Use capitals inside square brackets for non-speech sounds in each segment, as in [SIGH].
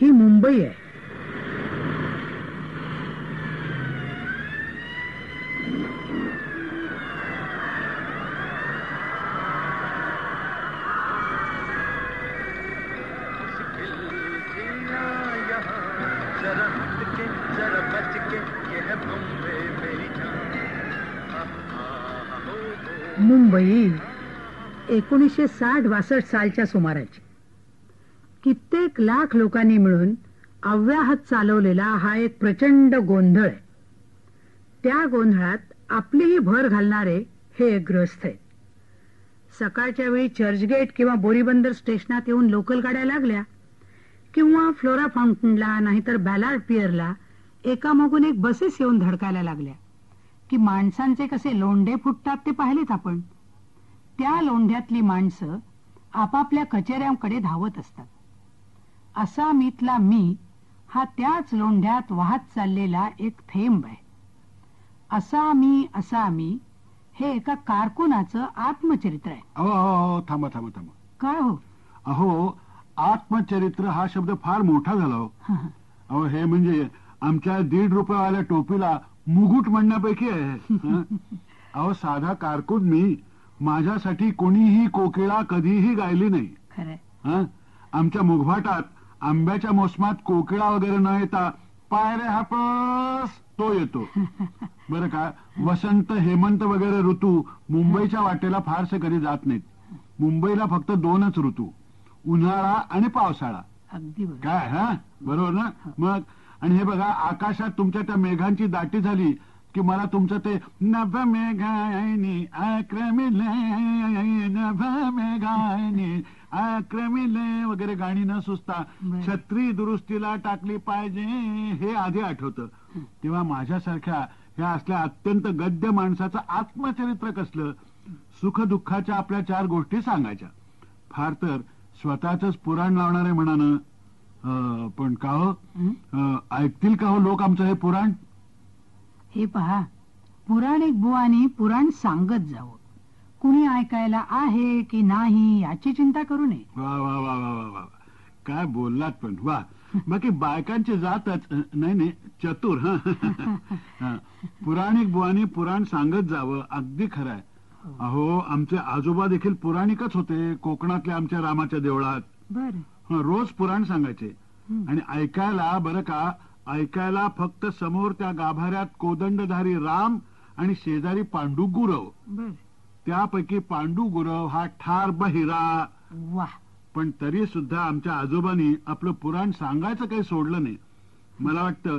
ही मुंबई आहे. मुंबई एकोणीसशे साठ बासष्ट सालच्या सुमाराची. कित्येक लाख लोकांनी मिळून अव्याहत चालवलेला हा एक प्रचंड गोंधळ. आहे त्या गोंधळात आपलीही भर घालणारे हे एक ग्रस्त आहेत. सकाळच्या वेळी चर्चगेट किंवा बोरीबंदर स्टेशनात येऊन लोकल गाड्या लागल्या किंवा फ्लोरा फाउंटनला नाहीतर बॅलार्ड पियरला एकामागून एक बसेस येऊन धडकायला लागल्या. की माणसांचे कसे लोंढे फुटतात ते पाहिलेत आपण. त्या लोंढ्यातली माणसं आपापल्या कचेऱ्यांकडे धावत असतात. असा मीतला मी हा त्याच लोंढ्यात वाहत चाललेला एक थेंब आहे. असा मी असा मी हे एका कारकुनाचं आत्मचरित्र आहे. अहो अहो अहो, थांबा थांबा थांबा. काय हो? अहो आत्मचरित्र हा शब्द फार मोठा झाला हो. अहो हे म्हणजे आमच्या दीड रुपयावाल्या टोपीला मुकुट म्हणण्यापैकी आहे. हं? अहो साधा कारकून मी माझ्यासाठी कोणीही कोकिळा कधीही गायली नाही. खरंय. हं? आमच्या मुघभाटात आंब्याच्या मोसमात कोकिळा वगैरे न येता पायरे हापस तो येतो. [LAUGHS] बरं का? वसंत हेमंत वगैरे ऋतू मुंबईच्या वाटेला फारसे कधी जात नाहीत. मुंबईला फक्त दोनच ऋतू उन्हाळा आणि पावसाळा. काय हा? बरोबर ना? मग? आणि हे बघा आकाशात तुमच्या त्या मेघांची दाटी झाली की मला तुमचं ते नभ मेघायनी आक्रमिले नभ मेघायनी. आक्रमिले वगैरे गाणी न सुचता. छत्री दुरुस्तीला टाकली पाहिजे हे आधी आठवतं. तेव्हा माझ्यासारख्या ह्या असल्या अत्यंत गद्य माणसाचं आत्मचरित्र कसलं? सुख दुःखाच्या आपल्या चार गोष्टी सांगायच्या. फार तर स्वतःच पुराण लावणारे म्हणानं. पण का हो? ऐकतील का हो लोक आमचं हे पुराण? हे पहा पुराणिक बुवानी पुराण सांगत जावं. कुणी ऐकायला आहे की नाही याची चिंता करू नये. वा वा वा वा वा वा. काय बोललात पण वा. बाकी बायकांची जातच नाही नाही चतुर हा. [LAUGHS] पुराणिक बुवानी पुराण सांगत जावं अगदी खरं आहे. अहो आमचे आजोबा देखील पुराणिकच होते कोकणातल्या आमच्या रामाच्या देवळात. बर. रोज पुराण सांगायचे. आणि ऐकायला बरं का ऐकायला फक्त समोर त्या गाभाऱ्यात कोदंडधारी राम आणि शेजारी पांडू गुरव त्यापैकी पांडू गुरव हा ठार बहिरा. वा. पण तरी सुद्धा आमच्या आजोबांनी आपलं पुराण सांगायचं काही सोडलं नाही. मला वाटतं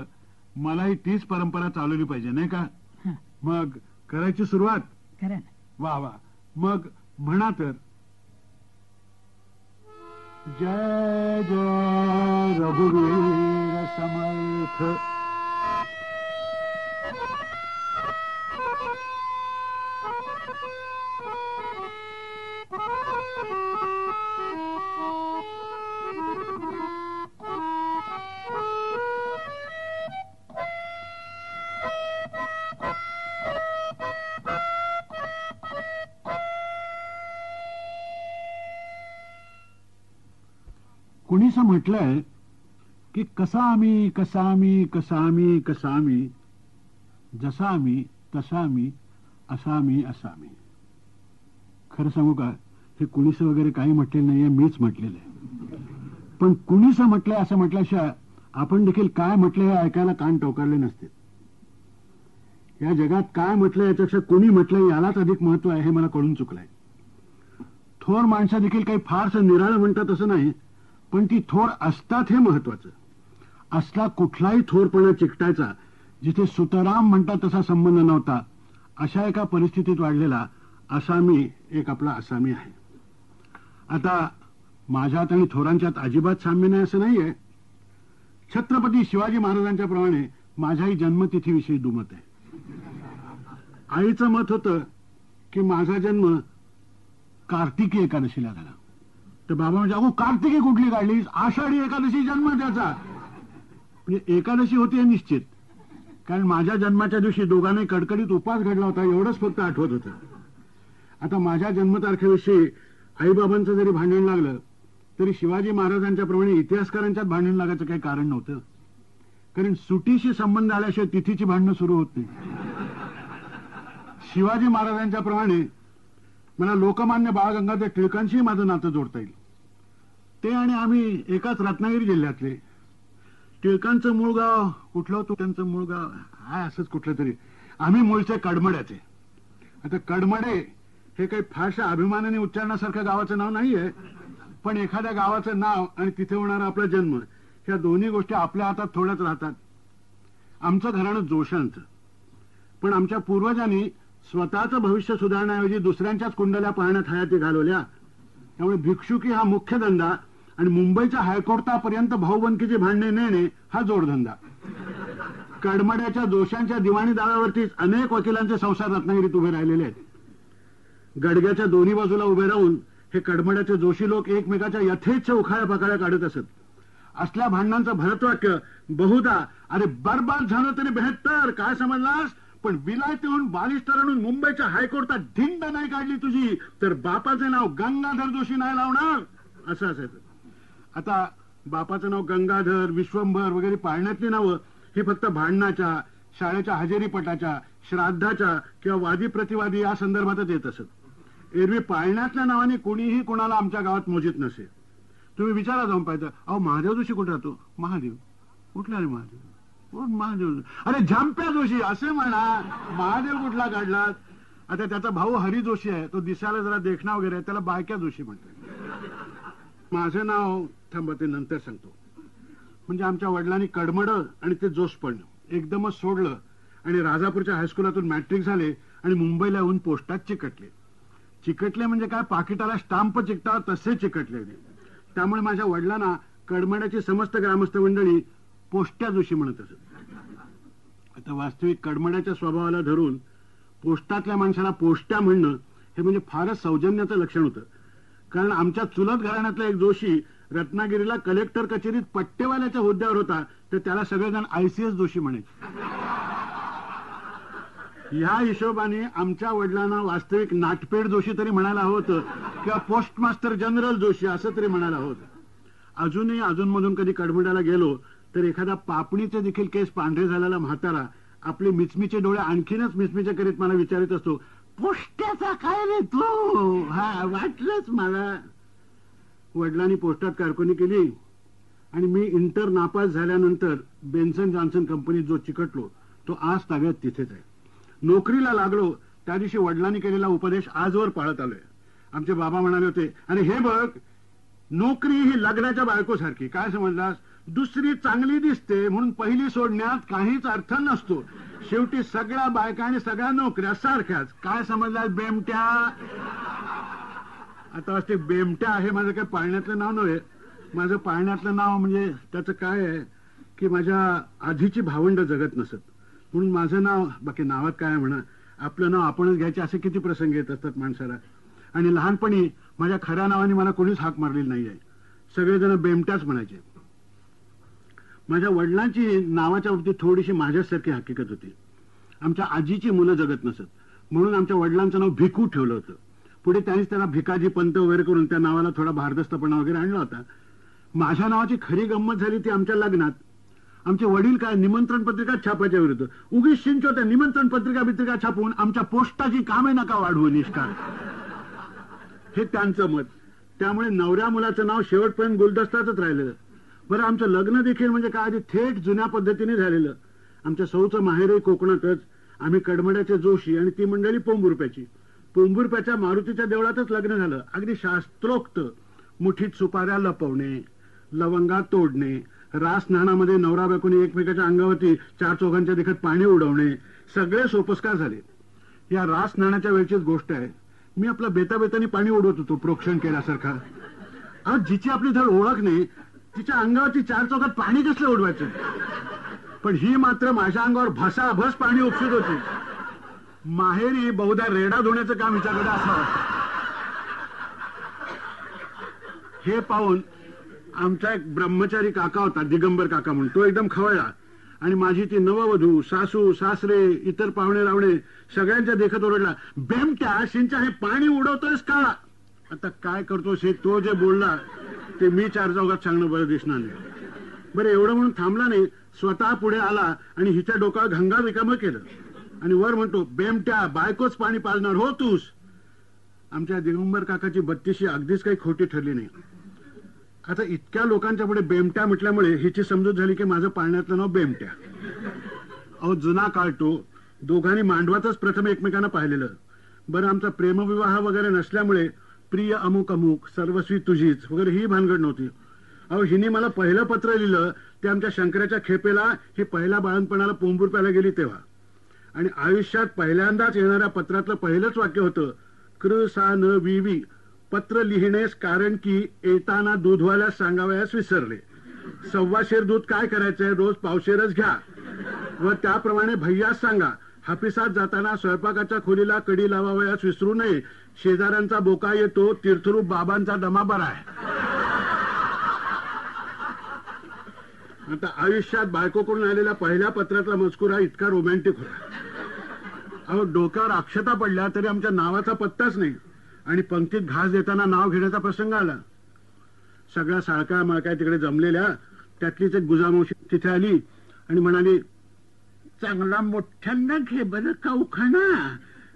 मलाही तीच परंपरा चालवली पाहिजे नाही का? हं, मग करायची सुरुवात? खरं ना. वा वा. मग म्हणा तर. जय जय रघुवीर समर्थ. कुणीस म्हटलंय की कसा आम्ही कसा आम्ही कसा आम्ही कसा आम्ही जसा आम्ही तसा आम्ही असा आम्ही असा आम्ही खरं सांगू का हे कुणीस वगैरे काही म्हटलेलं नाहीये मीच म्हटलेलं आहे. पण कुणीस म्हटलंय असं म्हटल्याशिवाय आपण देखील काय म्हटलं हे ऐकायला कान टोकारले नसते या जगात काय म्हटलं याच्यापेक्षा कुणी म्हटलंय यालाच अधिक महत्त्व आहे हे मला कळून चुकलंय. थोर माणसं देखील काही फारसं निराळं म्हणतात असं नाही पण ती थोर असतात हे महत्वाचं. असला कुठलाही थोरपणा चिकटायचा जिथे सुताराम म्हणतात तसा संबंध नव्हता अशा एका परिस्थितीत वाढलेला आसामी एक आपला आसामी आहे. आता माझ्यात आणि थोरांच्यात अजिबात साम्य नाही असं नाहीये. छत्रपती शिवाजी महाराजांच्या प्रमाणे माझ्याही जन्मतिथीविषयी दुमत आहे. आईचं मत होतं की माझा जन्म कार्तिकी एकादशीला झाला. तर बाबा म्हणजे अगो कार्तिकी कुठली काढलीस आषाढी एकादशी जन्म त्याचा. म्हणजे एकादशी होती हे निश्चित. कारण माझ्या जन्माच्या दिवशी दोघांनी कडकडीत उपास घडला होता एवढंच फक्त आठवत होतं. आता माझ्या जन्मतारखेविषयी आईबाबांचं जरी भांडण लागलं तरी शिवाजी महाराजांच्या प्रमाणे इतिहासकारांच्यात भांडण लागायचं काही कारण नव्हतं. कारण सुटीशी संबंध आल्याशिवाय तिथीची भांडणं सुरू होत नाही. शिवाजी महाराजांच्या प्रमाणे मला लोकमान्य बाळगंगाधर टिळकांशीही माझं नातं जोडता येईल. ते आणि आम्ही एकाच रत्नागिरी जिल्ह्यातले. टिळकांचं मूळ गाव कुठलं होतं? त्यांचं मूळ गाव हाय असंच कुठलं तरी. आम्ही मूळचे कडमड्याचे. आता कडमडे हे काही फारशा अभिमानाने उच्चारण्यासारखं गावाचं नाव नाहीये पण एखाद्या गावाचं नाव आणि तिथे होणारा आपला जन्म ह्या दोन्ही गोष्टी आपल्या हातात थोड्याच राहतात. आमचं घराणं जोशांचं. पण आमच्या पूर्वजांनी स्वतःचं भविष्य सुधारण्याऐवजी दुसऱ्यांच्याच कुंडल्या पाहण्यात हयाती घालवल्या. त्यामुळे भिक्षुकी हा मुख्य धंदा आणि मुंबईच्या हायकोर्टापर्यंत भाऊबंदकीचे भांडणे नेणे हा जोडधंदा. कडमड्याच्या दोषांच्या दिवाणी दाव्यावरतीच अनेक वकिलांचे संसार रत्नागिरीत उभे राहिलेले आहेत. गडग्याच्या दोन्ही बाजूला उभे राहून हे कडमड्याचे जोशी लोक एकमेकाच्या यथेच्छ उखाळ्या पकाळ्या काढत असत. असल्या भांडणांचं भरतवाक्य बहुधा अरे बरबाद झालं तरी बेहत्तर काय समजलास? पण विलायत येऊन बालिस्टर आणून मुंबईच्या हायकोर्टात धिंड नाही काढली तुझी तर बापाचे नाव गंगाधर जोशी नाही लावणार. असं असायचं. आता बापाचं नाव गंगाधर विश्वंभर वगैरे पाळण्यातली नावं ही फक्त भांडणाच्या शाळेच्या हजेरीपटाच्या श्राद्धाच्या किंवा वादी प्रतिवादी या संदर्भातच येत असत. एरवी पाळण्यातल्या नावाने कोणीही कोणाला आमच्या गावात मोजित नसे. तुम्ही विचारा जाऊन पाहिजे अहो महादेव जोशी कुठे राहतो? महादेव. कुठला रे महादेव? कोण महादेव? अरे झंप्या जोशी असे म्हणा. महादेव कुठला काढलात? आता त्याचा भाऊ हरी जोशी आहे. तो दिसायला जरा देखणा वगैरे आहे. त्याला बायक्या जोशी म्हणतात. माझं नाव थांबा ते नंतर सांगतो. म्हणजे आमच्या वडिलांनी कडमड आणि ते जोशपण एकदमच सोडलं आणि राजापूरच्या हायस्कुलातून मॅट्रिक झाले आणि मुंबईला येऊन पोस्टात चिकटले. चिकटले म्हणजे काय? पाकिटाला स्टाम्प चिकटा तसे चिकटले त्यामुळे माझ्या वडिलांना कडमड्याची समस्त ग्रामस्थ मंडळी पोष्ट्या जोशी म्हणत असत. आता वास्तविक कडमड्याच्या स्वभावाला धरून पोस्टातल्या माणसाला पोष्ट्या म्हणणं हे म्हणजे फारच सौजन्याचं लक्षण होतं. कारण आमच्या चुलत घराण्यातला एक जोशी रत्नागिरीला कलेक्टर कचेरीत पट्टेवाल्याच्या हुद्द्यावर होता तर त्याला सगळेजण आयसीएस जोशी म्हणे. ह्या हिशोबाने आमच्या वडिलांना वास्तविक नाटपेड जोशी तरी म्हणायला होतं किंवा पोस्टमास्टर जनरल जोशी असं तरी म्हणायला हवं होतं. अजूनही अजूनमधून कधी कडमड्याला गेलो तर एखादा पापणीचे देखील केस पांढरे झालेला म्हातारा आपले मिचमीचे डोळे आणखीनच मिचमीचे करीत मला विचारित असतो पुष्ट्याचा काय रे तू? हा वाटलंच मला. वडिलांनी पोस्टात कारकुनी केली. आणि मी इंटर नापास झाल्यानंतर बेन्सन जॉन्सन कंपनीत जो चिकटलो तो आज ताब्यात तिथेच आहे. नोकरीला लागलो त्या दिवशी वडिलांनी केलेला उपदेश आजवर पाळत आलोय. आमचे बाबा म्हणाले होते आणि हे बघ नोकरी ही लग्नाच्या बायकोसारखी. काय समजलास? दुसरी चांगली दिसते म्हणून पहिली सोडण्यात काहीच अर्थ नसतो. शेवटी सगळ्या बायका आणि सगळ्या नोकऱ्या सारख्याच. काय समजलास बेमट्या? आता असते बेमट्या आहे माझं काय पाळण्यातलं नाव नव्हे. माझं पाळण्यातलं नाव म्हणजे त्याचं काय आहे की माझ्या आधीची भावंड जगत नसत. म्हणून माझं नाव बाकी नावात काय म्हणा आपलं नाव आपणच घ्यायचे असे किती प्रसंग येत असतात माणसाला. आणि लहानपणी माझ्या खऱ्या नावाने मला कोणीच हाक मारलेली नाही आहे. सगळेजण बेमट्याच म्हणायचे. माझ्या वडिलांची नावाच्या बाबतीत थोडीशी माझ्यासारखी हकीकत होती. आमच्या आजीची मुलं जगत नसत. म्हणून आमच्या वडिलांचं नाव भिकू ठेवलं होतं. पुढे त्यांनीच त्याला भिकाजी पंत वगैरे करून त्या नावाला थोडा भारदस्तपणा वगैरे आणला होता. माझ्या नावाची खरी गंमत झाली ती आमच्या लग्नात. आमचे वडील काय निमंत्रण पत्रिका छापायच्या विरुद्ध. उगीच शिंचो त्या निमंत्रण पत्रिका बित्रिका छापून आमच्या पोस्टाची कामे नका वाढवू निष्काळ हे त्यांचं मत. त्यामुळे नवऱ्या मुलाचं नाव शेवटपर्यंत गुलदस्तातच राहिलेलं. बरं आमचं लग्न देखील म्हणजे काय? आधी थेट जुन्या पद्धतीने झालेलं. आमच्या सौचं माहेरही कोकणातच. आम्ही कडमड्याचे जोशी आणि ती मंडळी पोंबुरप्याची पोंबुरप्याच्या मारुतीच्या देवळातच लग्न झालं. अगदी शास्त्रोक्त. मुठीत सुपाऱ्या लपवणे लवंगा तोडणे रास नाणामध्ये नवरा बायकोने एकमेकाच्या अंगावरती चार चौघांच्या देखत पाणी उडवणे सगळे सोपस्कार झाले. या रास नाण्याच्या वेळचीच गोष्ट आहे. मी आपला बेताबेतानी पाणी उडवत होतो प्रोक्षण केल्यासारखा. आज जिची आपली धड ओळख नाही तिच्या अंगावरती चार चौकात पाणी कसलं उडवायचं? पण ही मात्र माझ्या अंगावर भसाभस पाणी उपसत होती. माहेरी बहुधा रेडा धुण्याचं काम हिच्याकडे असावं. हे पाहून आमचा एक ब्रह्मचारी काका होता दिगंबर काका म्हणून. तो एकदम खवळला. आणि माझी ती नववधू सासू सासरे इतर पाहुणे रावणे सगळ्यांच्या देखत ओरडला बेमट्या शिंचा हे पाणी उडवतोयस का? आता काय करतोस हे तो जे बोलला ते मी चार चौघात सांगणं बरं दिसणार नाही. बरं एवढं म्हणून थांबला नाही. स्वतः पुढे आला आणि हिच्या डोक्यावर घंगा रिकामं केलं. आणि वर म्हणतो बेमट्या बायकोच पाणी पाजणार हो तूस आमच्या दिगंबर काकाची बत्तीशी अगदीच काही खोटी ठरली नाही. आता इतक्या लोकांच्या पुढे बेमट्या म्हटल्यामुळे हिची समजूत झाली की माझं पाळण्यातलं नाव बेमट्या. अहो जुना काळ तो. दोघांनी मांडवातच प्रथम एकमेकांना पाहिलेलं. बरं आमचा प्रेमविवाह वगैरे नसल्यामुळे प्रिय अमुक अमुक सर्वस्वी तुझीच वगैरे ही भानगड नव्हती. अहो हिने मला पहिलं पत्र लिहिलं ते आमच्या शंकराच्या खेपेला ही पहिल्या बाळणपणाला पोंबूर प्यायला गेली तेव्हा. आणि आयुष्यात पहिल्यांदाच येणाऱ्या पत्रातलं पहिलंच वाक्य होतं कृ सा न वी वी. पत्र लिहिणेस कारण की येताना दूधवाल्यास सांगावयास विसरले. सव्वाशेर दूध काय करायचंय? रोज पावशेरच घ्या. व त्याप्रमाणे भैयास सांगा हापिसात जाताना स्वयंपाकाच्या खोलीला कडी लावावयास विसरू नये. शेजाऱ्यांचा बोका येतो तीर्थरूप बाबांचा दमा बरा आहे. आता आयुष्यात बायकोकडून आलेल्या पहिल्या पत्रातला मजकूर हा इतका रोमॅन्टिक होता. अहो डोक्यावर अक्षता पडल्या तरी आमच्या नावाचा पत्ताच नाही. आणि पंक्तीत घास देताना नाव घेण्याचा प्रसंग आला. सगळ्या साळका माळकाय तिकडे जमलेल्या त्यातलीच एक गुजामावशी तिथे आली आणि म्हणाली चांगला मोठ्यांना घे बरं का उखाणा.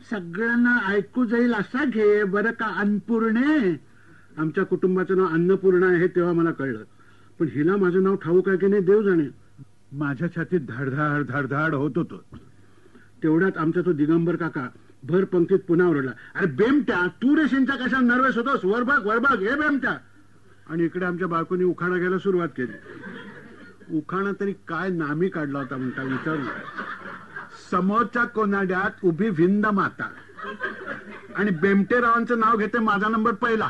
सगळ्यांना ऐकू जाईल असा घे बरं का अन्नपूर्णे. आमच्या कुटुंबाचं नाव अन्नपूर्णा आहे तेव्हा मला कळलं. पण हिला माझं नाव ठाऊक आहे की नाही देव जाणे. माझ्या छातीत धाडधाड धाडधाड होत होतो. तेवढ्यात आमचा तो दिगंबर काका भर पंक्तीत पुन्हा ओरडला. अरे बेमट्या तू रेशींच्या कशा नर्वस होतोस? वरबाग वरबाग हे बेमट्या. आणि इकडे आमच्या बायकोनी उखाणा घ्यायला सुरुवात केली. उखाणा तरी काय नामी काढला होता म्हणता विचारू. समोरच्या कोनाड्यात उभी भिंद माता. आणि बेमटेरावांचं नाव घेते माझा नंबर पहिला.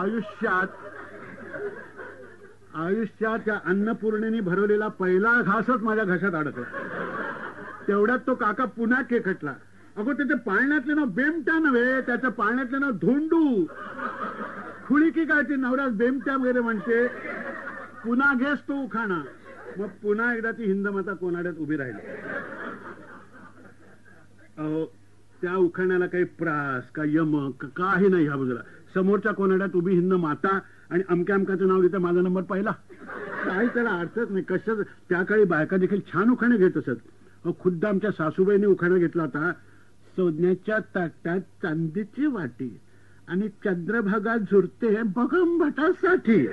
आयुष्यात आयुष्यात त्या अन्नपूर्णेने भरवलेला पहिला घासच माझ्या घशात अडकला तेवढ्यात तो काका पुन्हा केकटला. अगो त्याचे पाळण्यातले नाव बेमट्या नव्हे त्याचं पाळण्यातले नाव धोंडू. खुळी की काय ती नवऱ्यास बेमट्या वगैरे म्हणते. पुन्हा घेस तो उखाणा. मग पुन्हा एकदा ती हिंदमाता कोणाड्यात उभी राहिली. अहो त्या उखाण्याला काही प्रास का यमक काही नाही ह्या बाजूला समोरच्या कोनाड्यात उभी हिंद माता आणि अमक्या अमक्याचं नाव घेतं माझा नंबर पहिला. काही त्याला अर्थच नाही कशाच? त्या काळी बायका देखील छान उखाणे घेत असत. खुद्द आमच्या सासूबाईने उखाणा घेतला होता. सोन्याच्या ताटात चांदीची वाटी आणि चंद्रभागा झुरते भगमभटासाठी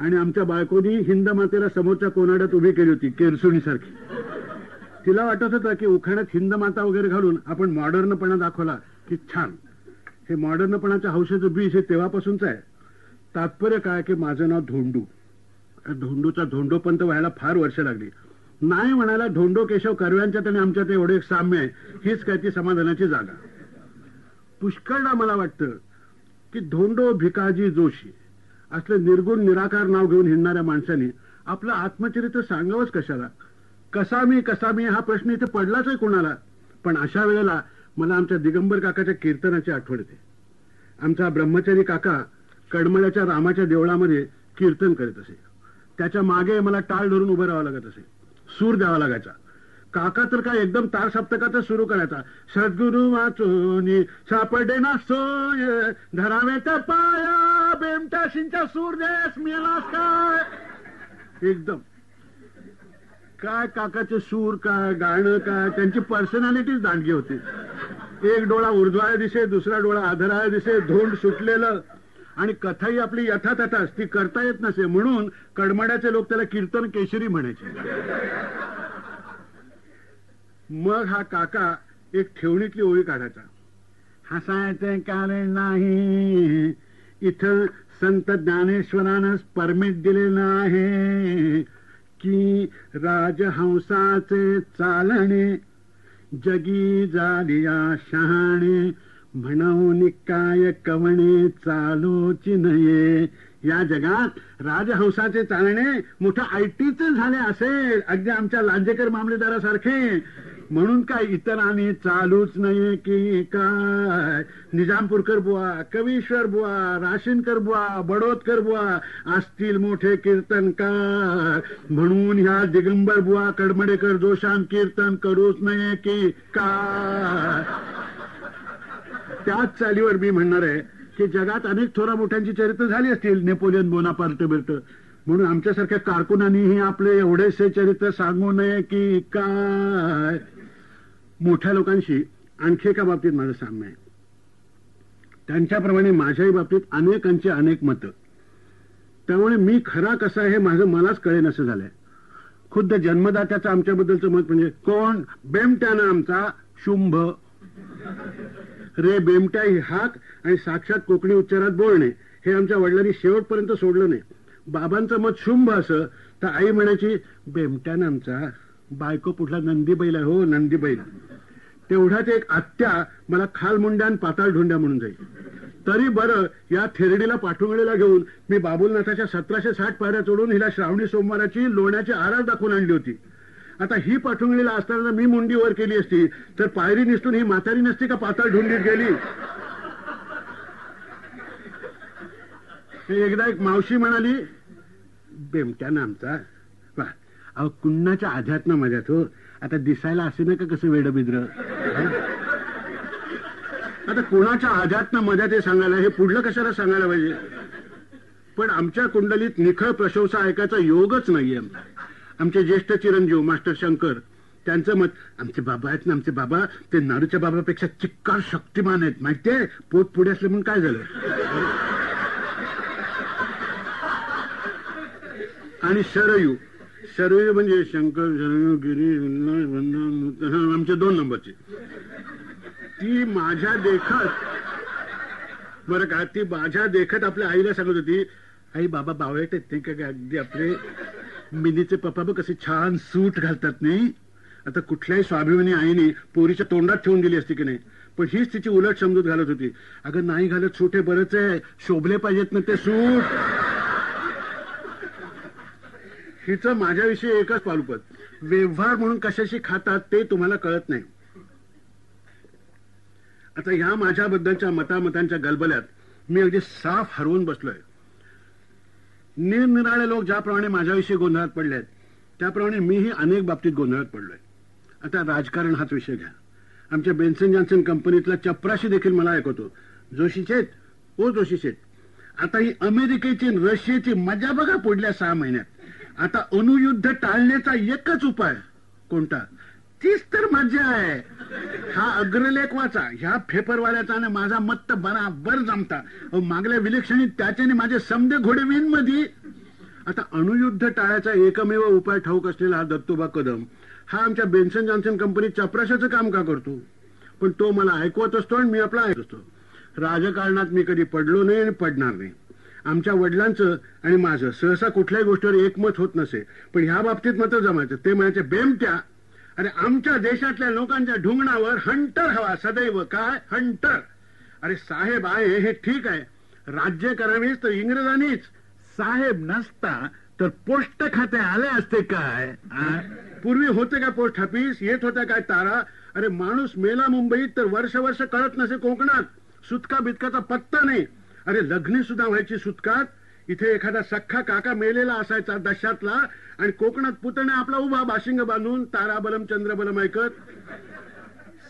आणि आमच्या बायकोनी हिंद मातेला समोरच्या कोनाड्यात उभी केली होती केरसुणी सारखी तिला वाटत होतं की उखाण्यात हिंद माता वगैरे घालून आपण मॉडर्नपणा दाखवला की छान. हे मॉडर्नपणाच्या हौशेचं बीज हे तेव्हापासूनच आहे. तात्पर्य काय की माझं नाव धोंडू. धोंडूचा धोंडोपंत व्हायला फार वर्ष लागली. नाही म्हणायला धोंडो केशव कर्व्यांच्यात आणि आमच्यात एवढे एक साम्य आहे. हीच काय ती समाधानाची जागा. पुष्कळदा मला वाटतं की धोंडो भिकाजी जोशी असले निर्गुण निराकार नाव घेऊन हिंडणाऱ्या माणसाने आपलं आत्मचरित्र सांगावंच कशाला? कसा मी कसा मी हा प्रश्न इथे पडलाच आहे कोणाला? पण अशा वेळेला मला आमच्या दिगंबर काकाच्या कीर्तनाची आठवण येते. आमचा ब्रह्मचारी काका कडमळ्याच्या रामाच्या देवळामध्ये कीर्तन करीत असे. त्याच्यामागे मला टाळ धरून उभं राहावं लागत असे. सूर द्यावा लागायचा. काका तर काय एकदम तार सप्तकाचा सुरू करायचा. सद्गुरु वाचोनी सापडे ना सोय धरावेच्या पाया बेमटाशींच्या सूर देस मेलास काय? एकदम. काय काकाचे सूर काय गाणं काय? त्यांची पर्सनॅलिटीच दांडगी होती. एक डोळा उर्ध्वाय दिसे दुसरा डोळा आधराय दिसे धोंड सुटलेलं. आणि कथाही आपली यथातथाच ती करता येत नसे. म्हणून कडमड्याचे लोक त्याला कीर्तन केशरी म्हणायचे. मग हा काका एक ठेवणीतली ओळी काढायचा. हसायचे कारण नाही. इथं संत ज्ञानेश्वरानं परमिट दिलेलं आहे की राजहंसाचे चालणे जगी जालिया शहाणे म्हणून काय कवणे चालूची नये या जगात राजहंसाचे चालणे मोठं आयटीच झाले असेल. अगदी आमच्या लांजेकर मामलेदारासारखे. म्हणून काय इतरांनी चालूच नाही की काय? निजामपूरकर बुवा कवीश्वर बुवा राशीनकर बुवा बडोदकर बुवा असतील मोठे कीर्तनकार. म्हणून ह्या दिगंबर बुवा कडमडेकर जोशान कीर्तन करूच नये की काय? त्याच चालीवर मी म्हणणार आहे की जगात अनेक थोरा मोठ्यांची चरित्र झाली असतील नेपोलियन बोनापार्ट बिर्ट. म्हणून आमच्यासारख्या कारकुनांनीही आपले एवढेसे चरित्र सांगू नये की काय? मोठ्या लोकांशी आणखी एका बाबतीत माझं साम्य आहे. त्यांच्याप्रमाणे माझ्याही बाबतीत अनेकांची अनेक मतं. त्यामुळे मी खरा कसा आहे हे माझं मलाच कळेन असं झालंय. खुद्द जन्मदात्याचं आमच्याबद्दलचं मत म्हणजे कोण? बेमट्यानं आमचा शुंभ. रे बेमट्या ही हाक आणि साक्षात कोकणी उच्चारात बोलणे हे आमच्या वडिलांनी शेवटपर्यंत सोडलं नाही. बाबांचं मत शुंभ असं तर आई म्हणायची बेमट्यानं आमचा बायको पुढला नंदीबैल आहे हो नंदीबैल तेवढाच एक आत्या मला खालमुंड्या आणि पाताळ ढुंड्या म्हणून जाईल. तरी बरं या थेरडीला पाठुंगळीला घेऊन मी बाबुलनाथाच्या सतराशे साठ पायऱ्या चढून हिला श्रावणी सोमवाराची लोण्याची आरास दाखवून आणली होती. आता ही पाठवणीला असताना मी मुंडी वर केली असती तर पायरी निसटून ही म्हातारी नसती का पाताळ ढुंडीत गेली? एकदा एक मावशी म्हणाली बेमट्यानं आमचा वा अहो कुणाच्या आध्यात्मा माझ्यात हो आता दिसायला असे ना का कसं वेडबिद्र? आता कुणाच्या अध्यात्म मध्यात हे सांगायला हे पुढलं कशाला सांगायला पाहिजे? पण आमच्या कुंडलीत निखळ प्रशंसा ऐकायचा योगच नाहीये. आमचे ज्येष्ठ चिरंजीव मास्टर शंकर त्यांचं मत आमचे बाबा आहेत ना आमचे बाबा ते नाडूच्या बाबापेक्षा चिक्कार शक्तिमान आहेत. माहितीये? पोट पुढे असले म्हणून काय झालं? आणि शरयू शरयू म्हणजे शंकर शरयू गिरी वंदन आमचे दोन नंबरचे. ती माझ्या देखत बरं का ती माझ्या देखत आपल्या आईला सांगत होती आई बाबा बावळट आहेत ते का अगदी आपले मिनीचे पप्पा बघ कसे छान सूट घालतात नाही आता कुठल्याही स्वाभिमानी आईने पोरीच्या तोंडात ठेवून दिली असती की नाही. पण हीच तिची उलट समजूत घालत होती. अगं नाही घालत सूट हे बरंच आहे. शोभले पाहिजेत ना ते सूट. हिचं माझ्याविषयी एकच पालुपत व्यवहार म्हणून कशाशी खातात ते तुम्हाला कळत नाही. आता ह्या माझ्याबद्दलच्या मतामतांच्या गलबल्यात मी अगदी साफ हरवून बसलोय. निरनिराळे लोक ज्याप्रमाणे माझ्याविषयी गोंधळात पडले आहेत त्याप्रमाणे मीही अनेक बाबतीत गोंधळात पडलोय. आता राजकारण हाच विषय घ्या. आमच्या बेन्सन जॉन्सन कंपनीतला चपराशी देखील मला ऐकवतो. जोशी हो जोशीचेत ओ जोशी जोशीचेत आता ही अमेरिकेची रशियाची मजा बघा पुढल्या सहा महिन्यात. आता अनुयुद्ध टाळण्याचा एकच उपाय कोणता? तीच तर मजा आहे. हा अग्रलेख वाचा. ह्या फेपरवाल्याचा आणि माझा मत बराबर जमता. मागल्या विलक्षणी त्याच्याने माझे समदे घोडेवीन मध्ये आता अणुयुद्ध टाळायचा एकमेव उपाय ठाऊक असलेला हा दत्तोबा कदम. हा आमच्या बेन्सन जॉन्सन कंपनीत चपराशाचं काम का करतो? पण तो मला ऐकवत असतो आणि मी आपला ऐकत असतो. राजकारणात मी कधी पडलो नाही आणि पडणार नाही. आमच्या वडिलांचं आणि माझं. सहसा कुठल्याही गोष्टीवर एकमत होत नसे. पण ह्या बाबतीत मात्र जमायचं. ते म्हणायचे बेमट्या अरे आमच्या देशातल्या लोकांच्या ढुंगणावर हंटर हवा सदैव. काय? हंटर. अरे साहेब आहे हे ठीक आहे. राज्य करावीच तर इंग्रजांनीच. साहेब नसता तर पोस्ट खाते आले असते काय? पूर्वी होते का पोस्ट ऑफिस? येत होत्या काय तारा? अरे माणूस मेला मुंबईत तर वर्ष वर्ष कळत नसे कोकणात. सुटका बितकाचा पत्ता नाही. अरे लग्नी सुद्धा व्हायची सुटकात इथे एखादा सख्खा काका मेलेला असायचा दशातला आणि कोकणात पुतणे आपला उभा बाशिंग बांधून तारा बलम ऐकत.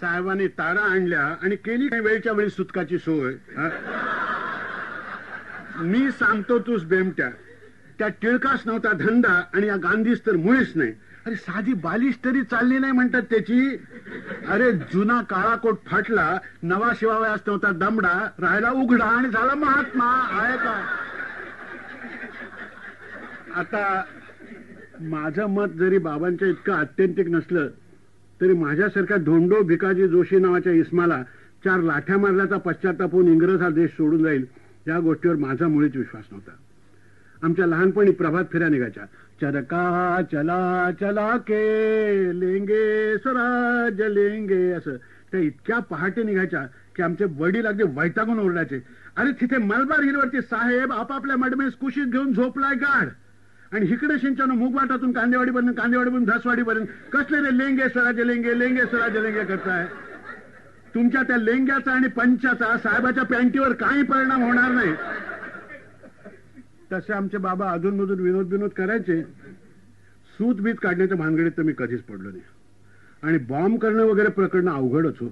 साहेबांनी तारा आणल्या आणि केली काही वेळच्या वेळी सुटकाची सोय मी सांगतो तूच बेमट्या. त्या टिळकास नव्हता धंदा आणि या गांधीच तर मुळीच नाही. अरे साधी बालिश तरी चालली नाही म्हणतात त्याची. अरे जुना काळा कोट फाटला नवा शिवावयास नव्हता दमडा राहायला उघडा आणि झाला महात्मा. आहे का? आता माझं मत जरी बाबांच्या इतकं आत्यंतिक नसलं तरी माझ्यासारख्या धोंडो भिकाजी जोशी नावाच्या इस्माला चार लाठ्या मारल्याचा पश्चाताप होऊन इंग्रज हा देश सोडून जाईल या गोष्टीवर माझा मुळीच विश्वास नव्हता. आमच्या लहानपणी प्रभात फेऱ्या निघायच्या. चरका चला चला के लेंगे स्वराज लेंगे असं. त्या इतक्या पहाटे निघायच्या की आमचे वडील अगदी वैतागून ओरडायचे. अरे तिथे मलबार हिलवरती साहेब आपापल्या मडमेस कुशीत घेऊन झोपलाय गाड आणि इकडे सिंचन मुगवाटातून कांदेवाडीपर्यंत कांदेवाडीपर्यंत धासवाडीपर्यंत कसले रे लेंगे स्वराज्य लेंगे लेंगे स्वराज्य लेंगे करताय? तुमच्या त्या लेंग्याचा आणि पंचाचा साहेबाच्या पॅन्टीवर काही परिणाम होणार नाही. तसे आमचे बाबा अधूनमधून विनोद विनोद करायचे सूत बीत काढण्याच्या भानगडीत तर मी कधीच पडलो नाही. आणि बॉम्ब करणं वगैरे प्रकरण अवघडच हो.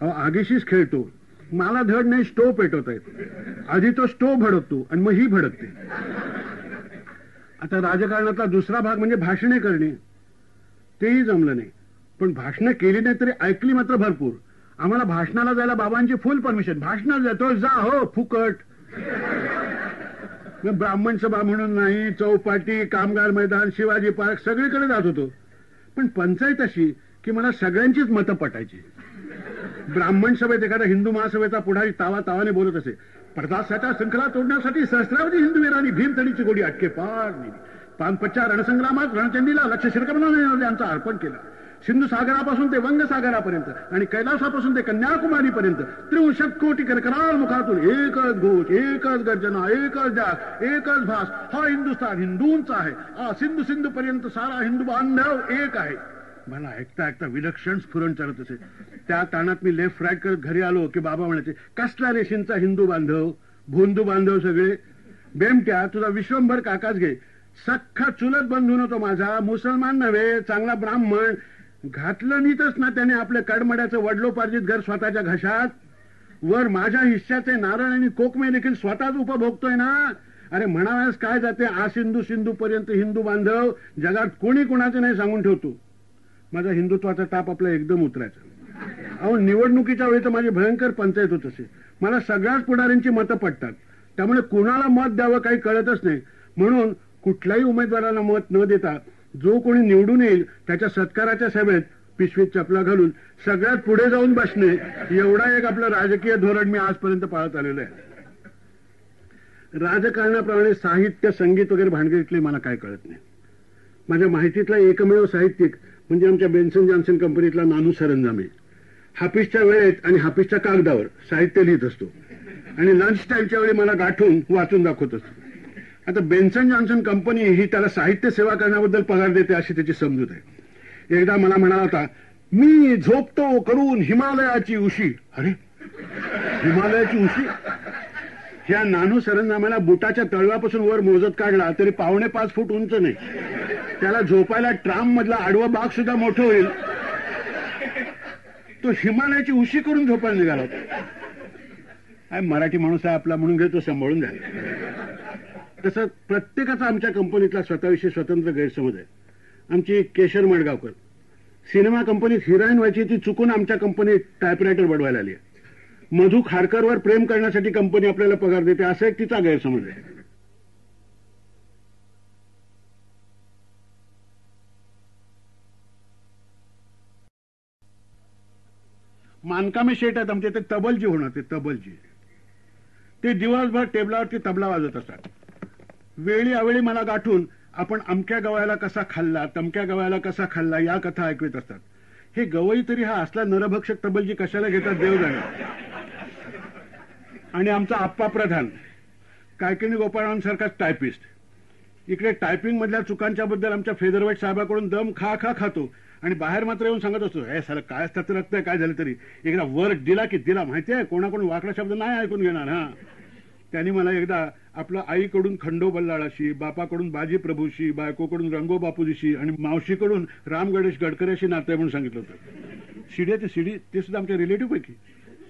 अहो आगीशीच खेळतो. मला धड नाही स्टोव पेटवता येत. आधी तो स्टोव भडकतो आणि मग ही भडकते. आता राजकारणातला दुसरा भाग म्हणजे भाषणे करणे. तेही जमलं नाही. पण भाषणं केली नाही तरी ऐकली मात्र भरपूर. आम्हाला भाषणाला जायला बाबांची फुल परमिशन. भाषणाला जातो जा हो फुकट. ब्राह्मण सभा म्हणून नाही चौपाटी कामगार मैदान शिवाजी पार्क सगळीकडे जात होतो. पण पंचायत अशी की मला सगळ्यांचीच मतं पटायची. ब्राह्मण सभेत एखादा हिंदू महासभेचा पुढारी तावा तावाने बोलत असे प्रजासाच्या शृंखला तोडण्यासाठी सहस्रावधी हिंदूवीरांनी भीमतडीची गोडी अटके पार नेली. पानपच्च्या रणसंग्रामात रणचंडीला लक्ष शिरकमला यांचं अर्पण केलं. सिंधू सागरापासून ते वंगसागरापर्यंत आणि कैलासापासून ते कन्याकुमारीपर्यंत त्रिवशत कोटी करकराळ मुखातून एकच घोष एकच गर्जना एकच जाग एकच भास. हा हिंदुस्थान हिंदूंचा आहे. हा सिंधू सिंधू पर्यंत सारा हिंदू बांधव एक आहे. मला ऐकता ऐकता विलक्षण स्फुरण चालत असे. त्या ताणात मी लेफ्ट राईट करत घरी आलो की बाबा म्हणायचे कसला रेशींचा हिंदू बांधव? भोंदू बांधव सगळे? बेमट्या तुझा विश्वंभर काकाच घे. सख्खा चुलत बंधून होतो माझा. मुसलमान नव्हे चांगला ब्राह्मण. घातलं नीतच ना त्याने आपल्या कडमड्याचं वडलोपार्जित घर स्वतःच्या घशात. वर माझ्या हिश्श्याचे नारळ आणि कोकमे देखील स्वतःच उपभोगतोय ना? अरे म्हणाव्यास काय जाते? आ सिंधू सिंधू पर्यंत हिंदू बांधव जगात कोणी कोणाचे नाही सांगून ठेवतो. माझा हिंदुत्वाचा ताप आपला एकदम उतरायचा. अहो निवडणुकीच्या वेळी तर माझी भयंकर पंचायत होत असे. मला सगळ्याच पुढाऱ्यांची मतं पडतात त्यामुळे कुणाला मत द्यावं काही कळतच नाही. म्हणून कुठल्याही उमेदवाराला मत न देता जो कोणी निवडून येईल त्याच्या सत्काराच्या सभेत पिशवीत चपला घालून सगळ्यात पुढे जाऊन बसणे एवढा एक आपलं राजकीय धोरण मी आजपर्यंत पाळत आलेलं आहे. राजकारणाप्रमाणे साहित्य संगीत वगैरे भानगडीतले मला काय कळत नाही. माझ्या माहितीतला एकमेव साहित्यिक म्हणजे आमच्या बेन्सन जॉन्सन कंपनीतला नानू सरंजामे. हाफिसच्या वेळेत आणि हाफिसच्या कागदावर साहित्य लिहित असतो. आणि लंच टाईमच्या वेळी मला गाठून वाचून दाखवत असतो. आता बेन्सन जॉन्सन कंपनी ही त्याला साहित्य सेवा करण्याबद्दल पगार देते अशी त्याची समजूत आहे. एकदा मला म्हणाला होता मी झोपतो करून हिमालयाची उशी. अरे हिमालयाची उशी? ह्या नानू सरंजामाला बुटाच्या तळव्यापासून वर मोजत काढला तरी पावणे पाच फूट उंच नाही. त्याला झोपायला ट्राम मधला आडवं बाग सुद्धा मोठं होईल. तो हिमालयाची उशी करून झोपायला निघाला होता. मराठी माणूस आहे आपला म्हणून घेतो सांभाळून द्या तसं प्रत्येकाचा आमच्या कंपनीतला स्वतःविषयी स्वतंत्र गैरसमज आहे. आमची केशर मडगावकर. सिनेमा कंपनीत हिरोईन व्हायची ती चुकून आमच्या कंपनीत टायपरायटर बनवायला आली आहे. मधू खारकरवर प्रेम करण्यासाठी कंपनी आपल्याला पगार देते असा एक तिचा गैरसमज आहे. मानकामे शेट आहेत आमच्या ते तबलजी होणार ते तबलजी. ते दिवसभर टेबलावरती तबला वाजत असतात. वेळी अवेळी मला गाठून आपण अमक्या गवळ्याला कसा खाल्ला तमक्या गवळ्याला कसा खाल्ला या कथा ऐकवीत असतात. हे गवई तरी हा असला नरभक्षक तबलजी कशाला घेतात देव जाणे आणि आमचा आप्पा प्रधान कायकिनी गोपाळांसारखाच टायपिस्ट इकडे टायपिंग मधल्या चुकांच्या बद्दल आमच्या फेदरवाईट साहेबाकडून दम खा खा खातो आणि बाहेर मात्र येऊन सांगत असतो हे सर काय असतात रक्त काय झालं तरी? एकदा वर दिला की दिला माहिती आहे कोणाकडून वाकडा शब्द नाही ऐकून घेणार हा? त्यांनी मला एकदा आपलं आईकडून खंडो बल्लाळाशी बापाकडून बाजी प्रभूशी बायकोकडून रंगो बापूजीशी आणि मावशीकडून राम गणेश गडकऱ्याशी नातं म्हणून सांगितलं होतं. शिड्याचे शिडी ते सुद्धा आमच्या रिलेटिव्ह पैकी.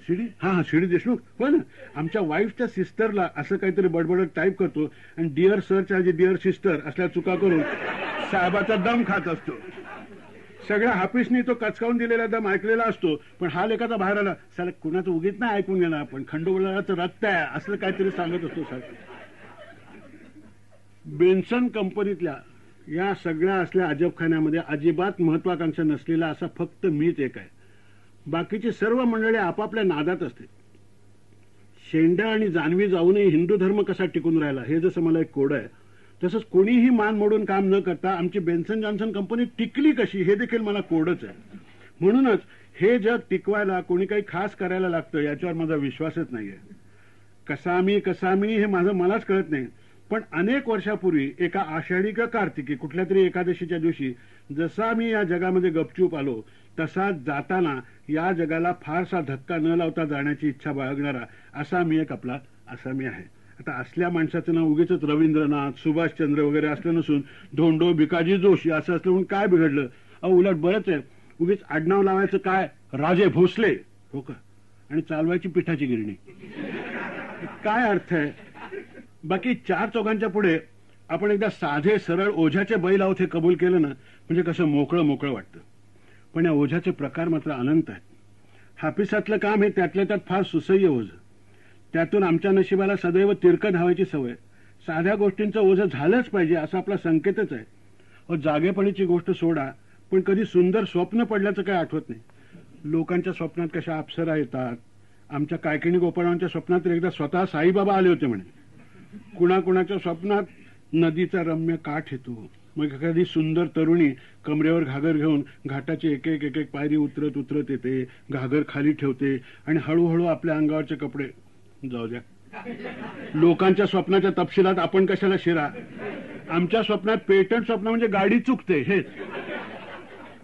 शिडी हा हा शिडी देशमुख. हो ना. आमच्या वाईफच्या सिस्टरला असं काहीतरी बडबडत टाईप करतो आणि डिअर सरच्या जे डिअर सिस्टर असल्या चुका करून साहेबाचा दम खात असतो. सगळ्या हाफिसनी तो कचकावून दिलेला दम ऐकलेला असतो पण हा लेखाचा बाहेर आला साला कुणाचं उगीत नाही ऐकून घेणार आपण. खंडोबलाचं रक्त आहे. असं काहीतरी सांगत असतो साहेब बेन्सन कंपनीतल्या या सगळ्या असल्या अजबखान्यामध्ये अजिबात महत्वाकांक्षा नसलेला असा फक्त मीच एक आहे. बाकीची सर्व मंडळी आपापल्या नादात असते शेंड्या आणि जानवी जाऊनही हिंदू धर्म कसा टिकून राहिला हे जसं मला एक कोड आहे तसंच कोणीही मान मोडून काम न करता आमची बेन्सन जॉन्सन कंपनी टिकली कशी हे देखील मला कोडच आहे. म्हणूनच हे जग टिकवायला कोणी काही खास करायला लागतं याच्यावर माझा विश्वासच नाहीये. कसामी कसामी हे माझं मलाच कळत नाही. पण अनेक वर्षापूर्वी एका आषाढी का कार्तिकी कुठल्या तरी एकादशीच्या दिवशी जसा मी या जगामध्ये गपचूप आलो तसा जाताना या जगाला फारसा धक्का न लावता जाण्याची इच्छा बाळगणारा असा मी एक आपला असा मी आहे. आता असल्या माणसाचं नाव उगीच रवींद्रनाथ सुभाषचंद्र वगैरे असलं नसून धोंडो भिकाजी जोशी असं असलं म्हणून काय बिघडलं? अहो उलट बरंच आहे. उगीच आडनाव लावायचं काय? राजे भोसले. हो का? आणि चालवायची पिठाची गिरणी. काय अर्थ आहे? बाकी चार चौघांच्या पुढे आपण एकदा साधे सरळ ओझ्याचे बैल आहोत हे कबूल केलं ना म्हणजे कसं मोकळं मोकळं वाटतं. पण या ओझ्याचे प्रकार मात्र अनंत आहेत. हापिसातलं काम हे त्यातल्या त्यात फार सुसह्य ओझ. त्यातून आमच्या नशिबाला सदैव तिरकं धावायची सवय. साध्या गोष्टींचं ओझं झालंच पाहिजे असा आपला संकेतच आहे. अहो जागेपणीची गोष्ट सोडा पण कधी सुंदर स्वप्न पडल्याचं काय आठवत नाही. लोकांच्या स्वप्नात कशा अप्सरा येतात. आमच्या कायकिणी गोपाळांच्या स्वप्नात एकदा स्वतः साईबाबा आले होते म्हणे. कुणाकुणाच्या स्वप्नात नदीचा रम्य काठ येतो. मग एखादी सुंदर तरुणी कमरेवर घागर घेऊन घाटाची एक एक एक एक पायरी उतरत उतरत येते. घागर खाली ठेवते आणि हळूहळू आपल्या अंगावरचे कपडे जाऊ द्या. लोकांच्या स्वप्नाच्या तपशिलात आपण कशाला शिरा? आमच्या स्वप्नात पेटंट स्वप्न म्हणजे गाडी चुकते हेच.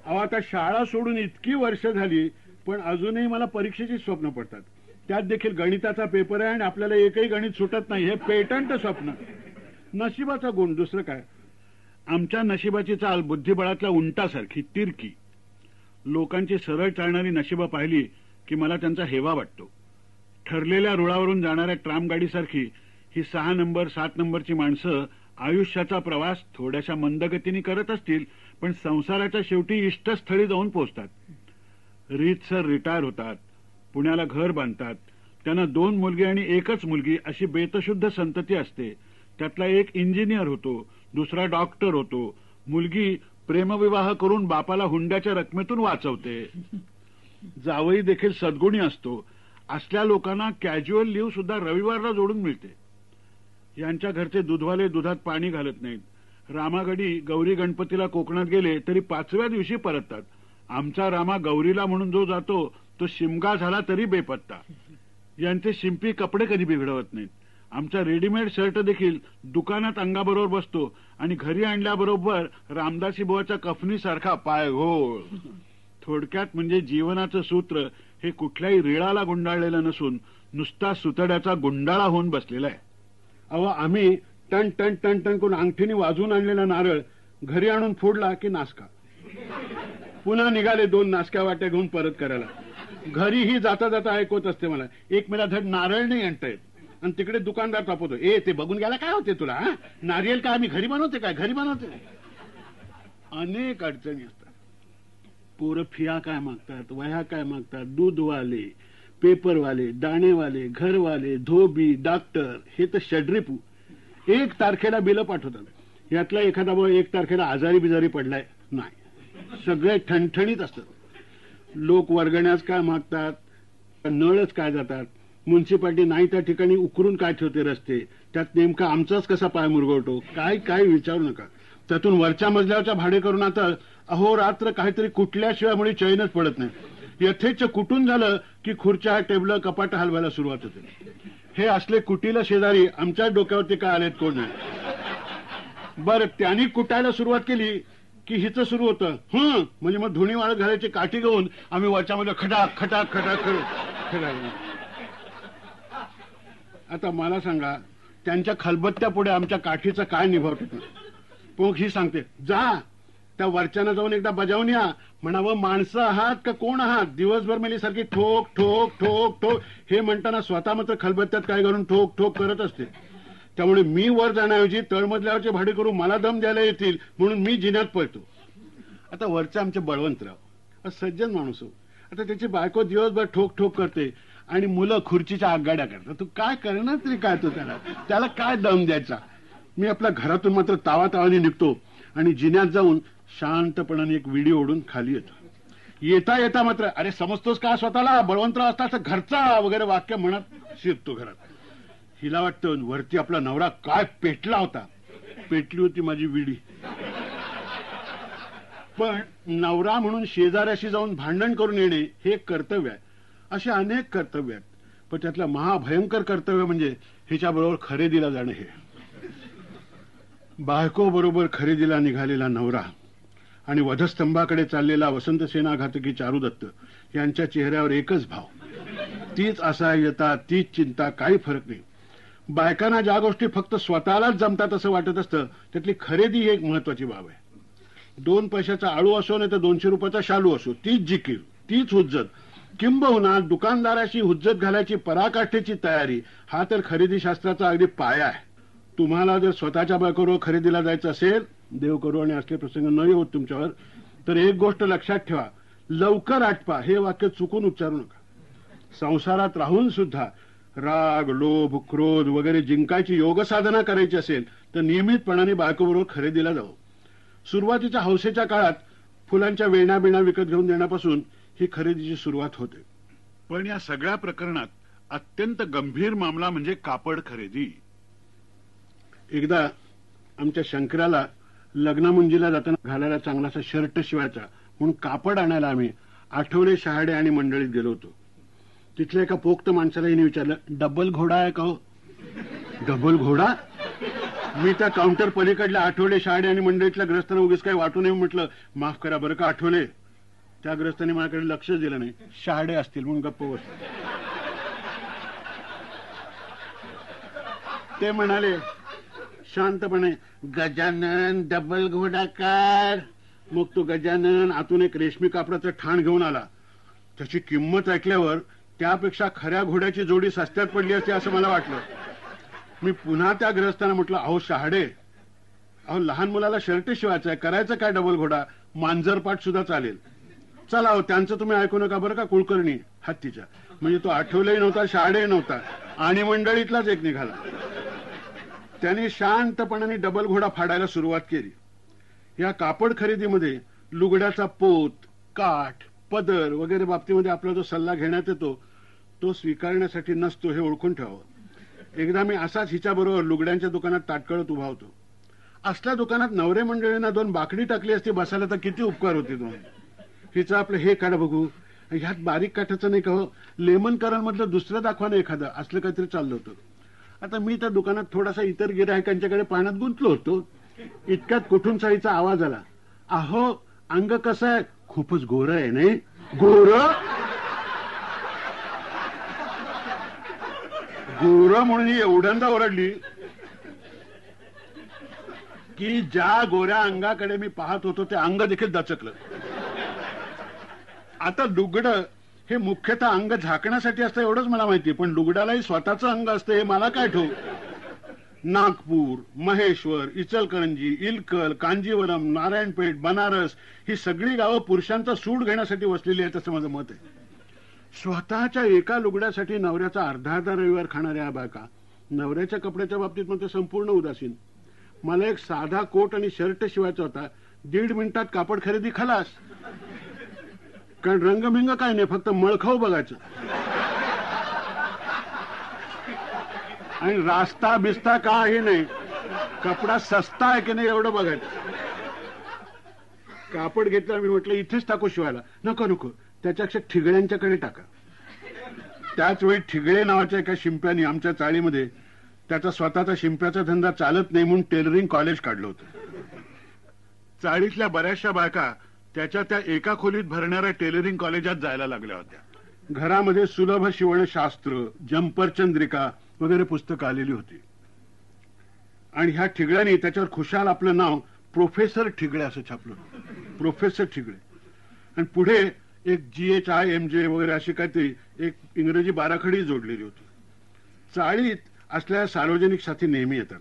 अहो आता शाळा सोडून इतकी वर्ष झाली पण अजूनही मला परीक्षेची स्वप्न पडतात. त्यात देखील गणिताचा पेपर आहे आणि आपल्याला एकही गणित सुटत नाही. हे पेटंट स्वप्न. नशिबाचा गुण. दुसरं काय? आमच्या नशिबाची चाल बुद्धिबळातल्या उंटासारखी तिरकी. लोकांची सरळ चालणारी नशिबा पाहिली की मला त्यांचा हेवा वाटतो. ठरलेल्या रुळावरून जाणाऱ्या ट्राम गाडीसारखी ही सहा नंबर सात नंबरची माणसं आयुष्याचा प्रवास थोड्याशा मंदगतीने करत असतील पण संसाराच्या शेवटी इष्टस्थळी जाऊन पोहोचतात रीतसर रिटायर होतात. पुण्याला घर बांधतात. त्यांना दोन मुलगी आणि एकच मुलगी अशी बेतशुद्ध संतती असते. त्यातला एक इंजिनियर होतो दुसरा डॉक्टर होतो. मुलगी प्रेमविवाह करून बापाला हुंड्याच्या रकमेतून वाचवते. जावई देखील सद्गुणी असतो. असल्या लोकांना कॅज्युअल लिव्ह सुद्धा रविवारला जोडून मिळते. यांच्या घरचे दुधवाले दुधात पाणी घालत नाहीत. रामागडी गौरी गणपतीला कोकणात गेले तरी पाचव्या दिवशी परततात. आमचा रामा गौरीला म्हणून जो जातो तो शिमगा झाला तरी बेपत्ता. यांचे शिंपी कपडे कधी बिघडवत नाहीत. आमचा रेडीमेड शर्ट देखील दुकानात अंगाबरोबर बसतो आणि घरी आणल्याबरोबर रामदासी बुवाच्या कफनीसारखा पाय घोळ थोडक्यात म्हणजे जीवनाचं सूत्र हे कुठल्याही रिळाला गुंडाळलेलं नसून नुसता सुतड्याचा गुंडाळा होऊन बसलेला आहे. अहो आम्ही टन टन टन टन करून अंगठीने वाजून आणलेला नारळ घरी आणून फोडला की नासका. पुन्हा निघाले दोन नासक्या वाट्या घेऊन परत करायला. घरीही जाता जाता ऐकवत असते मला. एक मेला धड नारळ नाही आणता येत आणि तिकडे दुकानदार तापवतो. ए ते बघून गेला काय होते तुला हा? नारियल काय आम्ही घरी बनवते काय? घरी बनवते अनेक अडचणी असतात. पोरं फिया काय मागतात वह्या काय मागतात दूधवाले पेपरवाले दाणेवाले घरवाले धोबी डॉक्टर हे तर षड्रिपू. एक तारखेला बिलं पाठवतात. यातला एखादा बुवा एक तारखेला आजारी बिजारी पडलाय? नाही. सगळे ठणठणीत असतात. लोक वर्गण्यास काय मागतात? नळच काय जातात? म्युन्सिपाल्टी नाही त्या ठिकाणी उकरून काय ठेवते रस्ते? त्यात नेमका आमचाच कसा पाय मुरगवतो काय काय विचारू नका. त्यातून वरच्या मजल्यावरच्या भाडे करून आता अहोरात्र काहीतरी कुठल्याशिवायमुळे चैनच पडत नाही. यथेच्छ कुटून झालं की खुर्च्या टेबल कपाट हलवायला सुरुवात होते. हे असले कुटीला शेजारी आमच्याच डोक्यावरती काय आलेत कोण? नाही बरं त्यांनी कुटायला सुरुवात केली. की हिचं सुरू होतं. हं म्हणजे मग धुणी वाळत घालायची काठी घेऊन आम्ही वरच्यामध्ये खटाक खटाक खटाक खटाक आता मला सांगा त्यांच्या खलबत्त्या पुढे आमच्या काठीचं काय निभावत होतं? पोख ही सांगते जा त्या वरच्यानं जाऊन एकदा बजावून या. म्हणावं माणसं आहात का कोण आहात? दिवसभर मेली सारखी ठोक ठोक ठोक ठोक. हे म्हणताना स्वतः मात्र खलबत्त्यात काय करून ठोक ठोक करत असते. त्यामुळे मी वर जाण्याऐवजी तळमजल्यावरचे भाडे करून मला दम द्यायला येतील म्हणून मी जिन्यात पळतो. आता वरचा आमचे बळवंतराव सज्जन माणूस हो. आता त्याची बायको दिवसभर ठोक ठोक करते आणि मुलं खुर्चीच्या आगगाड्या करतात. तू काय करणार तरी काय तो त्याला? त्याला काय दम द्यायचा? मी आपल्या घरातून मात्र तावा तावाने निघतो आणि जिन्यात जाऊन शांतपणाने एक विडी ओढून खाली येतो. येता येता मात्र अरे समजतोस का स्वतःला? बळवंतराव असता असं घरचा वगैरे वाक्य म्हणत शिरतो घरात. हिला वाटतं वरती आपला नवरा काय पेटला होता. पेटली होती माझी विडी. पण नवरा म्हणून शेजाऱ्याशी जाऊन भांडण करून येणे हे कर्तव्य आहे. असे अनेक कर्तव्य आहेत. पण त्यातलं महाभयंकर कर्तव्य म्हणजे हिच्याबरोबर खरेदीला जाणं हे. बायको बरोबर खरेदीला निघालेला नवरा आणि वधस्तंभाकडे चाललेला वसंतसेना घातकी चारुदत्त यांच्या चेहऱ्यावर एकच भाव. तीच असहाय्यता तीच चिंता काही फरक नाही. बायकांना ज्या गोष्टी फक्त स्वतःलाच जमतात असं वाटत असतं त्यातली खरेदी ही एक महत्वाची बाब आहे. दोन पैशाचा आळू असो नाही तर दोनशे रुपयाचा शालू असो तीच जिकीर तीच हुज्जत. किंबहुना दुकानदाराशी हुज्जत घालायची पराकाष्ठेची तयारी हा तर खरेदी शास्त्राचा अगदी पाया आहे. तुम्हाला जर स्वतःच्या बायकोवर खरेदीला जायचं असेल देव करू आणि असले प्रसंग न येऊ तुमच्यावर तर एक गोष्ट लक्षात ठेवा लवकर आटपा हे वाक्य चुकून उच्चारू नका. संसारात राहून सुद्धा राग लोभ क्रोध वगैरे जिंकायची योग साधना करायची असेल तर नियमितपणाने बायकोबरोबर खरेदीला जाऊ सुरुवातीच्या हौसेच्या काळात फुलांच्या वेण्या बिण्या विकत घेऊन देण्यापासून ही खरेदीची सुरुवात होते. पण या सगळ्या प्रकरणात अत्यंत गंभीर मामला म्हणजे कापड खरेदी. एकदा आमच्या शंकराला लग्नामुंजीला जाताना घालायला चांगलासा शर्ट शिवायचा म्हणून कापड आणायला आम्ही आठवले शहाडे आणि मंडळीत गेलो होतो. तिथल्या एका पोक्त माणसाला हिने विचारलं डबल घोडा आहे का हो? डबल घोडा? मी त्या काउंटर पलीकडल्या आठवले शाळे आणि मंडळीतल्या ग्रस्तांना उगीच काही वाटू नये म्हटलं. माफ करा बरं का आठवले. त्या ग्रस्तांनी माझ्याकडे लक्षच दिलं नाही. शहाडे असतील म्हणून गप्प बस. ते म्हणाले शांतपणे गजानन डबल घोडाकार मग तो गजानन आतून एक रेशमी कापडाचं ठाण घेऊन आला. त्याची किंमत ऐकल्यावर त्यापेक्षा खऱ्या घोड्याची जोडी सस्त्यात पडली असती असं मला वाटलं. मी पुन्हा त्या ग्रस्तांना म्हटलं अहो शहाडे अहो लहान मुलाला शर्ट शिवायचा आहे करायचं काय डबल घोडा? मांजरपाट सुद्धा चालेल. चला अहो त्यांचं तुम्ही ऐकू नका बरं का कुलकर्णी हत्तीच्या म्हणजे तो आठवलाही नव्हता शहाडेही नव्हता आणि मंडळीतलाच एक निघाला. त्याने शांतपणाने डबल घोडा फाडायला सुरुवात केली. या कापड खरेदीमध्ये लुगड्याचा पोत काठ पदर वगैरे बाबतीमध्ये आपला जो सल्ला घेण्यात येतो तो स्वीकारण्यासाठी नसतो हे ओळखून ठेवावं. एकदा मी असाच हिच्याबरोबर लुगड्यांच्या दुकानात ताटकळत उभा होतो. असल्या दुकानात नवरे मंडळींना दोन बाकडी टाकली असती बसायला तर किती उपकार होते दोन. हिचं आपलं हे काढा बघू. ह्यात बारीक काठाचं नाही का हो? लेमन करण मधलं दुसरं दाखवा ना एखादं. असलं काहीतरी चाललं होतं. आता मी त्या दुकानात थोडासा इतर गिरायकांच्याकडे पाण्यात गुंतलो होतो. इतक्यात कुठून साईचा आवाज आला. अहो अंग कसं आहे? खूपच गोर आहे नाही? गोर? गोर म्हणून एवढ्यांदा ओरडली की ज्या गोऱ्या अंगाकडे मी पाहत होतो ते अंग देखील दचकलं. आता लुगडं हे मुख्यतः अंग झाकण्यासाठी असतं एवढंच मला माहिती पण लुगडालाही स्वतःचं अंग असतं हे मला काय ठेवू नागपूर महेश्वर इचलकरंजी इलकल कांजीवरम नारायणपेठ बनारस ही सगळी गावं पुरुषांचा सूड घेण्यासाठी वसलेली आहेत असं माझं मत आहे. स्वतःच्या एका लुगड्यासाठी नवऱ्याचा अर्धा अर्धा रविवार खाणाऱ्या बायका. नवऱ्याच्या कपड्याच्या बाबतीत मग संपूर्ण उदासीन. मला एक साधा कोट आणि शर्ट शिवायचा होता. दीड मिनिटात कापड खरेदी खलास. कारण रंगभिंग काय नाही फक्त मळखाऊ बघायचं. आणि रास्ता बिस्ता काही नाही. कपडा सस्ता आहे की नाही एवढं बघायचं. कापड घेतलं मी म्हटलं इथेच टाकू शिवायला. नको नको. त्याच्यापेक्षा ठिगळ्यांच्याकडे टाका. त्याच वेळी ठिगळे नावाच्या एका शिंप्याने आमच्या चाळीमध्ये त्याचा स्वतःचा शिंप्याचा धंदा चालत नाही म्हणून टेलरिंग कॉलेज काढलं होतं. चाळीतल्या बऱ्याचशा बायका त्याच्या त्या एका खोलीत भरणाऱ्या टेलरिंग कॉलेजात जायला लागल्या होत्या. घरामध्ये सुलभ शिवण शास्त्र जम्पर चंद्रिका वगैरे पुस्तकं आलेली होती. आणि ह्या ठिगळ्याने त्याच्यावर खुशाल आपलं नाव प्रोफेसर ठिगळे असं छापलं प्रोफेसर ठिगळे. आणि पुढे एक जी एच आय एम जे वगैरे अशी काहीतरी एक इंग्रजी बाराखडी जोडलेली होती. चाळीत असलेल्या सार्वजनिक साथी नेहमी येतात.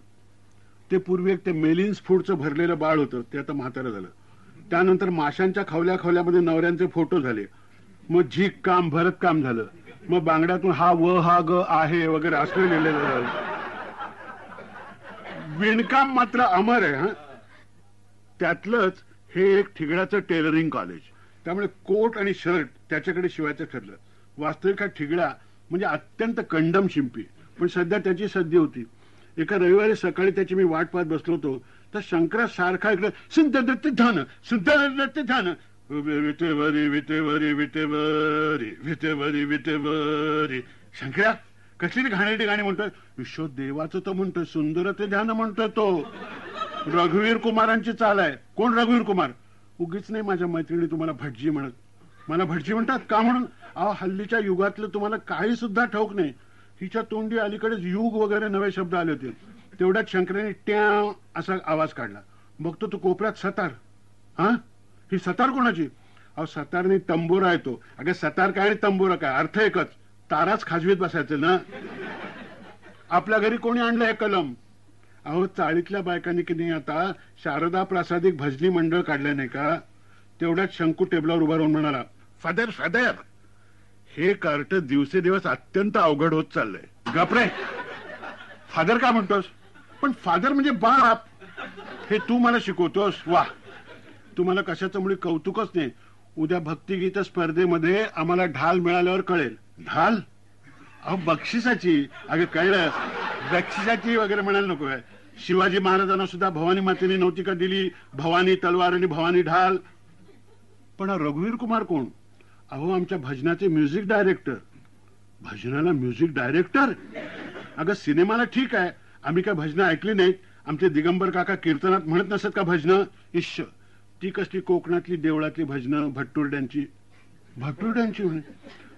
ते पूर्वी एक ते मेलिन्स फूडचं भरलेलं बाळ होतं ते आता म्हातारं झालं. त्यानंतर माशांच्या खवल्या खवल्यामध्ये नवऱ्यांचे फोटो झाले. मग झीक काम भरत काम झालं. मग बांगड्यातून हा व हा ग आहे वगैरे असं लिहिलेलं झालं. विणकाम मात्र अमर आहे हा. त्यातलंच हे एक ठिगड्याचं टेलरिंग कॉलेज त्यामुळे कोट आणि शर्ट त्याच्याकडे शिवायचं ठरलं. वास्तविक हा ठिगडा म्हणजे अत्यंत कंडम शिंपी. पण सध्या त्याची सद्दी होती. एका रविवारी सकाळी त्याची मी वाट पाहत बसलो होतो. तर शंकरा सारखा इकडे सुंदर नृत्य ध्यान सुंदर दत्त ध्यान विटेवरी विटेवरी विटेवरी विटेवरी विटेवरी. शंकरा कसली घाणेरडी गाणी म्हणतोय? विश्व देवाचं तो म्हणतोय सुंदर ते ध्यान म्हणतोय तो. रघुवीर कुमारांची चाल आहे. कोण रघुवीर कुमार? उगीच नाही माझ्या मैत्रिणी तुम्हाला भटजी म्हणत. मला भटजी म्हणतात का म्हणून? अहो हल्लीच्या युगातलं तुम्हाला काही सुद्धा ठाऊक नाही. हिच्या तोंडी अलीकडेच युग वगैरे नवे शब्द आले होते. तेवढ्यात शंकराने ट्या असा आवाज काढला. बघतो तो कोपऱ्यात सतार. हा? ही सतार कोणाची? अहो सतारने तंबोरा येतो अगं सतार काय आणि तंबोरा काय? अर्थ एकच. ताराच खाजवीत बसायचं ना? आपल्या घरी कोणी आणलं हे कलम? अहो चाळीतल्या बायकांनी की नाही आता शारदा प्रासादिक भजनी मंडळ काढलं नाही का? तेवढ्यात शंकू टेबलावर उभा राहून म्हणाला फादर फादर हे कार्ट दिवसेदिवस अत्यंत अवघड होत चाललंय. गपरे फादर का म्हणतोस? पण फादर म्हणजे बाप. हे तू मला शिकवतोस वा. तुम्हाला कशाचं मुळे कौतुकच नाही. उद्या भक्तिगीत स्पर्धेमध्ये आम्हाला ढाल मिळाल्यावर कळेल. ढाल? अहो बक्षिसाची. अगं कळलं बक्षिसाची वगैरे म्हणायला नको आहे. शिवाजी महाराजांना सुद्धा भवानी मातेने नव्हती का दिली भवानी तलवार आणि भवानी ढाल. पण रघुवीर कुमार कोण? अहो आमच्या भजनाचे म्युझिक डायरेक्टर. भजनाला म्युझिक डायरेक्टर? अगं सिनेमाला ठीक आहे. आम्ही काय भजनं ऐकली नाहीत. आमचे दिगंबर काका कीर्तनात म्हणत नसत का भजनं? इश्य ती कसली कोकणातली देवळातली भजनं भट्टुरड्यांची. भट्टुरड्यांची म्हणे.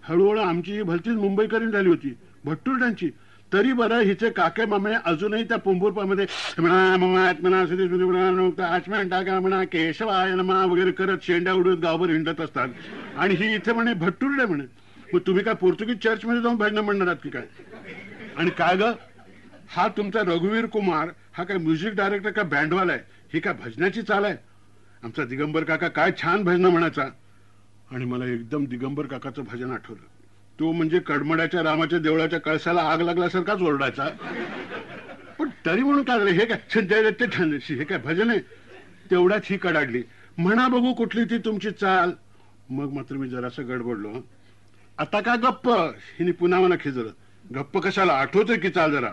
हळूहळू आमची भलतीच मुंबईकरीन झाली होती. भट्टुरड्यांची. तरी बरं हिचे काके मामे अजूनही त्या पुंबुरपामध्ये म्हणा ममात म्हणा सुधीर म्हणा नुकता टाका म्हणा केशवाय नमा वगैरे करत शेंड्या उडत गावभर हिंडत असतात. आणि ही इथे म्हणे भट्टुरडे म्हणे. मग तुम्ही काय पोर्तुगीज चर्चमध्ये जाऊन भजनं म्हणणार आहात की काय? आणि काय ग? हा तुमचा रघुवीर कुमार हा काय म्युझिक डायरेक्टर का बँडवाला आहे? ही काय भजनाची चाल आहे? आमचा दिगंबर काका काय छान भजनं म्हणायचा. आणि मला एकदम दिगंबर काकाचं भजन आठवलं. तो म्हणजे कडमड्याच्या रामाच्या देवळाच्या कळसाला आग लागल्यासारखाच ओरडायचा. पण तरी म्हणून काय झालं? हे काय ते छान हे काय भजन आहे? तेवढ्यात ही कडाडली. म्हणा बघू कुठली ती तुमची चाल. मग मात्र मी जरासं गडबडलो आता का गप्प? हिने पुन्हा मला खिजलं. गप्प कशाला? आठवतोय की चाल जरा?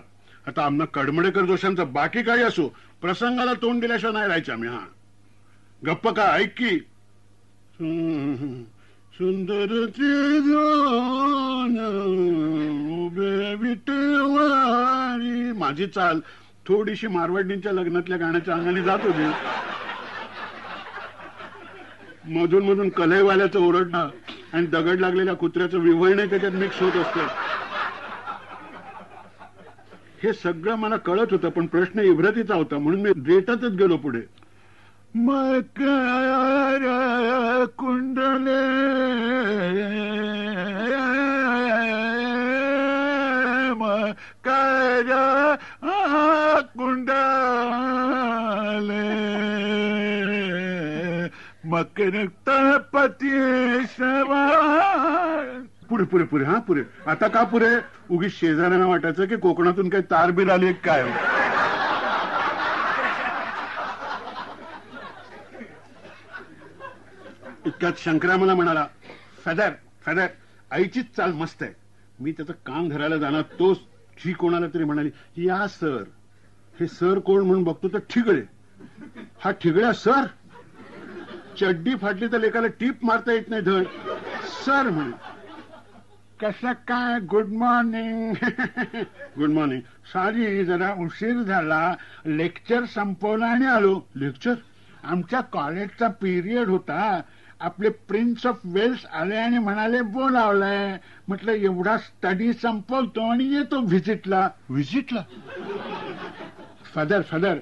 आता आमना कडमडेकर जोशांचं बाकी काही असो प्रसंगाला तोंड दिल्याशिवाय नाही राहायचं आम्ही हा. गप्प का? ऐक की. सुंदर उभे विटवारी माझी चाल थोडीशी मारवाडींच्या लग्नातल्या गाण्याच्या अंगाने जात होती मधून मधून कलईवाल्याचं ओरडणं आणि दगड लागलेल्या कुत्र्याचं विवळणे त्याच्यात मिक्स होत असतं हे सगळं मला कळत होतं पण प्रश्न इब्रतीचा होता म्हणून मी रेटातच गेलो पुढे मकर कुंडले मकर कुंडले मकर तळपती पुढे पुढे पुढे हा पुढे आता का पुढे उगीच शेजाऱ्यांना वाटायचं की कोकणातून काही तारबीर आली काय इतक्यात शंकरा मला म्हणाला फॅदर फॅदर आईचीच चाल मस्त आहे. मी त्याचं कान धरायला जाणार तोच ही कोणाला तरी म्हणाली या सर. हे सर कोण म्हणून बघतो तर ठिगळे. हा ठिगळ्या सर. चड्डी फाटली तर लेखाला टीप मारता येत नाही धड. सर म्हणे. कसं काय? Good morning good morning sorry जरा उशीर झाला. लेक्चर संपवला आणि आलो. लेक्चर आमच्या कॉलेजचा पिरियड होता. आपले प्रिन्स ऑफ वेल्स आले आणि म्हणाले बोलावलंय. म्हटलं एवढा स्टडी संपवतो आणि येतो व्हिजिटला व्हिजिटला फादर फादर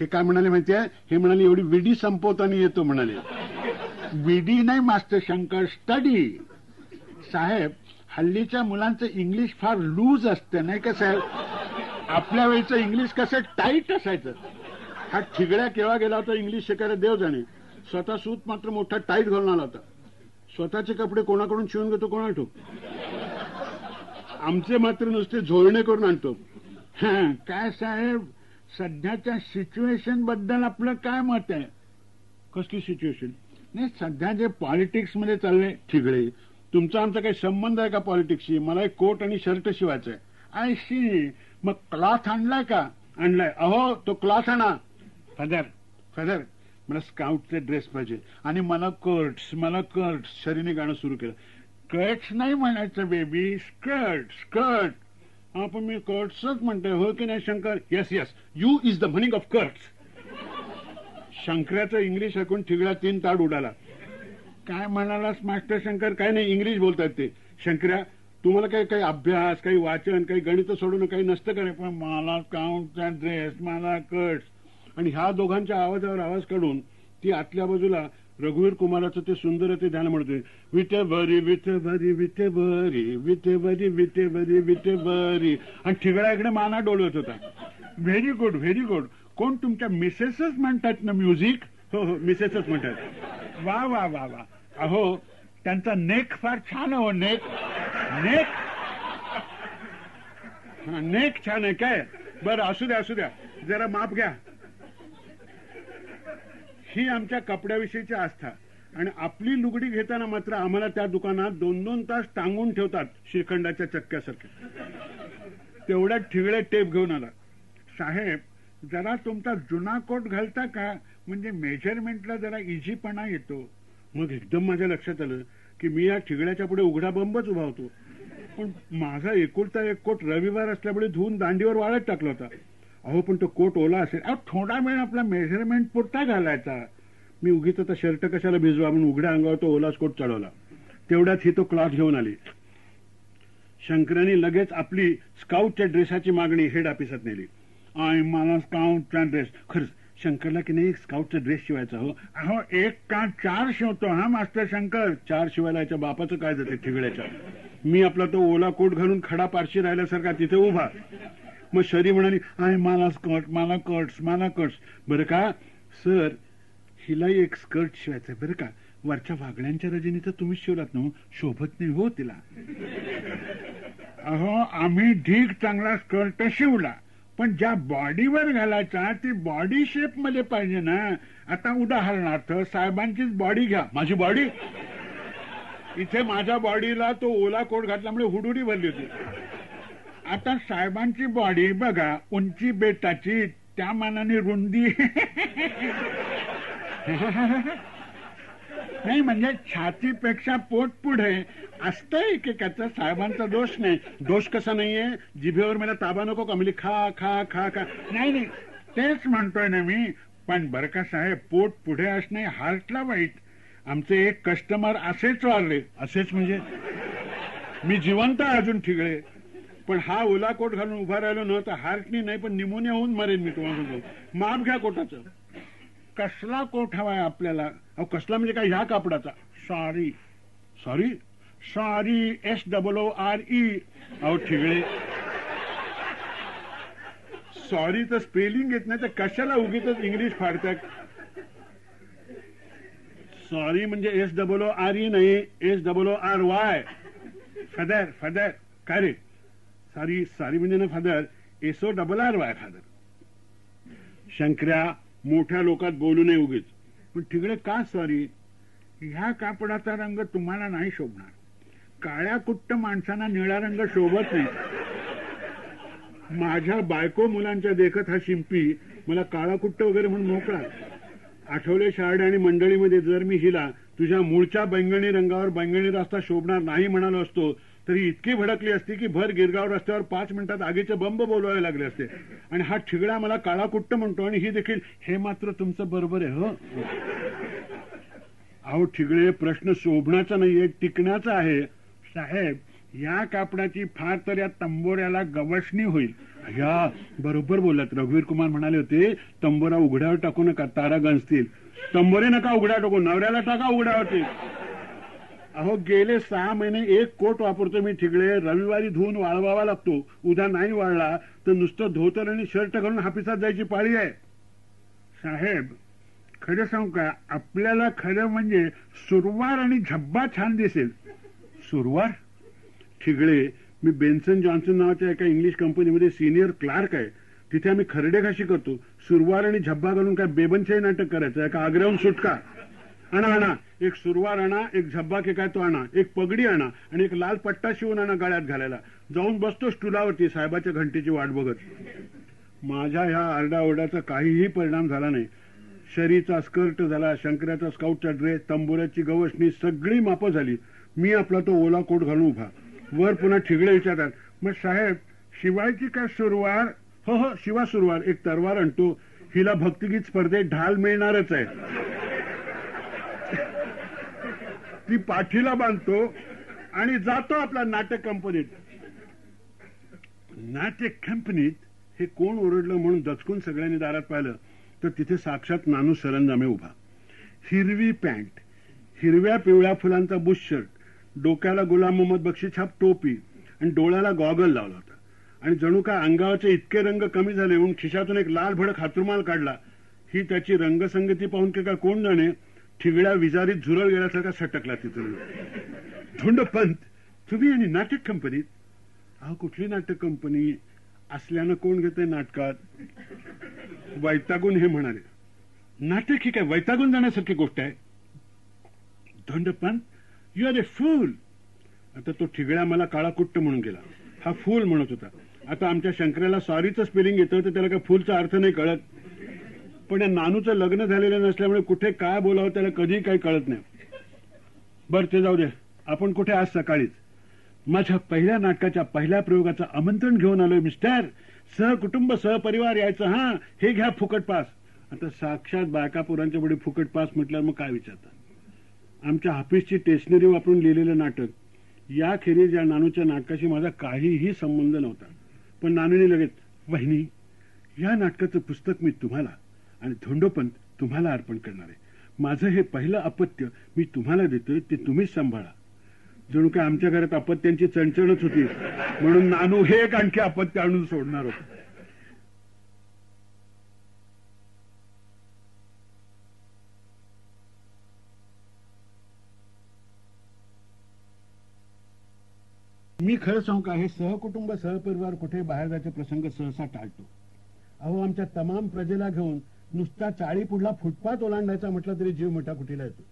हे काय म्हणाले माहितीये? हे म्हणाले एवढी विडी संपवताना येतो म्हणाले. विडी नाही मास्टर शंकर स्टडी साहेब हल्लीच्या मुलांचं इंग्लिश फार लूज असतं नाही का साहेब? आपल्या वेळचं इंग्लिश कसं टाईट असायचं. हा ठिगड्या केव्हा गेला होता इंग्लिश शिकायला देव जाणे स्वतः सूत मात्र मोठा टाईट घालून आला होता. स्वतःचे कपडे कोणाकडून शिवून घेतो कोणा ठोक आमचे मात्र नुसते झोळणे करून आणतो. काय साहेब सध्याच्या सिच्युएशनबद्दल आपलं काय मत आहे? कसली सिच्युएशन नाही सध्या जे पॉलिटिक्समध्ये चाललंय ठिकळे तुमचा आमचा काही संबंध आहे का पॉलिटिक्सशी मला एक कोट आणि शर्ट शिवायचा आहे आय सी मग क्लॉथ आणलाय का? आणलाय. अहो तो क्लॉथ आणा. फदर फदर. मला स्काउटचे ड्रेस पाहिजे. आणि मला कर्ट्स मला कर्ट्स. शरीने गाणं सुरू केलं. कर्ट्स नाही म्हणायचं बेबी स्कर्ट स्कर्ट हा पण मी कर्ट्सच म्हणतोय. हो की नाही Shankar? Yes yes you is the meaning of courts. शंकराचं इंग्लिश ऐकून ठिगळा तीन ताड उडाला. काय म्हणालास मास्टर शंकर? काय नाही इंग्लिश बोलतात ते. शंकरा तुम्हाला काही काही अभ्यास काही वाचन काही गणित सोडून काही नसतं करे पण मला काउंटचा ड्रेस मला कट्स आणि ह्या दोघांच्या आवाजावर आवाज काढून ती आतल्या बाजूला रघुवीर कुमाराचं ते सुंदर ते ध्यान म्हणतोय. विटे बरी विटे बरी विटे बरी विटे बरी विटे बरी विटे बरी आणि ठिगळा इकडे माना डोलवत होता. व्हेरी गुड व्हेरी गुड कोण तुमच्या मिसेसच म्हणतात ना म्युझिक हो हो मिसेसच म्हणतात. वा वा वा वा. अहो त्यांचा नेक फार छान हो नेक नेक हा, नेक छान आहे काय? बरं असू द्या असू द्या. जरा माप घ्या. ही आमच्या कपड्याविषयीची आस्था. आणि आपली लुगडी घेताना मात्र आम्हाला त्या दुकानात दोन दोन तास टांगून ठेवतात श्रीखंडाच्या चक्क्यासारखे. तेवढ्यात ठिगळे टेप घेऊन आला. साहेब जरा तुमचा जुना कोट घालता का? म्हणजे मेजरमेंटला जरा इझीपणा येतो. मग एकदम माझ्या लक्षात आलं की मी या ठिगळ्याच्या पुढे उघडा बंबच उभा होतो. पण माझा एकुलता एक कोट रविवार असल्यामुळे धुवून दांडीवर वाळत टाकला होता. अहो पण तो कोट ओला असेल. अहो थोडा वेळ आपला मेजरमेंट पुरता घालायचा. मी उगीच आता शर्ट कशाला भिजवा म्हणून उघड्या अंगावर तो ओलाच कोट चढवला. तेवढ्यात ही तो क्लॉथ घेऊन आली. शंकराने लगेच आपली स्काउटच्या ड्रेसाची मागणी हेड ऑफिसात नेली. आय मला स्काउटचा ड्रेस खरंच शंकरला की नाही स्काउटचा ड्रेस शिवायचा हो? अहो एक का चार शिवतो हा मास्टर शंकर? चार शिवायला याच्या बापाचं काय जाते ठिगड्याच्या मी आपला तो ओला कोट घालून खडा पारशी राहिल्यासारखा तिथे उभा. मग शरी म्हणाली आय मला स्कर्ट मला कट्स मला कट्स. बरं का? सर हिलाही एक स्कर्ट शिवायचं बरं का? वरच्या वागण्यांच्या रजनीचं तुम्ही शिवलात ना हो? शोभत नाही हो तिला. अहो आम्ही ढीक चांगला स्कर्ट शिवला पण ज्या बॉडीवर घालायचा ती बॉडी शेपमध्ये पाहिजे ना. आता उदाहरणार्थ साहेबांचीच बॉडी घ्या. माझी बॉडी? इथे माझ्या बॉडीला तो ओला कोट घातल्यामुळे हुडुडी भरली होती. आता साहेबांची बॉडी बघा उंची बेटाची त्या मानाने रुंदी. नाही म्हणजे छातीपेक्षा पोट पुढे. असतं एकेकाचा साहेबांचा दोष नाही. दोष कसा नाहीये? जिभेवर मला ताबा नको का? म्हणजे खा खा खा खा. नाही नाही. तेच म्हणतोय ना मी. पण बरं का साहेब पोट पुढे असणे हार्टला वाईट. आमचे एक कस्टमर असेच वारले. असेच म्हणजे? मी जिवंत अजून ठिगळे. पण हा ओला कोट घालून उभा राहिलो ना तर हार्टनी नाही पण निमोनिया होऊन मरेन मी तुम्हाला सांगतो माप घ्या कोटाचं. कसला कोट हवाय आपल्याला? अहो कसला म्हणजे काय? ह्या कापडाचा. Sorry. Sorry? Sorry S double O R E अहो ठिगळे. सॉरी तर स्पेलिंग येत नाही तर कशाला उगीच इंग्लिश फाडतात सॉरी म्हणजे S double O R E नाही S double O R Y father father. काय रे? सॉरी सॉरी म्हणजे ना father S O double R Y father. शंकर्या मोठ्या लोकात बोलू नये उगीच. पण तिकडे का सॉरी ह्या कापडाचा रंग तुम्हाला नाही शोभणार. काळ्या कुट्ट माणसांना निळा रंग शोभत नाही. माझ्या बायको मुलांच्या देखत हा शिंपी मला काळा कुट्ट वगैरे म्हणून मोकळा. आठवले शारडे आणि मंडळीमध्ये जर मी हिला तुझ्या मूळच्या बैंगणी रंगावर बैंगणी रस्ता शोभणार नाही म्हणालो असतो तरी इतकी भडकली असती की भर गिरगाव रस्त्यावर पाच मिनिटात आगीचे बंब बोलवावे लागले असते. आणि हा ठिगळा मला काळाकुट्ट म्हणतो आणि ही देखील हे मात्र तुमचं बरोबर आहे हो. अहो ठिगळे प्रश्न शोभण्याचा नाहीये टिकण्याचा आहे. साहेब या कापडाची फार तर या तंबोऱ्याला गवसणी होईल. या बरोबर बोलत रघुवीर कुमार म्हणाले होते तंबोरा उघड्यावर टाकू नका तारा गंजतील. तंबोरे नका उघड्या टाकू नवऱ्याला टाका उघड्यावरती. अहो गेले सहा महिने एक कोट वापरतो मी ठिगळे. रविवारी धुवून वाळवावा लागतो. उद्या नाही वाळला तर नुसतं धोतर आणि शर्ट घालून हापिसात जायची पाळी आहे. साहेब खरं सांगू का? आपल्याला खरं म्हणजे सुरवार आणि झब्बा छान दिसेल. सुरवार? ठिगळे मी बेन्सन जॉन्सन नावाच्या एका इंग्लिश कंपनीमध्ये सिनियर क्लार्क आहे. तिथे आम्ही खरडे घाशी करतो. सुरवार आणि झब्बा घालून काय बेबनशाही नाटक करायचं? एका आग्र्याहून सुटका. आणा आणा. एक सुरवार आणा एक झब्बा के काय तो आणा. एक पगडी आणा आणि एक लाल पट्टा शिवून आणा गाळ्यात घालायला. जाऊन बसतो स्टुलावरती साहेबाच्या घंटेची वाट बघत. माझ्या ह्या आरडाओरडाचा काहीही परिणाम झाला नाही. शरीचा स्कर्ट झाला शंकराचा स्काउटचा ड्रेस तंबोऱ्याची गवसणी सगळी मापं झाली. मी आपला तो ओला कोट घालून उभा. वर पुन्हा ठिगळे विचारतात मग साहेब शिवायची काय सुरवार? हो हो शिवा सुरवार. एक तरवार आणतो. हिला भक्तिगीत स्पर्धेत ढाल मिळणारच आहे. ती पाठीला बांधतो आणि जातो आपला नाटक कंपनीत. नाट्य कंपनीत हे कोण ओरडलं म्हणून दचकून सगळ्यांनी दारात पाहिलं तर तिथे साक्षात नानू सरंजामे उभा. हिरवी पॅन्ट हिरव्या पिवळ्या फुलांचा बुशर्ट डोक्याला गुलाम मोहम्मद बक्षी छाप टोपी आणि डोळ्याला गॉगल लावला होता. आणि जणू काय अंगावरचे इतके रंग कमी झाले म्हणून खिशातून एक लाल भडक हातरुमाल काढला. ही त्याची रंगसंगती पाहून की का कोण जाणे? ठिगळ्या विजारीत झुरळ गेल्यासारखा सटकला तिथून. धुंडपंत तुम्ही आणि नाटक कंपनीत अहो कुठली नाटक कंपनी असल्यानं कोण घेते नाटकात? वैतागून हे म्हणाले. नाटक ही काय वैतागून जाण्यासारखी गोष्ट आहे? धोंडपंत यू आर ए फूल आता तो ठिगळ्या मला काळा कुट्ट म्हणून गेला. हा फूल म्हणत होता. आता आमच्या शंकराला सॉरीचं स्पेलिंग येतं तर त्याला काय फुलचा अर्थ नाही कळत. पण या नानूचं लग्न झालेलं नसल्यामुळे कुठे काय बोलावं त्याला कधी काही कळत नाही. बरं ते जाऊ दे. आपण कुठे आज सकाळीच? माझ्या पहिल्या नाटकाच्या पहिल्या प्रयोगाचं आमंत्रण घेऊन आलोय मिस्टर. सहकुटुंब सहपरिवार यायचं हा? हे घ्या फुकट पास. आता साक्षात बायका पोरांच्या पुढे फुकट पास म्हटल्यावर मग काय विचारतात आमच्या हाफिसची स्टेशनरी वापरून लिहिलेलं नाटक. याखेरीज या नानूच्या नाटकाशी माझा काहीही संबंध नव्हता. पण नानूने लगेच वहिनी या नाटकाचं पुस्तक मी तुम्हाला आणि धोंडोपण तुम्हाला अर्पण करणार. आहे माझं हे पहिलं अपत्य मी तुम्हाला देतोय ते तुम्हीच सांभाळा. जणू काय आमच्या घरात अपत्यांची चणचणच होती म्हणून नानू हे एक आणखी अपत्य आणून सोडणार होत. मी खरं सांगू का हे सहकुटुंब सहपरिवार कुठे बाहेर जायचे प्रसंग सहसा टाळतो. अहो आमच्या तमाम प्रजेला घेऊन नुसता चाळी पुढला फुटपाथ ओलांडायचा म्हटलं तरी जीव मोठा कुठीला येतो?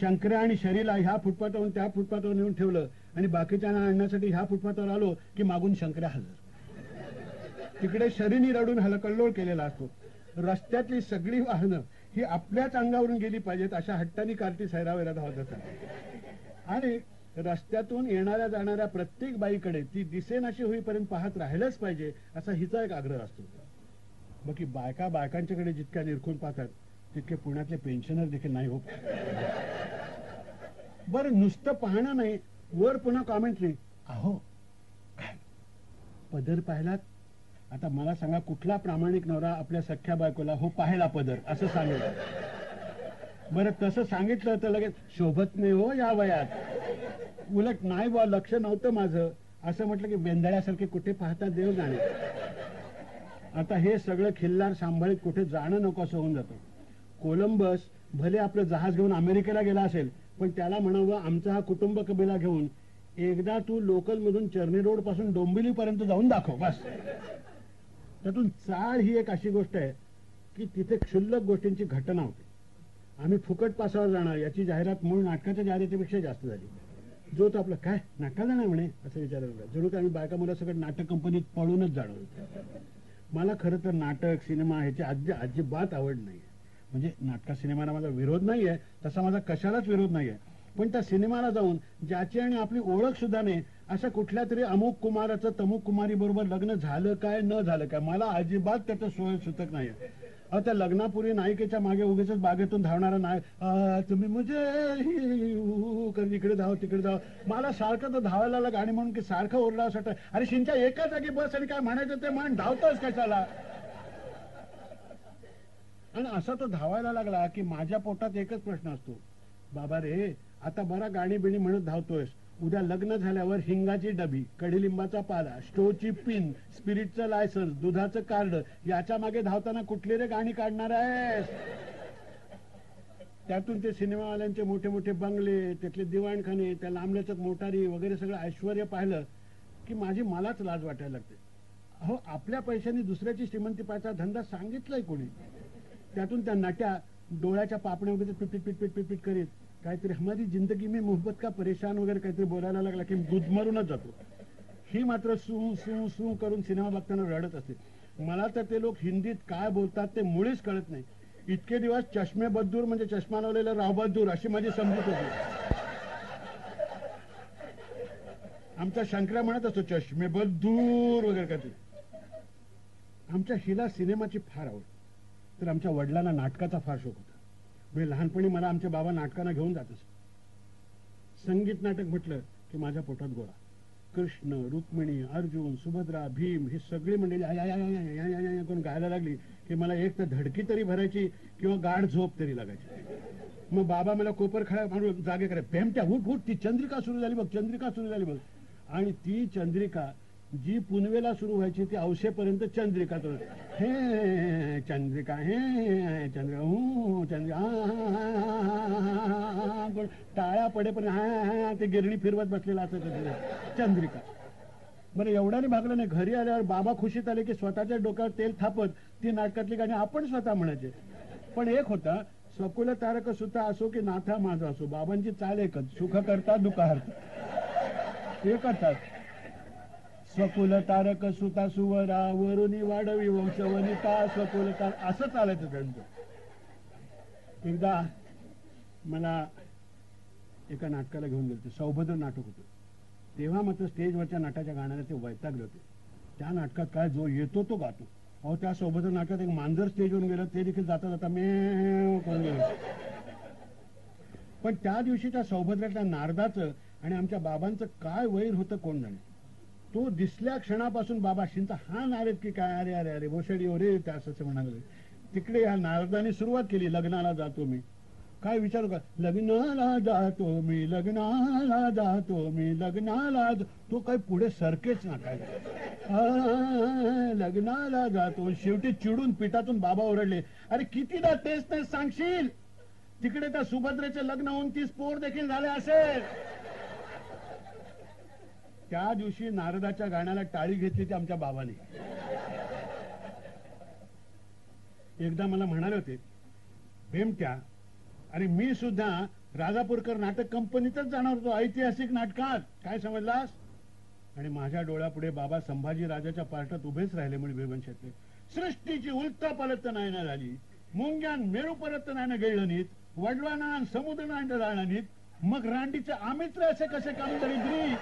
शंकर्या आणि शरीला ह्या फुटपाथवरून त्या फुटपाथवर नेऊन ठेवलं आणि बाकीच्यांना आणण्यासाठी ह्या फुटपाथवर आलो की मागून शंकर्या हजर. तिकडे शरीनी रडून हलकल्लोळ केलेला असतो. रस्त्यातली सगळी वाहनं ही आपल्याच अंगावरून गेली पाहिजेत अशा हट्टानी कार्टी सैरावेला धावत असतात आणि रस्त्यातून येणाऱ्या जाणाऱ्या प्रत्येक बाईकडे ती दिसेनाशी होईपर्यंत पाहत राहिलंच पाहिजे असा हिचा एक आग्रह असतो. बाकी बायका बायकांच्याकडे जितक्या निरखून पाहतात तितके पुण्यातले पेन्शनर देखील नाही हो. बरं नुसतं पाहणं नाही वर पुन्हा कॉमेंट्री अहो काय? पदर पाहिलात? आता मला सांगा कुठला प्रामाणिक नवरा आपल्या सख्या बायकोला हो पाहिला पदर असं सांगेल. बरं तसं सांगितलं तर लगेच शोभत नाही हो या वयात. उलट नाही बा लक्ष नव्हतं माझं. असं म्हटलं की वेंदळ्यासारखे कुठे पाहता देव जाणे आता हे सगळं खिल्लार सांभाळीत कुठे जाणं नको असं होऊन जातं. कोलंबस भले आपलं जहाज घेऊन अमेरिकेला गेला असेल पण त्याला म्हणावं आमचा हा कुटुंब कबिला घेऊन एकदा तू लोकल मधून चर्नी रोडपासून डोंबिवली पर्यंत जाऊन दाखव बस. त्यातून चाळ ही एक अशी गोष्ट आहे की तिथे क्षुल्लक गोष्टींची घटना होते. आम्ही फुकट पासावर जाणार याची जाहिरात म्हणून नाटकाच्या जाहिरातीपेक्षा जास्त झाली. जो तो आपलं काय नाटकाला नाही म्हणे? असं विचारायला जरूर आम्ही बायका मुला सगळं नाटक कंपनीत पळूनच जाणवलं मला खरं तर नाटक सिनेमा ह्याची अजिब अजिबात आवड नाही म्हणजे नाटका सिनेमाला माझा विरोध नाहीये तसा माझा कशालाच विरोध नाहीये. पण त्या सिनेमाला जाऊन ज्याची आणि आपली ओळख सुद्धा नाही अशा कुठल्या तरी अमुक कुमाराचं तमुक कुमारी बरोबर लग्न झालं काय न झालं काय मला अजिबात त्याचं सोय सुतक नाहीये. त्या लग्नापूर्वी नायिकेच्या मागे उगीच बागेतून धावणारा नाय तुम्ही मुझे ही इकडे धाव तिकडे धाव. मला सारखं तर धावायला लागलं आणि म्हणून की सारखं ओरडा वाटतं, अरे शिंच्या एका जागी बस आणि काय म्हणायचं ते म्हण धावतोच कशाला? आणि असा तो धावायला लागला की माझ्या पोटात एकच प्रश्न असतो. बाबा रे आता बरा गाणी बिणी म्हणत धावतोयस. उद्या लग्न झाल्यावर हिंगाची डबी कडीलिंबाचा पाला स्टोची पिन स्पिरिटचं लायसन्स दुधाचं कार्ड याच्या मागे धावताना कुठली रे गाणी काढणार आहेस? त्यातून ते सिनेमावाल्यांचे मोठे मोठे बंगले त्यातले दिवाणखाने त्या लांबल्याचक मोटारी वगैरे सगळं ऐश्वर पाहिलं की माझी मलाच लाज वाटायला लागते. अहो आपल्या पैशांनी दुसऱ्याची श्रीमंती पाहायचा धंदा सांगितलाय कोणी? त्यातून त्या नट्या डोळ्याच्या पापण्या वगैरे पिटपिट पिटपिट पिटपिट करीत काहीतरी हमारी जिंदगी मी मोहब्बत का परेशान वगैरे काहीतरी बोलायला लागला की गुदमरूनच जातो. ही मात्र सू सू सू करून सिनेमा बघताना रडत असते. मला तर ते लोक हिंदीत काय बोलतात ते मुळीच कळत नाही. इतके दिवस चष्मे बद्दूर म्हणजे चष्मा लावलेला राव बद्दूर अशी माझी समजूत होती. आमचा शंकरा म्हणत असतो चष्मे बद्दूर वगैरे काहीतरी. आमच्या हिला सिनेमाची फार आवड. तर आमच्या वडिलांना नाटकाचा फार शोक होता. म्हणजे लहानपणी मला आमच्या बाबा नाटकांना घेऊन जात असत संगीत नाटक म्हटलं की माझ्या पोटात गोळा. कृष्ण रुक्मिणी अर्जुन सुभद्रा भीम ही सगळी मंडळी करून गायला लागली की मला एक तर धडकी तरी भरायची किंवा गाढ झोप तरी लागायची. मग बाबा मला कोपर खळा मारून जागे करायला भेमट्या हुट हुट ती चंद्रिका सुरू झाली बघ चंद्रिका सुरू झाली बघ. आणि ती चंद्रिका जी पुनवेला सुरू व्हायची ती औशेपर्यंत चंद्रिका तो हे चंद्रिका हे चंद्रिका हू चंद्रिका टाळ्या पडेपर्यंत हा, ते गिरणी फिरवत बसलेला असत चंद्रिका. बरं एवढ्याने भागलं नाही. घरी आल्यावर बाबा खुशीत आले की स्वतःच्या डोक्यावर तेल थापत ती नाटकातली गाणी आपण स्वतः म्हणायचे. पण एक होता स्वकुल तारक सुद्धा असो की नाथा माझा असो बाबांची चाल एकच सुख करता दुःख हरता. एकच स्वकुल तारक सुता सुवरा वरुणी वाढवी वंशवनिता स्वकुल तार असं चालायचं त्यांचं. एकदा मला एका नाटकाला घेऊन गेले सौभद्र नाटक होतं. तेव्हा मात्र स्टेजवरच्या नाटाच्या गाण्याला ते वैतागले होते. त्या नाटकात काय जो येतो तो गातो. अहो त्या सौभद्र नाटकात एक मांजर स्टेजवरून गेलं. ते देखील जाता जाता मे करून गेलं पण त्या दिवशी त्या सौभद्राच्या नारदाचं आणि आमच्या बाबांचं काय वैर होतं कोण जाणे? तो दिसल्या क्षणापासून बाबा शिंचा हा नारद की काय? अरे अरे अरे भोसडी हो त्या असं म्हणाले. तिकडे या नारदाने सुरुवात केली लग्नाला जातो मी. काय विचारू का? लग्नाला जातो मी लग्नाला जातो मी लग्नाला तो काही पुढे सरकेच ना काय? लग्नाला जातो. शेवटी चिडून पिठातून बाबा ओरडले. अरे कितीदा तेच तेच सांगशील? तिकडे त्या सुभद्रेचे लग्न होऊन तीस पोर देखील झाले असेल. त्या दिवशी नारदाच्या गाण्याला टाळी घेतली ती आमच्या बाबाने. एकदा मला म्हणाले होते भेमट्या आणि मी सुद्धा राजापूरकर नाटक कंपनीतच जाणार होतो ऐतिहासिक नाटकात. काय समजलास? आणि माझ्या डोळ्यापुढे बाबा संभाजी राजाच्या पार्टात उभेच राहिले म्हणजे बेवंशातले सृष्टीची उलता पलत नाही ना झाली. मुंग्यान मेरू परत नाही ना गेलं नीत वडवाना समुद्र नांड राहणार नीत मग रांडीचे आमित्र असे कसे काम दरिद्री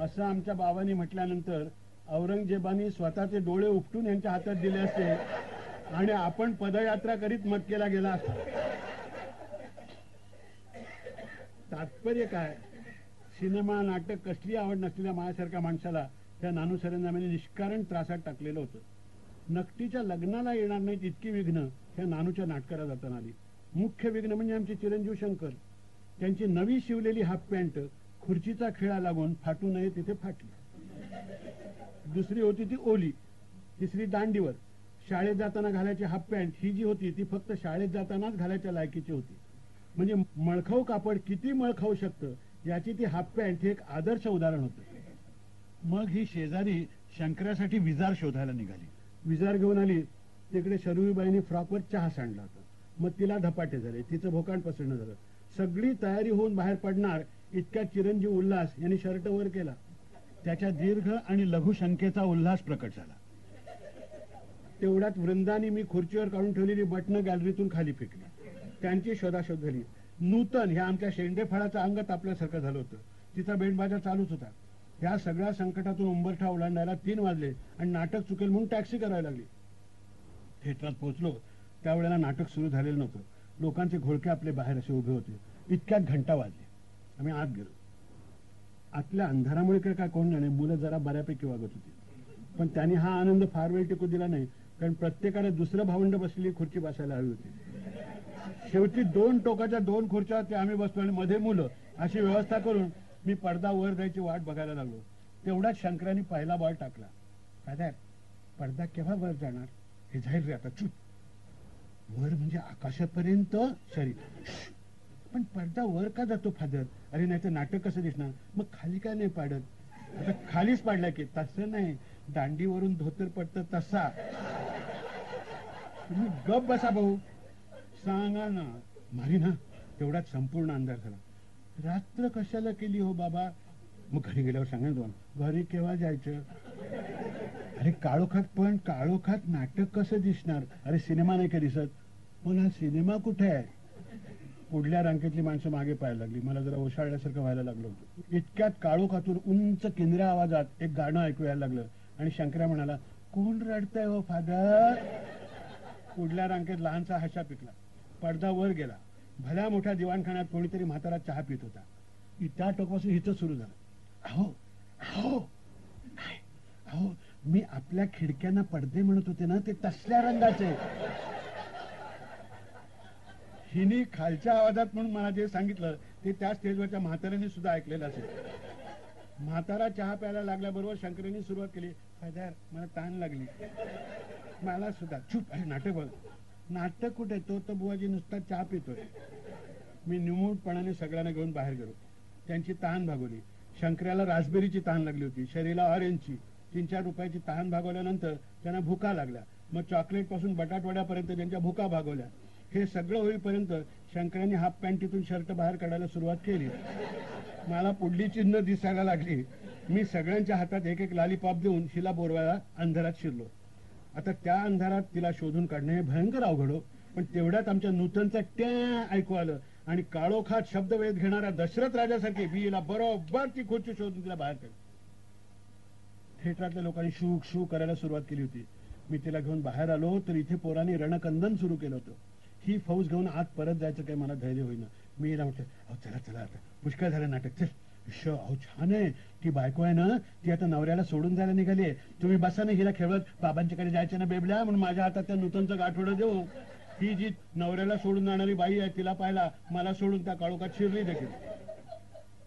असं आमच्या बाबांनी म्हटल्यानंतर औरंगजेबाने स्वतःचे डोळे उपटून यांच्या हातात दिले असते आणि आपण पदयात्रा करीत मक्केला गेला असता. तात्पर्य काय? सिनेमा नाटक कसली आवड नसलेल्या माझ्यासारख्या माणसाला त्या नानू सरंजामाने निष्कारण त्रासात टाकलेलं होतं. नक्तीच्या लग्नाला येणार नाहीत इतकी विघ्न ह्या नानूच्या नाटकाला जाताना आली. मुख्य विघ्न म्हणजे आमचे चिरंजीव शंकर. त्यांची नवी शिवलेली हाफ पॅन्ट खुर्चीचा खेळा लागून फाटू नये तिथे फाटली. दुसरी होती ती ओली तिसरी दांडीवर. शाळेत जाताना घालायची हाफ पॅन्ट ही जी होती ती फक्त शाळेत जातानाच घालायच्या लायकीची होती. म्हणजे मळखाऊ कापड किती मळखाऊ शकतं याची ती हाफ पॅन्ट हे एक आदर्श उदाहरण होतं. मग ही शेजारी शंकरासाठी विजार शोधायला निघाली. विजार घेऊन आली तिकडे शरुईबाईंनी फ्रॉकवर चहा सांडला होता. मग तिला धपाटे झाले तिचं भोकाण पसरणं झालं. सगळी तयारी होऊन बाहेर पडणार इतक्या चिरंजीव उल्हास यांनी शर्ट वर केला. त्याच्या दीर्घ आणि लघु शंकेचा उल्हास प्रकट झाला. तेवढ्यात वृंदाने मी खुर्चीवर काढून ठेवलेली बटणं गॅलरीतून खाली फेकली. त्यांची शोधाशोध झाली. नूतन ह्या आमच्या शेंडेफळाचं अंग तापल्यासारखं झालं होतं. तिचा बेंडबाजा चालूच होता. ह्या सगळ्या संकटातून उंबरठा ओलांडायला तीन वाजले आणि नाटक चुकेल म्हणून टॅक्सी करायला लागली. थिएटरात पोहोचलो. त्यावेळेला नाटक सुरू झालेलं नव्हतं. लोकांचे घोळके आपले बाहेर असे उभे होते. इतक्यात घंटा वाजली. आम्ही आत गेलो. आतल्या अंधारामुळे काय काय कोण नाही मुलं जरा बऱ्यापैकी वागत होती. पण त्यांनी हा आनंद फार वेळ टिकू दिला नाही कारण प्रत्येकाने दुसरं भावंड बसलेली खुर्ची बसायला हवी होती. शेवटी दोन टोकाच्या दोन खुर्च्या ते आम्ही बसलो आणि मध्ये मुलं. अशी व्यवस्था करून मी पडदा वर जायची वाट बघायला लागलो. तेवढ्याच शंकराने पहिला बॉल टाकला. फादर पडदा केव्हा वर जाणार? हे जाहीर रे आता चूप. वर म्हणजे आकाशापर्यंत? शरीर पण पडदा वर का जातो फादर? अरे नाही तर नाटक कसं दिसणार? मग खाली काय नाही पाडत? आता खालीच पाडलाय की तसं नाही. दांडीवरून धोतर पडतं तसा. तुम्ही गप बसा भाऊ. सांगा ना. मारी ना तेवढाच संपूर्ण अंधार झाला. रात्र कशाला केली हो बाबा? मग घरी गेल्यावर सांगा तुम्हाला. घरी केव्हा जायचं? अरे काळोखात पण काळोखात नाटक कसं दिसणार? अरे सिनेमा नाही का दिसत? पण हा सिनेमा कुठे आहे? पुढल्या रांकेतली माणसं मागे पाहायला लागली. मला जरा ओशाळल्यासारखं व्हायला लागलं होतं. इतक्यात काळोखातून उंच केंद्रा आवाजात एक गाणं ऐकू यायला लागलं. आणि शंकरा म्हणाला कोण रडतंय हो फादर? पुढल्या रांगेत लहानसा हशा पिकला. पडदा वर गेला. भल्या मोठ्या दिवाणखान्यात कोणीतरी म्हातारा चहा पित होता. त्या टोकापासून हिच सुरू झालं. अहो अहो अहो मी आपल्या खिडक्यांना पडदे म्हणत होते ना ते तसल्या रंगाचे. हिने खालच्या आवाजात म्हणून मला जे सांगितलं ते त्या स्टेजवरच्या म्हाताऱ्यांनी सुद्धा ऐकलेलं असेल. म्हातारा चहा प्यायला लागल्याबरोबर शंकरांनी सुरुवात केली. फायदा मला ताण लागली. मला सुद्धा. छुप अरे नाटक बघ नाटक कुठे? तो तर बुवाजी नुसता चहा पितोय. मी निमूटपणाने सगळ्यांना घेऊन बाहेर गेलो. त्यांची तहान भागवली. शंकराला रासबेरीची तहान लागली होती. शरीला ऑरेंजची. तीन चार रुपयाची तहान भागवल्यानंतर त्यांना भुका लागल्या. मग चॉकलेटपासून बटाटवड्यापर्यंत त्यांच्या भुका भागवल्या. हे सगळं होईपर्यंत शंकरांनी हाफ पॅन्टीतून शर्ट बाहेर काढायला सुरुवात केली. मला पुढली चिन्ह दिसायला लागली. मी सगळ्यांच्या हातात एक एक लालीपॉप देऊन शिला बोरवायला अंधारात शिरलो. आता त्या अंधारात तिला शोधून काढणे हे भयंकर अवघड हो. पण तेवढ्यात आमच्या नूतनचं ट्या ऐकू आलं आणि काळोखात शब्द वेध घेणाऱ्या दशरथ राजासारखे बीला बरोबर ती खुर्ची शोधून तिला बाहेर काढली. थिएटरातल्या लोकांनी शू शू करायला सुरुवात केली होती. मी तिला घेऊन बाहेर आलो तर इथे पोरांनी रणकंदन सुरू केलं होतं. ही फौज घेऊन आत परत जायचं काही मला धैर्य होईना. मी हिला म्हटलं अहो चला चला आता. पुष्कळ झालं नाटक. चल. श अहो छान आहे. ती बायको आहे ना ती आता नवऱ्याला सोडून जायला निघाली तुम्ही बसा ना हिला खेळत बाबांच्याकडे जायचं ना बेबल्या म्हणून माझ्या हातात त्या नूतनचं गाठोडं देऊ ही जी नवऱ्याला सोडून जाणारी बाई आहे तिला पाहिला. मला सोडून त्या काळोखात शिरली देखील.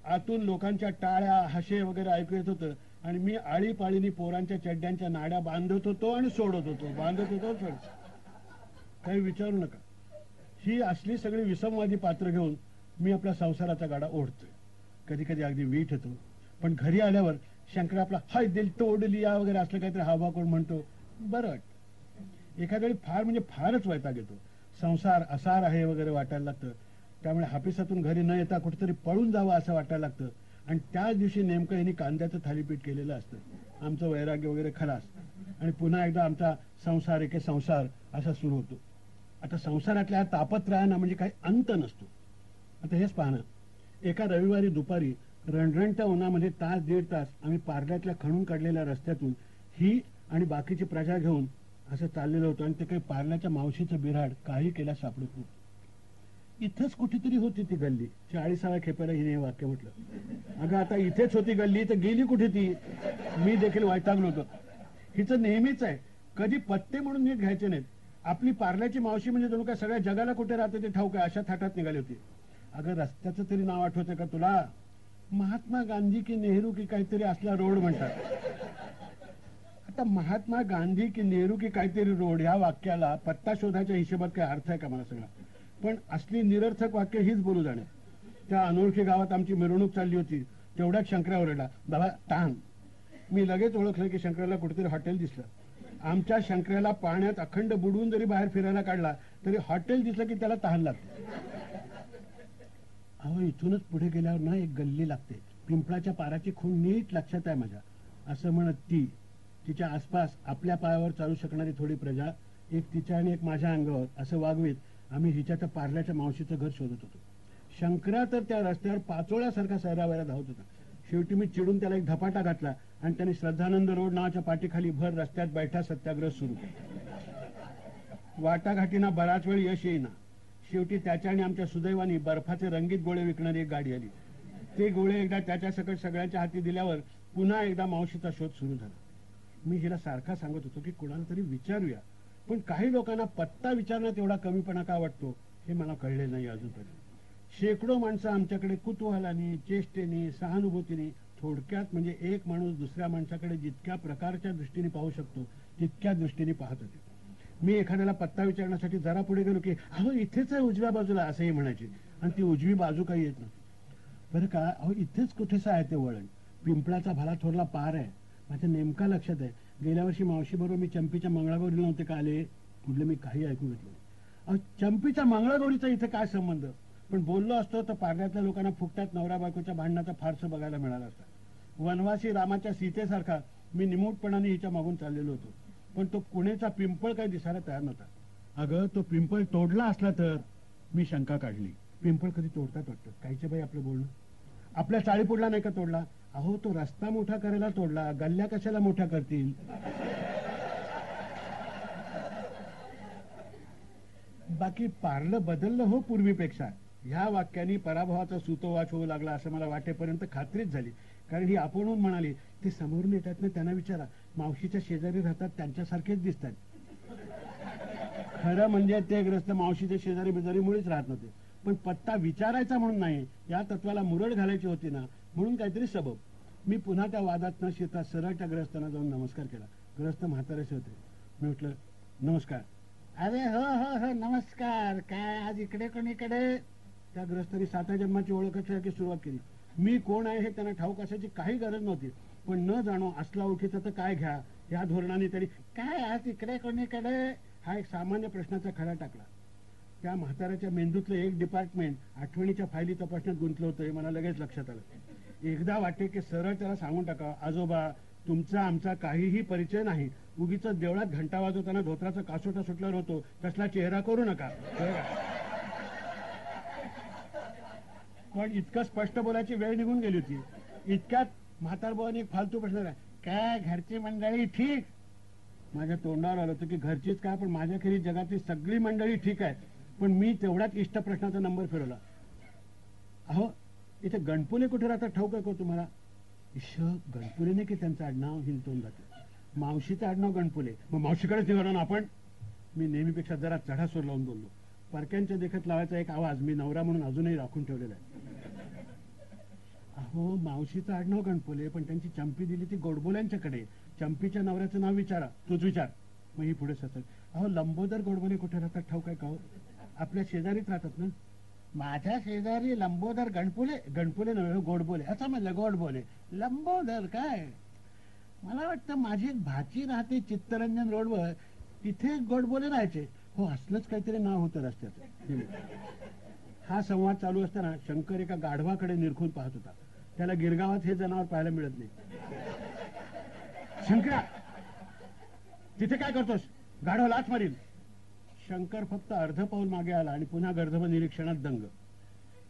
आतून लोकांच्या टाळ्या हशे वगैरे ऐकू येत होतं. आणि मी आळीपाळीनी पोरांच्या चड्ड्यांच्या नाड्या बांधत होतो आणि सोडत होतो. बांधत होतो. काही विचारू नका. ही असली सगळी विसंवादी पात्र घेऊन मी आपल्या संसाराचा गाडा ओढतोय. कधी कधी अगदी वीट येतो पण घरी आल्यावर शंकर आपला हाय दिल तोडली या वगैरे असलं काहीतरी हावा कोण म्हणतो. बरं वाटतं. एखाद्या वेळी फार म्हणजे फारच वैताग येतो. संसार असार आहे वगैरे वाटायला लागतं. त्यामुळे हापिसातून घरी न येता कुठेतरी पळून जावं असं वाटायला लागतं. आणि त्याच दिवशी नेमकं यांनी कांद्याचं थालीपीठ केलेलं असतं. आमचं वैराग्य वगैरे खलास. आणि पुन्हा एकदा आमचा संसार एके संसार असा सुरू होतो. आता संसारातल्या तापत्रयांना म्हणजे काही अंत नसतो. आता हेच पाहणं एका रविवारी दुपारी रणरणत्या उन्हामध्ये तास दीड तास आम्ही पारड्यातल्या खणून काढलेल्या रस्त्यातून ही आणि बाकीची प्रजा घेऊन असं चाललेलं होतं आणि ते काही पार्ल्याच्या मावशीचं बिराड काही केल्या सापडत नव्हतं इथंच कुठेतरी होती ती गल्ली. चाळीसाव्या खेपेला हिने हे वाक्य म्हटलं. अगं आता इथेच होती गल्ली तर गेली कुठे ती? मी देखील वायतागलो होतो. हिचं नेहमीच आहे. कधी पत्ते म्हणून नीट घ्यायचे नाहीत. आपली पार्ल्याची मावशी म्हणजे जणू काय सगळ्या जगाला कुठे राहते ते ठाऊक आहे? अशा थाटात निघाली होती. अगं रस्त्याचं तरी नाव आठवतंय का तुला? महात्मा गांधी की नेहरू की काहीतरी असला रोड म्हणतात. आता महात्मा गांधी की नेहरू की काहीतरी रोड ह्या वाक्याला पत्ता शोधायच्या हिशोबात काय अर्थ आहे का मला सगळा? पण असली निरर्थक वाक्य हीच बोलू जाणे. त्या अनोळखी गावात आमची मिरवणूक चालली होती. तेवढ्याच शंकरावर बाबा ताण मी लगेच ओळखलं की शंकराला कुठेतरी हॉटेल दिसलं. आमच्या शंकराला पाण्यात अखंड बुडवून जरी बाहेर फिरायला काढला तरी हॉटेल दिसलं की त्याला तहान लागते. अहो इथूनच पुढे गेल्यावर ना एक गल्ली लागते. पिंपळाच्या पाराची खूण नीट लक्षात आहे माझ्या. असं म्हणत ती तिच्या आसपास आपल्या पायावर चालू शकणारी थोडी प्रजा एक तिच्या आणि एक माझ्या अंगावर असं वागवीत आम्ही हिच्या त्या पार्ल्याच्या मावशीचं घर शोधत होतो. शंकरा तर त्या रस्त्यावर पाचोळ्यासारखा सैरावैरा धावत होता. शेवटी मी चिडून त्याला एक धपाटा घातला आणि त्याने श्रद्धानंद रोड नावाच्या पाठीखाली भर रस्त्यात बैठा सत्याग्रह सुरू केला. वाटाघाटीना बराच वेळ यश येईना. शेवटी त्याच्या आणि आमच्या सुदैवानी बर्फाचे रंगीत गोळे विकणारी एक गाडी आली. ते गोळे एकदा त्याच्या सकट सगळ्यांच्या हाती दिल्यावर पुन्हा एकदा मावशीचा शोध सुरू झाला. मी हिला सारखा सांगत होतो की कुणाला तरी विचारूया पण काही लोकांना पत्ता विचारण्यात एवढा कमीपणा का वाटतो हे मला कळले नाही अजूनपर्यंत. शेकडो माणसं आमच्याकडे कुतूहलाने चेष्टेने सहानुभूतीने थोडक्यात म्हणजे एक माणूस दुसऱ्या माणसाकडे जितक्या प्रकारच्या दृष्टीने पाहू शकतो तितक्या दृष्टीने पाहत होते. मी एखाद्याला पत्ता विचारण्यासाठी जरा पुढे गेलो की अहो इथेच आहे उजव्या बाजूला असंही म्हणायचे. आणि ती उजवी बाजू काही येत नव्हती. बरं का अहो इथेच कुठेच आहे ते वळण? पिंपळाचा भाला थोरला पार आहे. माझ्या नेमका लक्षात आहे. गेल्या वर्षी मावशी बरोबर मी चंपीच्या मंगळागौरीला नव्हते का आले? पुढले मी काही ऐकू घेतलं अहो चंपीच्या मंगळागौरीचा इथे काय संबंध? पण बोललो असतो तर पारड्यातल्या लोकांना फुकट्यात नवरा बायकोच्या भांडणाचा फारसं बघायला मिळालं असतं. वनवासी रामाच्या सीतेसारखा मी निमूटपणाने हिच्या मागून चाललेलो होतो. पण तो कुणेचा पिंपळ काही दिसायला तयार नव्हता. अगं तो पिंपळ तोडला असला तर मी शंका काढली. पिंपळ कधी तोडतात वाटतं? काहीचे बाई आपलं बोलणं? आपल्या चाळीपुडला नाही का तोडला? अहो तो रस्ता मोठा करायला तोडला. गल्ल्या कशाला मोठ्या करतील? बाकी पारलं बदललं हो पूर्वीपेक्षा. ह्या वाक्याने पराभवाचा सुतोवाच होऊ लागला असं मला वाटेपर्यंत खात्रीच झाली. कारण ही आपण म्हणाली ते समोरून येतात ना त्यांना विचारा. मावशीच्या शेजारी राहतात त्यांच्यासारखेच दिसतात. खरं म्हणजे ते ग्रस्त मावशीच्या शेजारी बिजारी राहत नव्हते. पण पत्ता विचारायचा म्हणून नाही या तत्वाला मुरड घालायची होती ना म्हणून काहीतरी सबब. मी पुन्हा त्या वादात न शेतात सरळ त्या ग्रस्तांना जाऊन नमस्कार केला. ग्रस्त म्हातारेसे होते. मी म्हटलं नमस्कार. अरे हो हो हो नमस्कार. काय आज इकडे कोणीकडे त्या ग्रस्तांनी साता जन्माची ओळखाची सुरुवात केली. मी कोण आहे हे त्यांना ठाऊक असायची काही गरज नव्हती. पण न जाणो असला ओळखीचा तर काय घ्या. या धोरणाने तरी काय आज इकडे कोणीकडे हा एक सामान्य प्रश्नाचा खडा टाकला. त्या म्हाताऱ्याच्या मेंदूतलं एक डिपार्टमेंट आठवणीच्या फायली तपासण्यात गुंतलं होतं हे मला लगेच लक्षात आलं. एकदा वाटे की सरळ त्याला सांगून टाका आजोबा तुमचा आमचा काहीही परिचय नाही. उगीच देवळात घंटा वाजवताना धोत्राचा कासोटा सुटल्यावर होतो. तसला चेहरा करू नका. पण इतकं स्पष्ट बोलायची वेळ निघून गेली होती. इतक्यात म्हातारबाने एक फालतू प्रश्न काय घरची मंडळी ठीक? माझ्या तोंडावर आलं होतं की घरचीच काय पण माझ्या माझ्याखेरीज जगातली सगळी मंडळी ठीक आहे पण मी तेवढ्याच इष्ट प्रश्नाचा नंबर फिरवला. अहो इथे गणपुले कुठे राहतात ठाऊक आहे का तुम्हाला? इश गणपुलेने की त्यांचं आडनाव हिंदून जात मावशीचं आडनाव गणपुले. मग मावशीकडेच निघालो ना आपण? मी नेहमीपेक्षा जरा चढा सूर लावून बोललो. परक्यांच्या देखत लावायचा एक आवाज. मी नवरा म्हणून अजूनही राखून ठेवलेला आहे. अहो मावशीचं आडनाव गणपुले पण त्यांची चंपी दिली ती गोडबोल्यांच्याकडे. चंपीच्या नवऱ्याचं नाव विचारा. तूच विचार. मग ही पुढे सतत अहो लंबोदर गोडबोले कुठे राहतात ठाऊक आहे का हो? आपल्या शेजारीच राहतात ना? माझ्या शेजारी लंबोदर गणपुले गणपुले नव्हे हो, गोडबोले. असं म्हणलं गोडबोले. लंबोदर काय? मला वाटतं माझी भाची राहते चित्तरंजन रोडवर. तिथे गोडबोले राहायचे. हो असलंच काहीतरी नाव होतं रस्त्याचं. हा संवाद चालू असताना शंकर एका गाढवाकडे निरखून पाहत होता. त्याला गिरगावात हे जनावर पाहायला मिळत नाही. शंकरा! तिथे काय करतोस? गाढव लाच मारील शंकर फक्त अर्ध पाऊल मागे आला आणि पुन्हा गर्दभ निरीक्षणात दंग.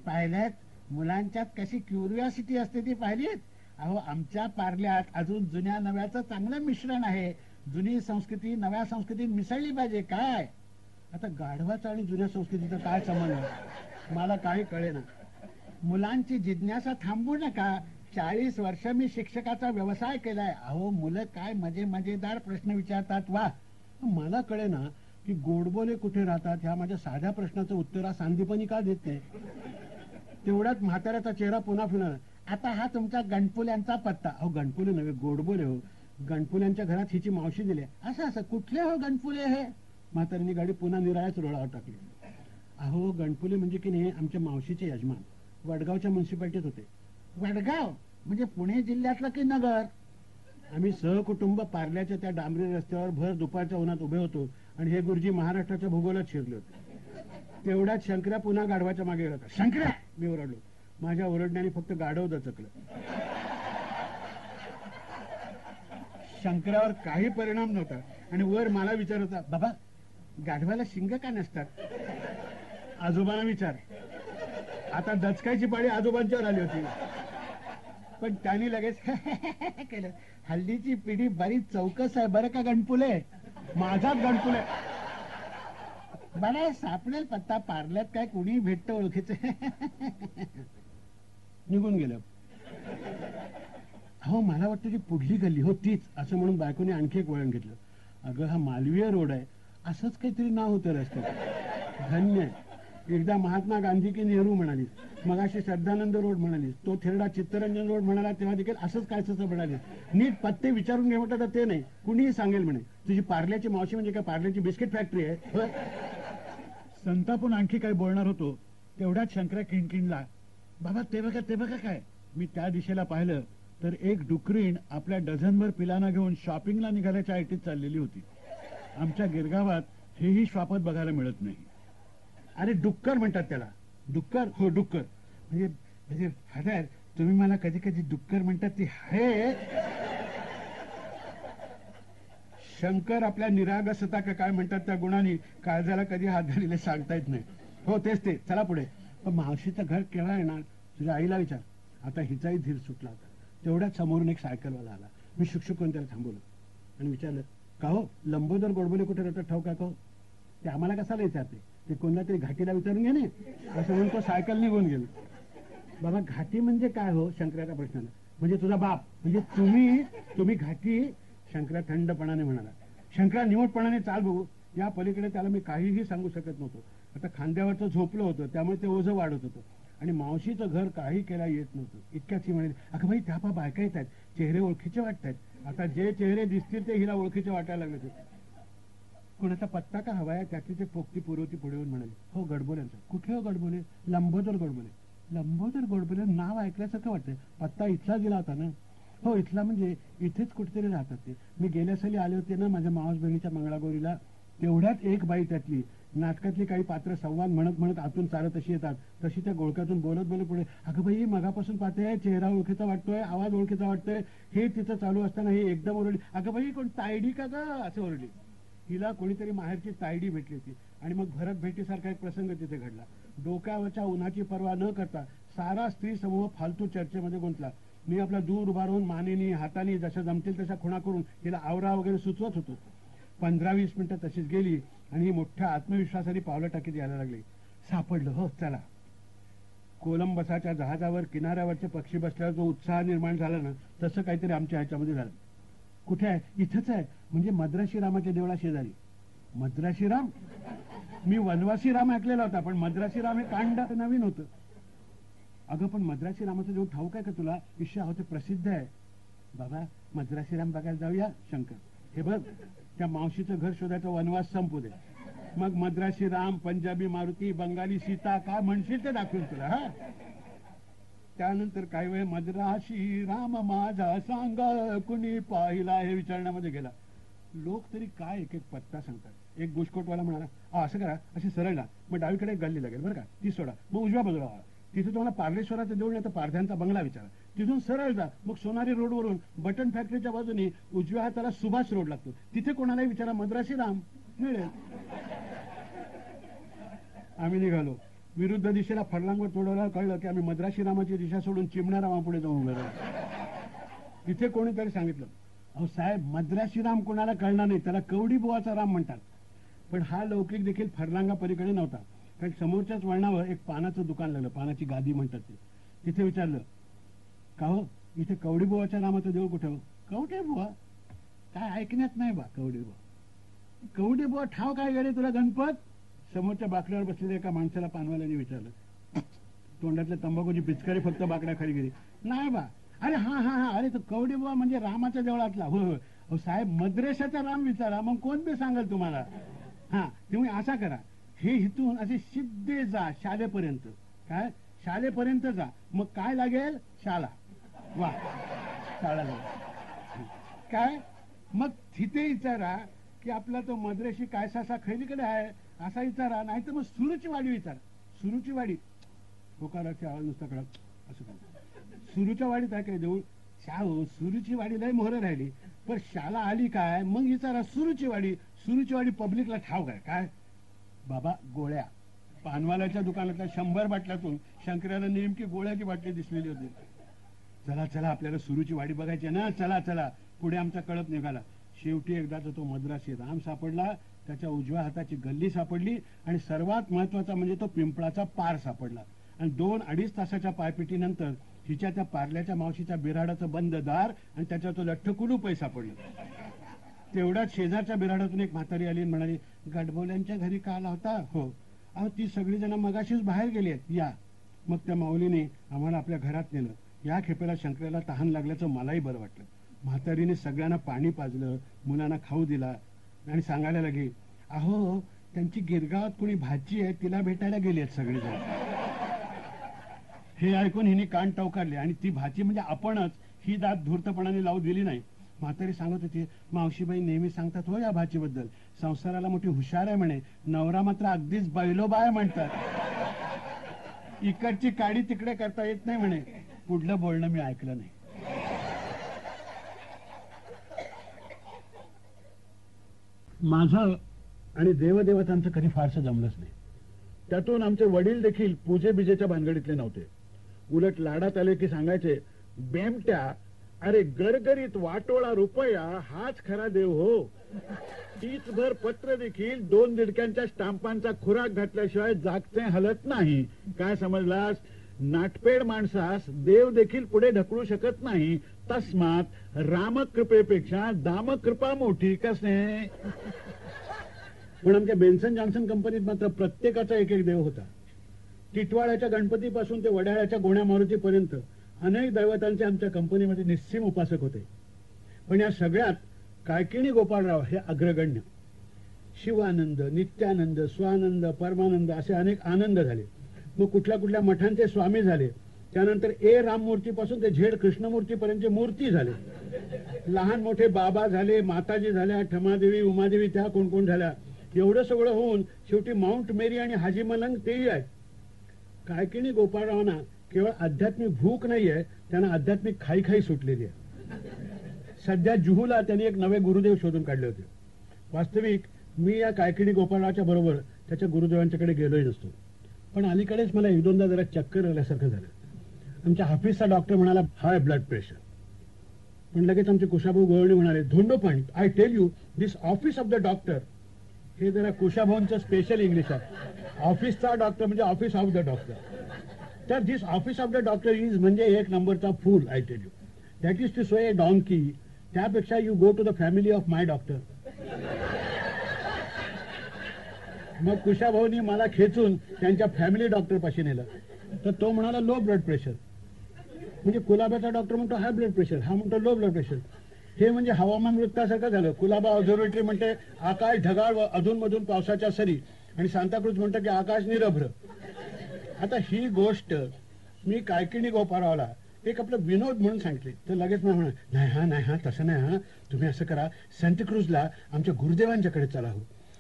पाहिल्यात मुलांच्यात कशी क्युरिओसिटी असते ती पाहिलीत? अहो आमच्या पार्ल्यात अजून जुन्या नव्याचं चांगलं मिश्रण आहे. जुनी संस्कृती नव्या संस्कृतीत मिसळली पाहिजे काय? आता गाढवाचा आणि जुन्या संस्कृतीचा काय संबंध आहे? मला काही कळेना. मुलांची जिज्ञासा थांबू नका. चाळीस वर्ष मी शिक्षकाचा व्यवसाय केलाय. अहो मुलं काय मजे मजेदार प्रश्न विचारतात? वा. मला कळेना की गोडबोले कुठे राहतात? ह्या माझ्या साध्या प्रश्नाचं उत्तर हा सांदीपणी का देत नाही? तेवढ्यात म्हाताऱ्याचा चेहरा पुन्हा फिरणार आता हा तुमचा गणपुल्यांचा पत्ता. अहो गणपुले नव्हे गोडबोले हो. गणपुल्यांच्या घरात हिची मावशी दिली असं असं. कुठले हो गणपुले हे? म्हाताऱ्यांनी गाडी पुन्हा निराळ्याच रोडावर टाकली. अहो गणपुले म्हणजे की नाही आमच्या मावशीचे यजमान. वडगावच्या म्युन्सिपाल्टीत होते. वडगाव? म्हणजे पुणे जिल्ह्यातलं की नगर? आम्ही सहकुटुंब पार्ल्याच्या त्या डांबरी रस्त्यावर भर दुपारच्या उन्हात उभे होतो आणि हे गुरुजी महाराष्ट्राच्या भूगोलात शिरले होते. तेवढ्यात शंकर्या पुन्हा गाढवाच्या मागे होता शंकर्या मी ओरडलो. माझ्या ओरडण्याने फक्त गाढव दचकलं. शंकरावर काही परिणाम नव्हता. आणि वर मला विचार होता बाबा गाढवाला शिंग का नसतात? आजोबांना विचार. आता दचकायची पाळी आजोबांच्यावर आली होती. पण त्यांनी लगेच [LAUGHS] केलं. हल्लीची पिढी बरीच चौकस आहे बरं का गणपुले? माझाच गणपुले. बरं सापडेल पत्ता पारल्यात काय कुणी भेटत ओळखीच. निघून गेलं. हो मला वाटतं की पुढली गल्ली हो तीच असं म्हणून बायकोने आणखी एक वळण घेतलं. अगं हा मालवीय रोड आहे. असंच काहीतरी नाव होतं रस्त्यात धन्य. एकदा महात्मा गांधी की नेहरू म्हणाली मग अशी श्रद्धानंद रोड म्हणाली तो थेरडा चित्तरंजन रोड म्हणाला तेव्हा देखील असंच काय तसं म्हणाले नीट पत्ते विचारून घे म्हटलं तर ते नाही. कुणीही सांगेल म्हणे तुझी पार्ल्याची मावशी म्हणजे काय? पार्ल्याची बिस्किट फॅक्टरी आहे. संतापून आणखी काय बोलणार होतो? तेवढ्याच शंकरा किणकिणला बाबा ते बघा ते बघा काय. मी त्या दिशेला पाहिलं तर एक डुकरीण आपल्या डझनभर पिलांना घेऊन शॉपिंगला निघाल्याच्या आयटीत चाललेली होती. आमच्या गिरगावात हेही श्वापत बघायला मिळत नाही. अरे डुक्कर म्हणतात त्याला. डुक्कर? हो डुक्कर. म्हणजे म्हणजे फादर तुम्ही मला कधी कधी डुक्कर म्हणतात ती आहे. शंकर आपल्या निरागसता का काय म्हणतात त्या गुणाने काळजाला कधी हात घालीले सांगता येत नाही. हो तेच ते. चला पुढे. पण मावशीचं घर केव्हा येणार. तुझ्या आईला विचार. आता हिचाही धीर सुटला होता. तेवढ्याच समोरून एक सायकलवाला आला. मी शुकशुकून त्याला थांबवलं आणि विचारलं का हो? लंबोदर गोडबोले कुठे राहतात? ठाऊक का हो? ते आम्हाला कसाला विचारते? ते कोणत्या तरी घाटीला विचारून घे असं म्हणून तो सायकल निघून गेलो. बाबा घाटी म्हणजे काय हो? शंकराच्या प्रश्नाला. म्हणजे तुझा बाप. म्हणजे तुम्ही तुम्ही घाटी शंकरा थंडपणाने म्हणाला. शंकरा निवडपणाने चाल बघू. या पलीकडे त्याला मी काहीही सांगू शकत नव्हतो. आता खांद्यावरचं झोपलं होतं. त्यामुळे ते ओझं वाढत होतं. आणि मावशीचं घर काही केला येत नव्हतं. इतक्याच ही म्हणाली अगं भाई त्या पा बायका येत आहेत. चेहरे ओळखीचे वाटतात आता जे चेहरे दिसतील ते हिला ओळखीचे वाटायला लागले ते कोणाचा पत्ता का हवाय? त्यातली ते पोक्ती पुरवती पुढे येऊन म्हणाले हो गडबोल्यांचा कुठे हो गडबोले? लंबोदर गडबोले. लंबोदर गडबोले नाव ऐकल्यासारखं वाटतंय. पत्ता इथला दिला होता ना? हो इथला म्हणजे इथेच कुठेतरी राहतात ते. मी गेल्या साली आले होते ना माझ्या मावस बहिणीच्या मंगळागौरीला. तेवढ्यात एक बाई त्यातली नाटकातली काही पात्र संवाद म्हणत म्हणत आतून चालत अशी येतात. तशी त्या गोळक्यातून बोलत बोलत पुढे अगं बाई मगापासून पाहते चेहरा ओळखीचा वाटतोय आवाज ओळखीचा वाटतोय हे तिथं चालू असताना ही एकदम ओरडली. अगं बाई कोण तायडी का गा? असं ओरडली. हिला कोणीतरी माहेरची तायडी भेटली होती. आणि मग भरत भेटीसारखा एक प्रसंग तिथे घडला. डोक्यावरच्या उन्हाची पर्वा न करता सारा स्त्री समूह फालतू चर्चेमध्ये गुंतला. मी आपला दूर उभा राहून मानेनी हाताने जशा जमतील तशा खुणा करून तिला आवरा वगैरे सुचवत होतो. पंधरा वीस मिनिटं तशीच गेली आणि ही मोठ्या आत्मविश्वासाने पावलं टाकीत यायला लागली. सापडलं हो चला. कोलंबसाच्या जहाजावर किनाऱ्यावरचे पक्षी बसल्यावर जो उत्साह निर्माण झाला ना तसं काहीतरी आमच्या ह्याच्यामध्ये झालं. कुठे आहे? इथंच आहे. म्हणजे मद्राशी रामाच्या देवळा शेजारी मद्राशी राम मी वनवासी राम ऐकलेला होता पण मद्रासी राम हे कांड नवीन होतं. अगं पण मद्रासी रामाचं जेव्हा ठाऊक आहे का तुला? विषय होते प्रसिद्ध आहे. बाबा मद्राशी राम बघायला जाऊया शंकर. हे बघ. त्या मावशीचं घर शोधायचा वनवास संपू दे. मग मद्रासी राम पंजाबी मारुती बंगाली सीता काय म्हणशील ते दाखवून तुला हा? त्यानंतर काही वेळ मद्राशी राम माझा सांग कुणी पाहिला? हे विचारण्यामध्ये गेला. लोक तरी काय एक एक पत्ता सांगतात. एक बुशकोटवाला म्हणाला असं करा असे सरळ ना. मग डावीकडे एक गल्ली लागेल बरं का? ती सोडा. मग उजव्या बाजूला तिथे तुम्हाला पार्लेश्वराचं देऊळ नाही तर पारध्यांचा बंगला विचारा. तिथून सरळ जा. मग सोनारी रोडवरून बटन फॅक्टरीच्या बाजूने उजव्या हाताला सुभाष रोड लागतो. तिथे कोणालाही विचारा मद्रासी राम. मिळेल. आम्ही निघालो. विरुद्ध दिशेला फडलांगवर तोडवला कळलं की आम्ही मद्रासी रामाची दिशा सोडून चिमण्या रामापुढे जाऊन उभे तिथे कोणीतरी सांगितलं अहो साहेब मद्रासी राम कोणाला कळणार नाही? त्याला कवडी बुवाचा राम म्हणतात. पण हा लौकिक देखील फरलांगा पलीकडे नव्हता. कारण समोरच्याच वळणावर एक पानाचं दुकान लागलं. पानाची गादी म्हणतात ते. तिथे विचारलं का हो? इथे कवडी बुवाच्या नामाचं देऊळ कुठे हो? कवडे बुवा? काय ऐकण्यात नाही बा कवडी बुवा. कवडी बुवा ठाव काय गेले तुला गणपत? समोरच्या बाकड्यावर बसलेल्या एका माणसाला पानवाल्याने विचारलं तोंडातल्या तंबाखूची पिचकारी फक्त बाकड्या खाली गेली. नाही बा. अरे हा हा हा. अरे तो कवडी बुवा म्हणजे रामाच्या देवळातला. हो हो साहेब मद्रेशाचा राम विचारा. मग कोण बी सांगल तुम्हाला? हा तुम्ही असा करा. हे इथून असे सिद्धे जा शाळेपर्यंत. काय? शाळेपर्यंत जा. मग काय लागेल? शाळा. वा. शाळा लागेल. काय? मग तिथे विचारा की आपला तो मद्रेशी कायसासा खैलीकडे आहे. असा विचारा. नाही तर मग सुरूची वाडी विचारा. सुरूची वाडी होकाराची आवाज नुसता कळत असं काय सुरूच्या वाडीत आहे काय देऊळ? शाहू सुरूची वाडी लय मोहर राहिली. पण शाला आली काय? मग विचारा सुरूची वाडी सुरूची वाडी पब्लिकला ठाव काय? काय? बाबा गोळ्या. पानवाल्याच्या दुकानातल्या शंभर बाटल्यातून शंकराला नेमकी गोळ्याची बाटली दिसलेली होती. चला चला आपल्याला सुरूची वाडी बघायची ना? चला चला. पुढे आमचा कळप निघाला. शेवटी एकदा तो मद्रासी राम सापडला. त्याच्या उजव्या हाताची गल्ली सापडली आणि सर्वात महत्त्वाचा म्हणजे तो पिंपळाचा पार सापडला. आणि दोन अडीच तासाच्या पायपिटीनंतर हिच्या त्या पार्ल्याच्या मावशीच्या बिराडाचं बंद दार आणि त्याच्या तो लठ्ठ कुलूपही सापडलं. तेवढ्याच शेजारच्या बिराडातून एक म्हातारी आली म्हणाली गडबोल्यांच्या घरी का आला होता. हो. अहो ती सगळी जण मगाशीच बाहेर गेली आहेत. या. मग त्या माऊलीने आम्हाला आपल्या घरात नेलं. या खेपेला शंकराला तहान लागल्याचं मलाही बरं वाटलं. म्हातारीने सगळ्यांना पाणी पाजलं मुलांना खाऊ दिला आणि सांगायला लगे अहो त्यांची गिरगावात कोणी भाची आहे तिला भेटायला गेली आहेत सगळेजण. हे ऐकून हिने कान टवकारले आणि ती भाची म्हणजे आपणच ही दात धूर्तपणाने लावू दिली नाही. म्हातारी सांगत होती मावशीबाई नेहमी सांगतात हो या भाचीबद्दल संसाराला मोठी हुशार आहे म्हणे. नवरा मात्र अगदीच बैलोबा आहे म्हणतात. इकडची काडी तिकडे करता येत नाही म्हणे. पुढलं बोलणं मी ऐकलं नाही. माझं आणि देवदेवतांचं कधी फारसं जमलंच नाही. त्यातून आमचे वडील देखील पूजे बिजेच्या भानगडीतले नव्हते. उलट लाडात आले की सांगायचे बेमट्या अरे गरगरीत वाटोळा रुपया हाच खरा देव हो. तीच भर पत्र देखील दोन दिडक्यांच्या स्टांपांचा खुराक घातल्याशिवाय जागते हलत नाही. काय समजलास? नाटपेड माणसास देव देखील पुढे ढकलू शकत नाही. तस्मात रामकृपेपेक्षा दामकृपा मोठी कसे पण आमच्या बेन्सन जॉन्सन कंपनीत मात्र प्रत्येकाचा एक एक देव होता. टिटवाळ्याच्या गणपतीपासून ते वडाळ्याच्या गोण्या मारुतीपर्यंत अनेक दैवतांचे आमच्या कंपनीमध्ये निस्सीम उपासक होते. पण या सगळ्यात कायकिणी गोपाळराव हे अग्रगण्य. शिवानंद नित्यानंद स्वानंद परमानंद असे अनेक आनंद झाले. मग कुठल्या कुठल्या मठांचे स्वामी झाले. त्यानंतर ए. राममूर्तीपासून ते झेड कृष्णमूर्तीपर्यंतचे मूर्ती झाले. लहान मोठे बाबा झाले माताजी झाल्या ठमादेवी उमादेवी त्या कोण कोण झाल्या. एवढं सगळं होऊन शेवटी माउंट मेरी आणि हाजी मलंग तेही आहेत. कायकिणी गोपाळरावांना केवळ आध्यात्मिक भूक नाहीये त्यांना आध्यात्मिक खाई खाई सुटलेली आहे. सध्या जुहूला त्यांनी एक नवे गुरुदेव शोधून काढले होते. वास्तविक मी या कायकिणी गोपाळरावच्या बरोबर त्याच्या गुरुदेवांच्याकडे गेलोही नसतो. पण अलीकडेच मला एक दोनदा जरा चक्कर आल्यासारखं झालं. आमच्या हाफिजचा डॉक्टर म्हणाला हाय ब्लड प्रेशर. पण लगेच आमचे कुशाभाऊ गोळवणे म्हणाले धोंडो पण I tell you this office of the doctor हे जरा कुशाभाऊंचं स्पेशल इंग्लिश आहे. ऑफिसचा डॉक्टर म्हणजे ऑफिस ऑफ द डॉक्टर तर this office of the doctor is म्हणजे एक नंबरचा fool I tell you that is too so a donkey त्यापेक्षा you go to the family of my doctor मग कुशाभाऊनी मला खेचून त्यांच्या फॅमिली डॉक्टर पाशी नेलं. तर तो म्हणाला लो ब्लड प्रेशर म्हणजे कुलाब्याचा डॉक्टर म्हणतो हाय ब्लड प्रेशर हा म्हणतो लो ब्लड प्रेशर हे म्हणजे हवामान वृत्तासारखं झालं. कुलाबा ऑब्झर्वेटरी म्हणते आकाश ढगाळ व अधूनमधून पावसाच्या सरी. आणि सांताक्रुज म्हणतं की आकाश निरभ्र. आता ही गोष्ट मी कायकिणी गोपारावला एक आपलं विनोद म्हणून सांगितली. तर लगेच मला म्हणा नाही हा नाही हा तसं नाही हा. तुम्ही असं करा सांताक्रूजला आमच्या गुरुदेवांच्याकडे चला हो.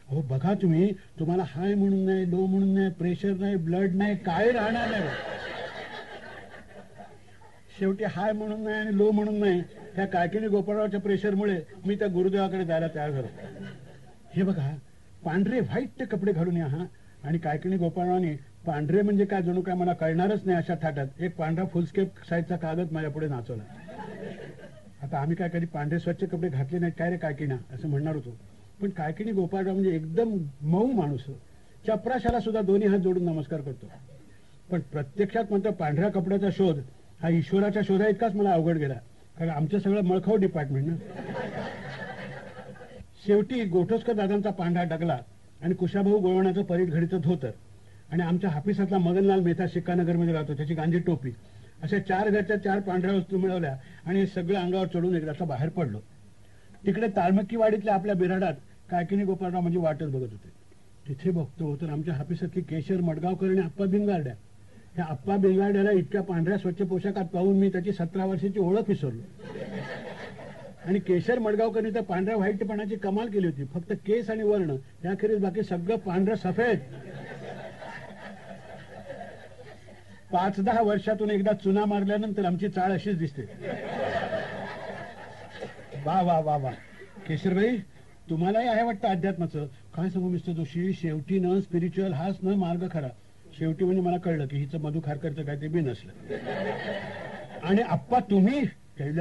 अहो बघा तुम्ही तुम्हाला हाय म्हणून नाही लो म्हणून नाही प्रेशर नाही ब्लड नाही काय राहणार नाही शेवटी हाय म्हणून नाही आणि लो म्हणून नाही ह्या कायकिणी गोपाळरावच्या प्रेशरमुळे मी त्या गुरुदेवाकडे जायला तयार झालो. हे बघा पांढरे व्हाईट कपडे घालून या हा. आणि कायकिणी गोपाळरावने पांढरे म्हणजे काय जणू काय मला कळणारच नाही अशा थाटात. एक पांढरा फुलस्केप साईजचा कागद माझ्या पुढे नाचवला. आता आम्ही काय कधी पांढरे स्वच्छ कपडे घातले नाहीत काय रे कायकिना असं म्हणणार होतो. पण कायकिणी गोपाळराव म्हणजे एकदम मऊ माणूस. चपराशाला सुद्धा दोन्ही हात जोडून नमस्कार करतो. पण प्रत्यक्षात मात्र पांढऱ्या कपड्याचा शोध हा ईश्वराच्या शोधा इतकाच मला अवघड गेला. कारण आमचं सगळं मळखाव डिपार्टमेंट ना. शेवटी गोठोसकर दादांचा पांढरा डगला आणि कुशाभाऊ गोळवण्याचं परीट घडीचं धोतर. आणि आमच्या हाफिसातला मगनलाल मेहता शिक्कानगरमध्ये राहतो त्याची गांधी टोपी. अशा चार घरच्या चार पांढऱ्या वस्तू मिळवल्या आणि सगळ्या सगळं अंगावर चढून एकदा बाहेर पडलो. तिकडे ताळमक्कीवाडीतल्या आपल्या बिराडात काकिनी गोपाळराव म्हणजे वाटत बघत होते. तिथे बघतो तर आमच्या हाफिसातली केशर मडगावकर आणि आप्पा भिंगारड्या. ह्या आप्पा भिंगारड्याला इतक्या पांढऱ्या स्वच्छ पोशाखात पाहून मी त्याची सतरा वर्षाची ओळख विसरलो. आणि केशर मडगावकरनी तर पांढऱ्या व्हाईटपणाची कमाल केली होती. फक्त केस आणि वर्ण याखेरीज बाकी सगळं पांढरं सफेद. पाच दहा वर्षातून एकदा चुना मारल्यानंतर आमची चाळ अशीच दिसते. वा वा वा वा. केशरबाई तुम्हालाही आहे वाटतं अध्यात्माचं? काय सांगू मिस्टर जोशी? शेवटी न स्पिरिच्युअल हाच न मार्ग खरा. शेवटी म्हणजे मला कळलं की हिचं मधु खारकरचं काय ते बी नसलं आणि आप्पा तुम्ही?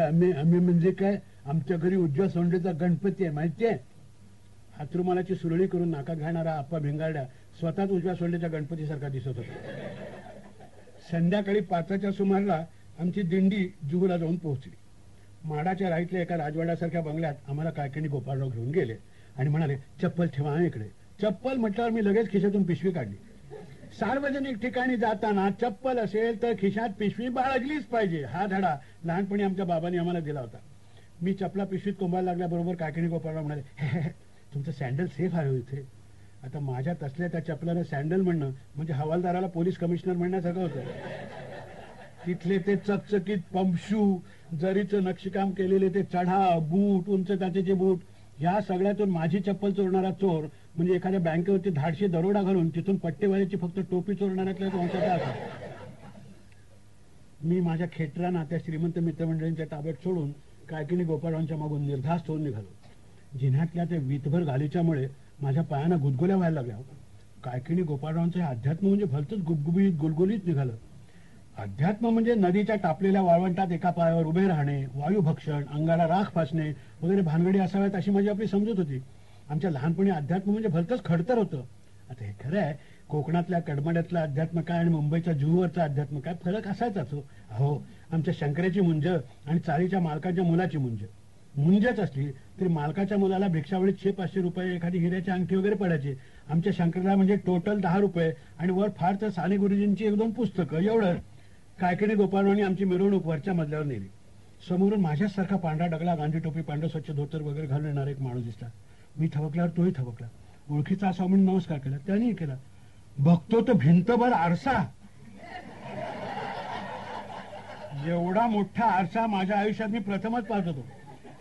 आम्ही आम्ही म्हणजे काय? आमच्या घरी उज्ज्वल सोंडेचा गणपती आहे माहितीये? हातरुमालाची सुरळी करून नाका घालणारा आप्पा भिंगारड्या स्वतःच उजव्या सोंडेच्या गणपतीसारखा दिसत होता. संध्याकाळी पाचच्या सुमारला आमची दिंडी जुहूला जाऊन पोहोचली. माडाच्या राईतल्या एका राजवाड्यासारख्या बंगल्यात आम्हाला कायकिणी गोपाळराव घेऊन गेले आणि म्हणाले चप्पल ठेवा इकडे. चप्पल? म्हटल्यावर मी लगेच खिशातून पिशवी काढली. सार्वजनिक ठिकाणी जाताना चप्पल असेल तर खिशात पिशवी बाळगलीच पाहिजे. हा धडा लहानपणी आमच्या बाबांनी आम्हाला दिला होता. मी चपला पिशवीत कोंबायला लागल्याबरोबर कायकिणी गोपाळराव म्हणाले तुमचं सँडल सेफ आहे हो इथे. आता माझ्यात असल्या त्या चपलानं सँडल म्हणणं म्हणजे हवालदाराला पोलीस कमिशनर म्हणण्यासारखं होतं. तिथले ते चकचकीत पंपशू जरीचं नक्षीकाम केलेले ते चढा बूट उंच ताचेचे बूट या सगळ्यातून माझी चप्पल चोरणारा चोर म्हणजे एखाद्या बँकेवरती धाडशी दरोडा घालून तिथून पट्टेवाल्याची फक्त टोपी चोरणाऱ्यातल्या असा. मी माझ्या खेटरांना नात्या श्रीमंत मित्रमंडळींच्या ताब्यात सोडून कायकिनी गोपाळरावांच्या मागून निर्धास्त होऊन निघालो. जिन्ह्यातल्या ते वीतभर गालीच्यामुळे माझ्या पायांना गुदगुल्या व्हायला लागल्या हो. कायकिणी गोपाळरावांचं हे अध्यात्म म्हणजे भलतंच गुबगुबीत गुलगुलीत निघालं. अध्यात्म म्हणजे नदीच्या टापलेल्या वाळवंटात एका पायावर उभे राहणे वायुभक्षण अंगाला राख फासणे वगैरे भानगडी असाव्यात अशी माझी आपली समजूत होती. आमच्या लहानपणी अध्यात्म म्हणजे भलतंच खडतर होतं. आता हे खरं आहे कोकणातल्या कडमड्यातलं अध्यात्म काय आणि मुंबईच्या जुहूवरचं अध्यात्म काय फरक असायचाच हो. अहो आमच्या शंकराची मुंज आणि चाळीच्या मालकाच्या मुलाची मुंज. मुंजच असली तरी मालकाच्या मुलाला भिक्षावळीत छे पाचशे रुपये एखादी हिऱ्याची अंगठी वगैरे पडायची. आमच्या शंकरला म्हणजे टोटल दहा रुपये आणि वर फार तर साने गुरुजींची एक दोन पुस्तकं एवढं. कायकिणी गोपाळवाणी आमची मिरवणूक वरच्या मजल्यावर नेली. समोरून माझ्यासारखा पांढरा डगला गांधी टोपी पांढरा स्वच्छ धोतर वगैरे घालून येणारा एक माणूस दिसला. मी थबकल्यावर तोही थबकला. ओळखीचा असा म्हणून नमस्कार केला. त्यानेही केला. बघतो तर भिंतभर आरसा. एवढा मोठा आरसा माझ्या आयुष्यात मी प्रथमच पाहत होतो.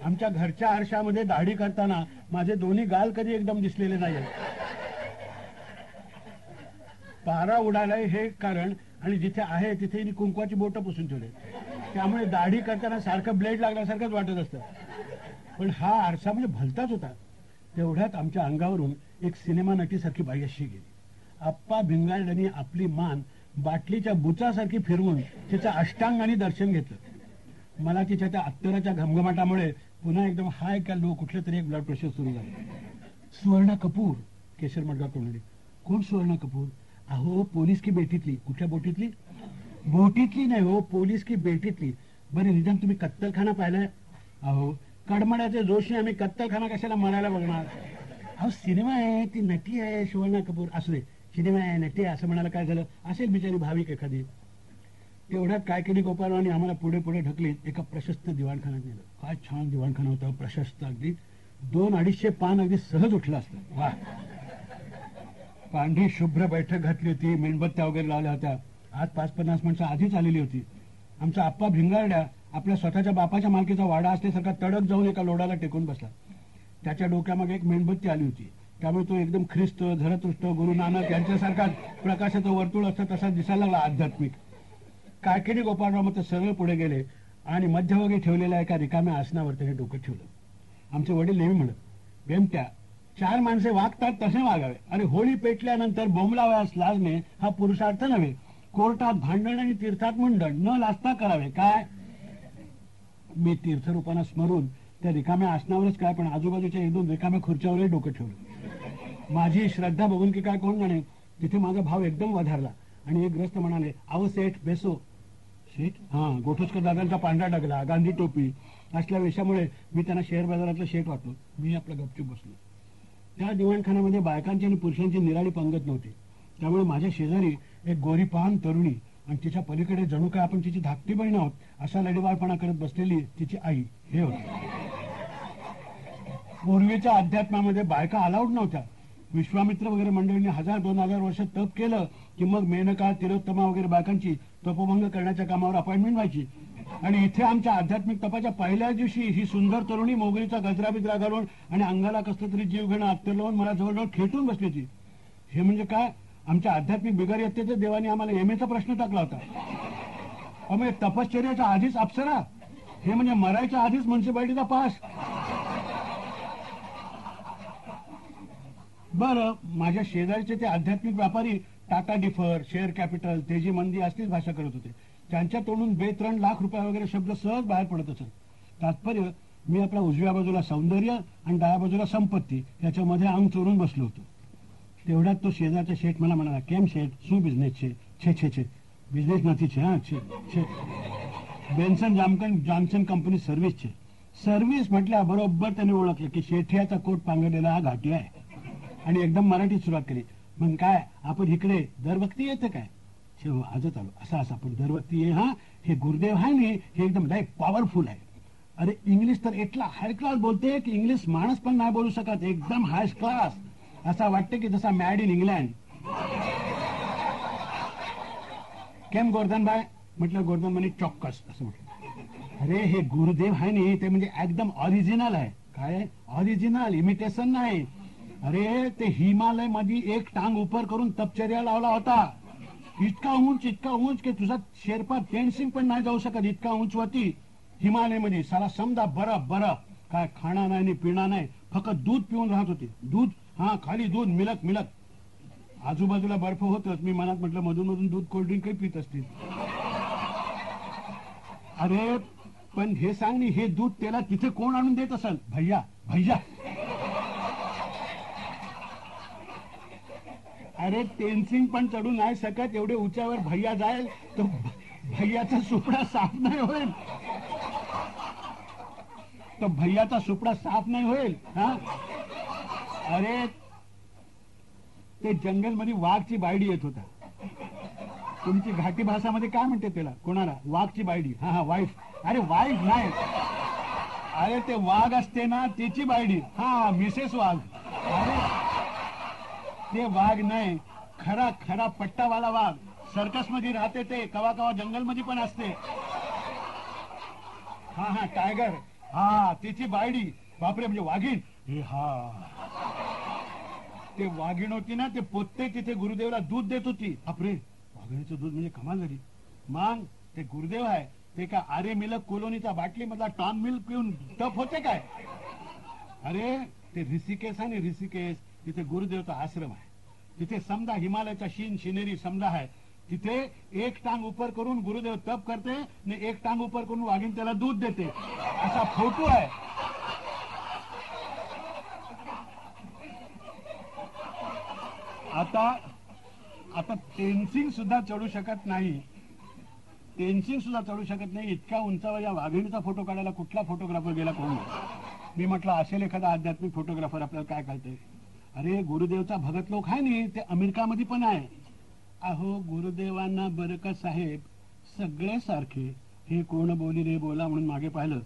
आमच्या घरच्या आरशामध्ये दाढी करताना माझे दोन्ही गाल कधी एकदम दिसलेले नाही पारा उडालाय हे कारण आणि जिथे आहे तिथे कुंकवाची बोटं पुसून ठेवले. त्यामुळे दाढी करताना सारखं ब्लेड लागल्यासारखंच वाटत असतं. पण हा आरसा म्हणजे भलताच होता. तेवढ्यात आमच्या अंगावरून एक सिनेमा नटीसारखी बाई अशी गेली. आप्पा भिंगारड्यांनी आपली मान बाटलीच्या बुचासारखी फिरवून तिचं अष्टांगाने दर्शन घेतलं. मला तिच्या त्या अत्तराच्या घमघमाटामुळे पुन्हा एकदम हाय का लो कुठलं तरी एक ब्लड प्रेशर सुरू झालं. सुवर्णा कपूर केशर मडगावकर तोंडली. कोण सुवर्णा कपूर? अहो पोलीस की बेटीतली. कुठल्या बोटीतली? बोटीतली नाही हो पोलीस की बेटीतली. बरे निदान तुम्ही कत्तलखाना पाहिलाय? अहो कडमड्याचे जोशी आम्ही कत्तलखाना कशाला मरायला बघणार? अहो सिनेमा आहे ती नटी आहे सुवर्णा कपूर. असू दे सिनेमा आहे नटी आहे असं म्हणायला काय झालं? असेल बिचारी भाविक एखादी. एवढ्यात काय केली गोपालवानी आम्हाला पुढे पुढे ढकलीत. एका प्रशस्त दिवाणखान्यात नेलं. काय छान दिवाणखाना होता प्रशस्त अगदी. दोन अडीचशे पान अगदी सहज उठलं असतं. वा. पांढरी शुभ्र बैठक घातली होती मेणबत्त्या वगैरे लावल्या होत्या. आज पाच पन्नास माणसं आधीच आलेली होती. आमचा आप्पा भिंगारड्या आपल्या स्वतःच्या बापाच्या मालकीचा वाडा असल्यासारखा तडक जाऊन एका लोडाला टेकून बसला. त्याच्या डोक्यामागे एक मेणबत्ती आली होती. त्यामुळे तो एकदम ख्रिस्त झरतृष्ट गुरु नानक यांच्यासारखाच प्रकाशाचं वर्तुळ असतं तसा दिसायला लागला आध्यात्मिक. काळखेडी गोपाळराव मग सरळ पुढे गेले आणि मध्यभागी ठेवलेल्या एका रिकाम्या आसनावर त्याने डोकं ठेवलं. आमचे वडील नेहमी म्हणत बेमट्या चार माणसे वागतात तसे वागावे. आणि होळी पेटल्यानंतर बोंबलावयास लाजणे हा पुरुषार्थ नव्हे. कोर्टात भांडण आणि तीर्थात मुंडण. न लाजता करावे. काय? मी तीर्थरूपांना स्मरून त्या रिकाम्या आसनावरच काय पण आजूबाजूच्या एक दोन रिकाम्या खुर्च्यावरही डोकं ठेवलं. माझी श्रद्धा बघून की काय कोण जाणे तिथे माझा भाव एकदम वधारला. आणि एक ग्रस्त म्हणाले आव सेठ बेसो. शेठ हा गोठोसकर दादांचा पांढरा डगला गांधी टोपी असल्या वेशामुळे मी त्यांना शेअर बाजारातलं शेठ वाटलो. मी आपलं गपचूप बसलो. त्या दिवाणखान्यामध्ये बायकांची आणि पुरुषांची निराळी पंगत नव्हती. त्यामुळे माझ्या शेजारी एक गोरीपान तरुणी आणि तिच्या पलीकडे जणू काय आपण तिची धाकटी बहीण आहोत असा लढेबाळपणा करत बसलेली तिची आई हे होत. पूर्वीच्या अध्यात्मामध्ये बायका अलाउड नव्हत्या. विश्वामित्र वगैरे मंडळींनी हजार दोन हजार वर्ष तप केलं की मग मेनका तिलोत्तमा वगैरे बायकांची तपोभंग करण्याच्या कामावर अपॉइंटमेंट व्हायची. आणि इथे आमच्या आध्यात्मिक तपाच्या पहिल्या दिवशी ही सुंदर तरुणी मोगरीचा गजरा बिजरा घालून आणि अंगाला कसलं तरी जीव घेणं अत्तर लावून मला जवळजवळ खेटून बसली होती. हे म्हणजे काय? आमच्या आध्यात्मिक बिगारियतेचे देवाने आम्हाला एमएचा प्रश्न टाकला होता. म्हणजे तपश्चर्याच्या आधीच अप्सरा. हे म्हणजे मरायच्या आधीच म्युन्सिपाल्टीचा पास. बरं माझ्या शेजारचे ते आध्यात्मिक व्यापारी टाटा डिफर शेअर कॅपिटल तेजी मंदी असतीच भाषा करत होते. त्यांच्या तोंडून बेत्रण लाख रुपये वगैरे शब्द सहज बाहेर पडत असत तात्पर्य मी आपल्या उजव्या बाजूला सौंदर्य आणि डाव्या बाजूला संपत्ती याच्यामध्ये अंग चोरून बसलो होतो. तेवढ्यात तो शेजारचा शेठ मला म्हणाला केम शेठ? सु बिझनेस छे छे छे छे. बिझनेस नथी छे हा? छे छे. बेन्सन जामकन जॉन्सन कंपनी सर्व्हिस छे सर्व्हिस म्हटल्या बरोबर त्याने ओळखलं की शेठियाचा कोट पांगडलेला हा घाटी आहे. आणि एकदम मराठीत सुरुवात केली. मग काय आपण इकडे दरवक्ती येते काय? शेव आजच आलो असा असा पण दरवक्ती ये हा? हे गुरुदेव आहे नाही हे एकदम लय पॉवरफुल आहे. अरे इंग्लिश तर एटला हाय क्लास बोलते की इंग्लिश माणूस पण नाही बोलू शकत एकदम हाय क्लास असा वाटते की जसा made in England came Gordhan bye? म्हटलं गोर्धन म्हणे चॉक्कस असं म्हटलं. अरे हे गुरुदेव आहे नाही ते म्हणजे एकदम ऑरिजिनल आहे. काय? ऑरिजिनल इमिटेशन नाही. अरे ते हिमालयमध्ये एक टांग उपर करून तपचर्या लावला होता. इतका उंच इतका उंच की तुझा शेरपा पेन्सिंग पण नाही जाऊ शकत इतका उंच होती हिमालयमध्ये साला समजा बरफ बरफ काय खाणार नाही आणि नाही. फक्त दूध पिऊन राहत होते. दूध हा खाली दूध मिलक मिलक. आजूबाजूला बर्फ होतच. मी मनात म्हटलं मधून मधून दूध कोल्ड्रिंक काही पित असतील. अरे पण हे सांग नी हे दूध त्याला तिथे कोण आणून देत असेल? भैया भैया. अरे टेन्सिंग पण चढू नाही शकत. एवढे उंचावर भैया जाईल तो भैयाचा सुपडा साफ नाही होईल. तो भैयाचा सुपडा साफ नाही होईल हा? अरे ते जंगलमध्ये वाघची बायडी येत होता. तुमची घाटी भाषामध्ये काय म्हणते त्याला? कोणाला? वाघची बायडी. हा हा वाईफ. अरे वाईफ नाही. अरे ते वाघ असते ना त्याची बायडी. हा मिसेस वाघ. अरे ते वाघ नाही खरा खरा पट्टावाला वाघ. सर्कसमध्ये राहते ते कवा कवा जंगलमध्ये पण असते. हा हा टायगर. हा तिची बायडी. बापरे म्हणजे वाघीण. हे हा. ते वाघीण होती ना ते पोते तिथे गुरुदेवला दूध देत होती. बापरे वाघिणीचं दूध म्हणजे कमाल झाली. मग ते गुरुदेव आहे ते का आरे मिलक कोलोनीचा बाटली मधला टॉन मिल्क पिऊन टप होते काय? अरे ते ऋषिकेश आहे ऋषिकेश. तिथे गुरुदेवचा आश्रम आहे. तिथे समजा हिमालयाचा शीन शिनेरी समजा आहे. तिथे एक टांग उपर करून गुरुदेव तप करते आणि एक टांग उपर करून वाघीण त्याला दूध देते. असा फोटो आहे. आता आता टेन्सिंग सुद्धा चढू शकत नाही. टेन्सिंग सुद्धा चढू शकत नाही. इतक्या उंचावर या वाघिणीचा फोटो काढायला कुठला फोटोग्राफर गेला कोण? मी म्हटलं असेल एखादा आध्यात्मिक फोटोग्राफर आपल्याला काय कळतंय? अरे गुरुदेवचा भगत लोक आहे नाही ते अमेरिकामध्ये पण आहे. अहो गुरुदेवांना बर का साहेब सगळे सारखे. हे कोण बोली रे बोला म्हणून मागे पाहिलं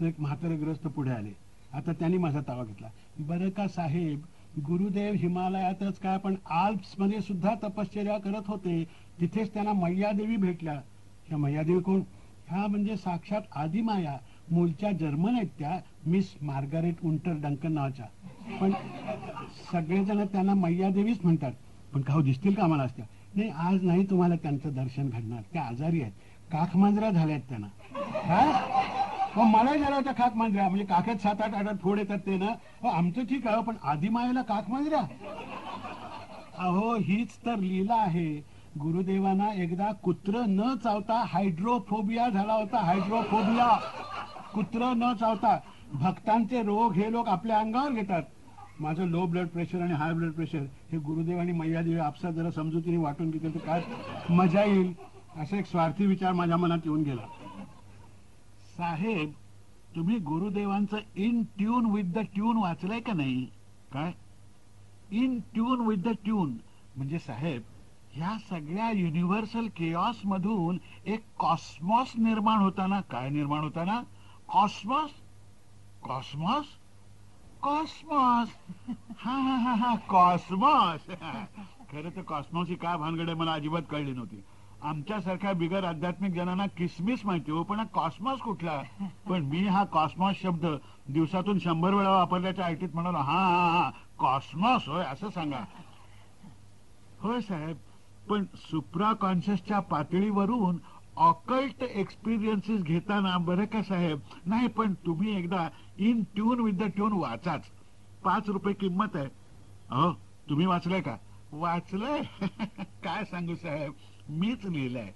तर एक म्हातारग्रस्त पुढे आले. आता त्यांनी माझा तावा घेतला. बरं का साहेब गुरुदेव हिमालयातच काय पण आल्प्समध्ये सुद्धा तपश्चर्या करत होते. तिथेच त्यांना मैयादेवी भेटल्या. ह्या मैयादेवी कोण? ह्या म्हणजे साक्षात आदिमाया मूळच्या जर्मन आहेत त्या मिस मार्गारेट उंटर डंकन नावाच्या. पण सगळेजण त्यांना मैयादेवीच म्हणतात. पण का दिसतील का आम्हाला असत्या? नाही आज नाही तुम्हाला त्यांचं दर्शन घडणार. त्या आजारी आहेत. काखमांजरा झाल्यात त्यांना. हा? हो, मग मला झाला होता काक मांजऱ्या. म्हणजे काखेत सात आठ आठ फोड येतात ते ना. हो, आमचं ठीक आहे पण आदिमायेला काक मांजऱ्या. अहो हीच तर लीला आहे. गुरुदेवांना एकदा कुत्र न चावता हायड्रोफोबिया झाला होता. हायड्रोफोबिया. कुत्र न चावता. भक्तांचे रोग हे लोक आपल्या अंगावर घेतात. माझं लो ब्लड प्रेशर आणि हाय ब्लड प्रेशर हे गुरुदेव आणि मैयादेवी आपसा जरा समजुतीने वाटून घेतलं तर काय मजा येईल? असा एक स्वार्थी विचार माझ्या मनात येऊन गेला. साहेब तुम्ही गुरुदेवांचं in tune with the tune वाचलंय का नाही? काय? In tune with the tune म्हणजे साहेब ह्या सगळ्या युनिव्हर्सल केऑस मधून एक कॉस्मॉस निर्माण होताना. काय निर्माण होताना? कॉस्मॉस कॉस्मॉस कॉस्मॉस [LAUGHS] हा हा हा हा कॉस्मॉस [LAUGHS] खरं तर कॉस्मॉस ही काय भानगड आहे मला अजिबात कळली नव्हती. आमच्यासारख्या बिगर आध्यात्मिक जणांना किसमिस माहिती हो पण हा कॉस्मॉस कुठला? पण मी हा कॉस्मॉस शब्द दिवसातून शंभर वेळा वापरल्याच्या ऐटीत म्हणालो हा हा हा कॉस्मॉस होय असं सांगा. [LAUGHS] होय साहेब पण सुप्रा कॉन्शियसच्या पातळीवरून ऑकल्ट एक्सपिरियन्सेस घेताना बरं का साहेब? नाही पण तुम्ही एकदा in tune with the tune वाचाच. पाच रुपये किंमत आहे. अहो तुम्ही वाचलंय का? वाचलंय? [LAUGHS] काय सांगू साहेब? मीच लिहिलंय.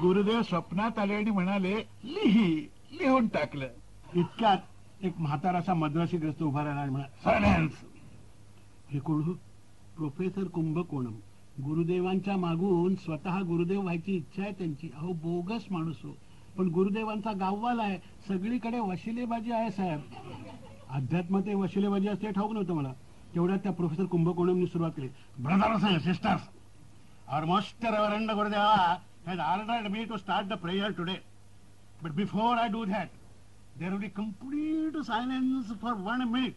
गुरुदेव स्वप्नात आले आणि म्हणाले लिही लिहून टाकलं. इतक्यात एक म्हाताराचा मद्रासीग्रस्त उभा राहिला आणि म्हणाला हे कोण हो? प्रोफेसर कुंभकोणम. गुरुदेवांच्या मागून स्वतः गुरुदेव व्हायची इच्छा आहे त्यांची. अहो बोगस माणूस हो. पण गुरुदेवांचा गाववाला आहे. सगळीकडे वशिलेबाजी आहे साहेब. अध्यात्म ते वशिलेबाजी असते ठाऊक नव्हतं मला. तेवढ्या त्या प्रोफेसर कुंभकोणमनी सुरुवात केली. Brother sisters are most reverend Gurudeva has already me to start the prayer today but before I do that there will be complete silence for one minute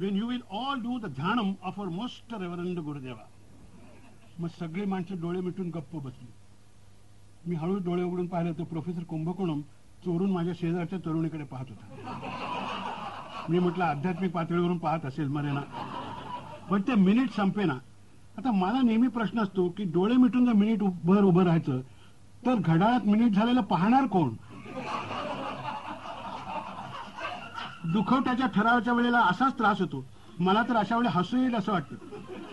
when you will all do the dhyanam of our most reverend Gurudeva मग सगळी माणसं डोळे मिटून गप्प बसली. मी हळूच डोळे उघडून पाहिलं तर प्रोफेसर कुंभकोणम चोरून माझ्या शेजारच्या तरुणीकडे पाहत होता. मी म्हटलं आध्यात्मिक पातळीवरून पाहत असेल मरेना. पण ते मिनिट संपेना. आता मला नेहमी प्रश्न असतो की डोळे मिटून जर मिनिट भर उभं राहायचं तर घड्याळात मिनिट झालेलं पाहणार कोण? दुखवट्याच्या ठरावाच्या वेळेला असाच त्रास होतो. मला तर अशा वेळी हसू येईल असं वाटतं.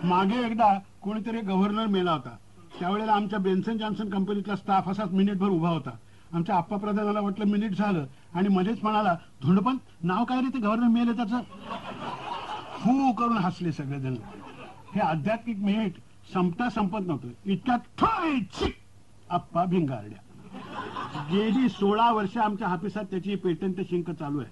मागे एकदा कोणीतरी गव्हर्नर मेला होता. त्यावेळेला आमच्या बेन्सन जॉन्सन कंपनीतला स्टाफ असाच मिनिटभर उभा होता. आमच्या आप्पा प्रधानाला वाटलं मिनिट झालं. आणि मध्येच म्हणाला धोंडपण नाव काय रे ते गव्हर्नर मेल त्याचं? फू करून हसले सगळेजण. हे आध्यात्मिक मिनिट संपता संपत नव्हतं. इतक्यात आप्पा भिंगारड्या. गेली सोळा वर्ष आमच्या हापिसात त्याची पेटंट शिंक चालू आहे.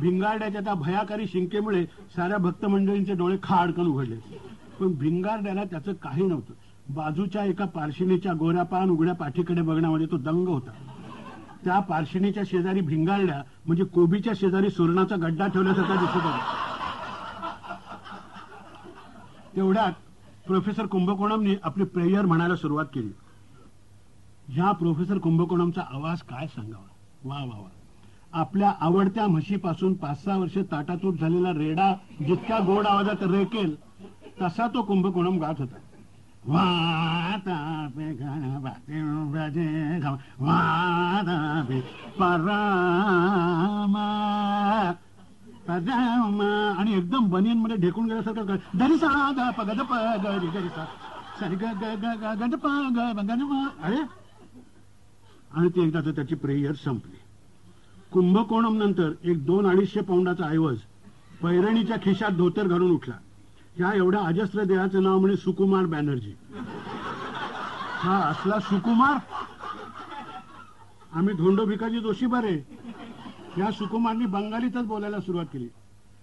भिंगारड्याच्या त्या भयाकारी शिंकेमुळे साऱ्या भक्त मंडळींचे डोळे खाडकन उघडले. पण भिंगारड्याला त्याचं काही नव्हतं. बाजूच्या एका पारशिणीच्या गोऱ्या पान उघड्या पाठीकडे बघण्यामध्ये तो दंग होता. त्या पारशिणीच्या शेजारी भिंगारड्या म्हणजे कोबीच्या शेजारी सुरणाचा गड्डा ठेवल्यासारखा दिसत होता. तेवढ्यात प्रोफेसर कुंभकोणमने आपली प्रेयर म्हणायला सुरुवात केली. ह्या प्रोफेसर कुंभकोणमचा आवाज काय सांगावा? वा वा वा. आपल्या आवडत्या म्हशीपासून पाच सहा वर्ष ताटातूट झालेला रेडा जितक्या गोड आवाजात रेकेल तसा तो कुंभकोणम गात होता. वातापे गणपती व्रजे वातापे परामा. परामा. आणि एकदम बनियनमध्ये ढेकून गेल्यासारखं ग- ग प गद प गरी रि सरी ग ग ग ग गद प ग ब गद प. अरे. आणि ती एकदा तर त्याची प्रेयर संपली. कुंभकोणम नंतर एक दोन अडीचशे पौंडाचा ऐवज पैरणीच्या खिशात धोतर घालून उठला. ह्या एवढ्या अजस्त्र देहाचं नाव म्हणजे सुकुमार बॅनर्जी. हा असला सुकुमार? आम्ही धोंडो भिकाजी जोशी बरे. या सुकुमारनी बंगालीतच बोलायला सुरुवात केली.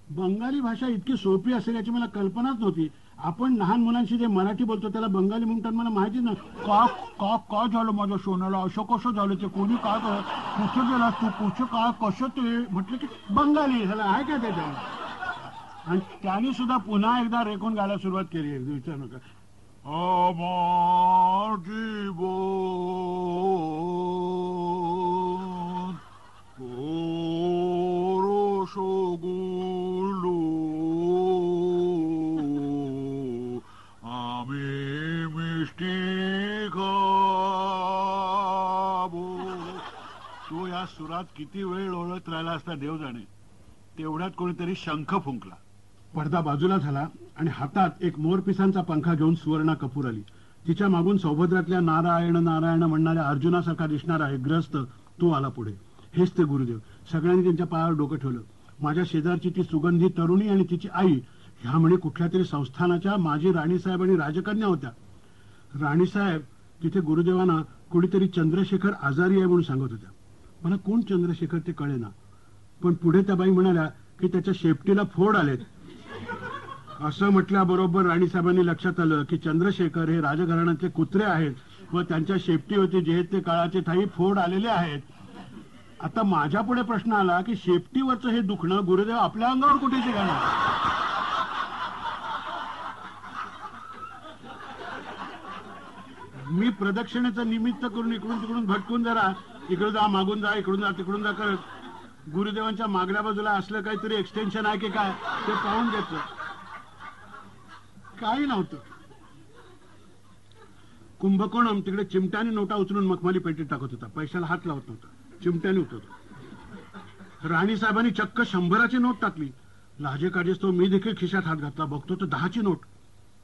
बंगाली भाषा इतकी सोपी असेल याची मला कल्पनाच नव्हती. आपण लहान मुलांशी जे मराठी बोलतो त्याला बंगाली म्हणतात मला माहिती ना का का का झालं माझ्या सोन्याला? असं कसं झालं ते? कोणी काय कर कुठं गेला तू? कुठं काय कसं ते? म्हटलं की बंगाली. झालं आहे का त्याच्या आणि त्याने सुद्धा पुन्हा एकदा रेकून गायला सुरुवात केली एकदा विचार नका আমার জীবন রসগুলো আমি মিষ্টি খাবো तो या सुरात किती वेळ ओळखत राहिला असता देव जाणे तेवढ्यात कोणीतरी शंख फुंकला पडदा बाजूला झाला आणि हातात एक मोरपिसांचा पंखा घेऊन सुवर्णा कपूर आली. तिच्या मागून सौभद्रातल्या नारायण नारायण म्हणणाऱ्या अर्जुनासारखा दिसणारा एक ग्रस्त तो आला पुढे. हेच ते गुरुदेव. सगळ्यांनी त्यांच्या पायावर डोकं ठेवलं. माझ्या शेजारची ती सुगंधी तरुणी आणि तिची आई ह्या म्हणे कुठल्या तरी संस्थानाच्या माजी राणीसाहेब आणि राजकन्या होत्या. राणीसाहेब तिथे गुरुदेवांना कुणीतरी चंद्रशेखर आजारी आहे म्हणून सांगत होत्या. मला कोण चंद्रशेखर ते कळेना. पण पुढे त्या बाई म्हणाल्या की त्याच्या शेपटीला फोड आलेत. असं म्हटल्याबरोबर राणीसाहेबांनी लक्षात आलं की चंद्रशेखर हे राजघराण्याचे कुत्रे आहेत व त्यांच्या शेपटीवरती जे ते काळाचे ठाई फोड आलेले आहेत. आता माझ्या पुढे प्रश्न आला की शेपटीवरचं हे दुखणं गुरुदेव आपल्या अंगावर कुठे शिकणार मी प्रदक्षिणेचं निमित्त करून इकडून तिकडून भटकून जरा इकडून जा मागून जा इकडून जा तिकडून जा करत गुरुदेवांच्या मागल्या बाजूला असलं काहीतरी एक्सटेन्शन आहे की काय ते पाहून घेतलं काही नव्हतं. कुंभकोणम तिकडे चिमट्याने नोटा उचलून मखमाली पेटीत टाकत होता. पैशाला हात लावत नव्हता. चिमट्याने उतरतो राणी साहेबांनी चक्क शंभराची नोट टाकली. लाजे काढेस तो मी देखील खिशात हात घातला. बघतो तर दहाची नोट.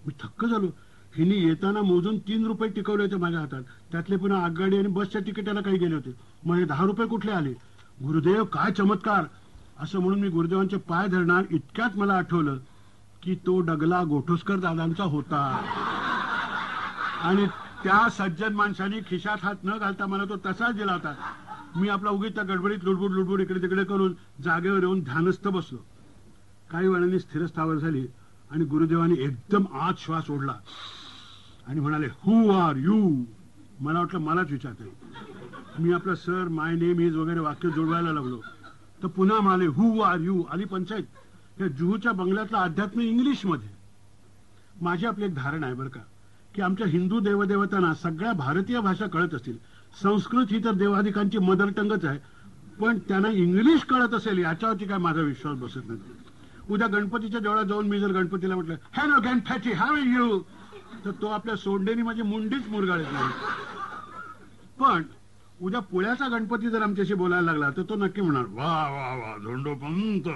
मी थक्क झालो. हिने येताना मोजून तीन रुपये टिकवले होते माझ्या हातात. त्यातले पुन्हा आगगाडी आणि बसच्या तिकिटाला काही गेले होते. मग हे दहा रुपये कुठले आले? गुरुदेव काय चमत्कार! असं म्हणून मी गुरुदेवांचे पाय धरणार इतक्यात मला आठवलं. की तो डगला गोठुसकर दादांचा होता. आणि त्या सज्जन माणसाने खिशात हात न घालता मला तो तसाच दिला होता. मी आपला उगीच त्या गडबडीत लुडबुड लुडबुड इकडे तिकडे करून जागेवर येऊन ध्यानस्थ बसलो. काही वेळाने स्थिरस्थावर झाली आणि गुरुदेवाने एकदम आत श्वास ओढला. आणि म्हणाले हु आर यू मला वाटलं मलाच विचारते मी आपलं सर माय नेम इज वगैरे वाक्य जोडवायला लागलो. तर पुन्हा म्हणाले हु आर यू आली पंचायत. या जुहूच्या बंगल्यातलं अध्यात्म इंग्लिशमध्ये माझी आपली एक धारणा आहे बरं का की आमच्या हिंदू देवदेवतांना सगळ्या भारतीय भाषा कळत असतील. संस्कृत ही तर देवाधिकांची मदर टंगच आहे पण त्यांना इंग्लिश कळत असेल याच्यावरती काय माझा विश्वास बसत नाही. उद्या गणपतीच्या देवळात जाऊन मी जर गणपतीला म्हटलं हॅलो गणपती हॅव यू तर तो आपल्या सोंडेनी माझी मुंडीच मुरगाळत नाही. पण उद्या पुण्याचा गणपती जर आमच्याशी बोलायला लागला तर तो नक्की म्हणणार वा वा वा झोंडो पंत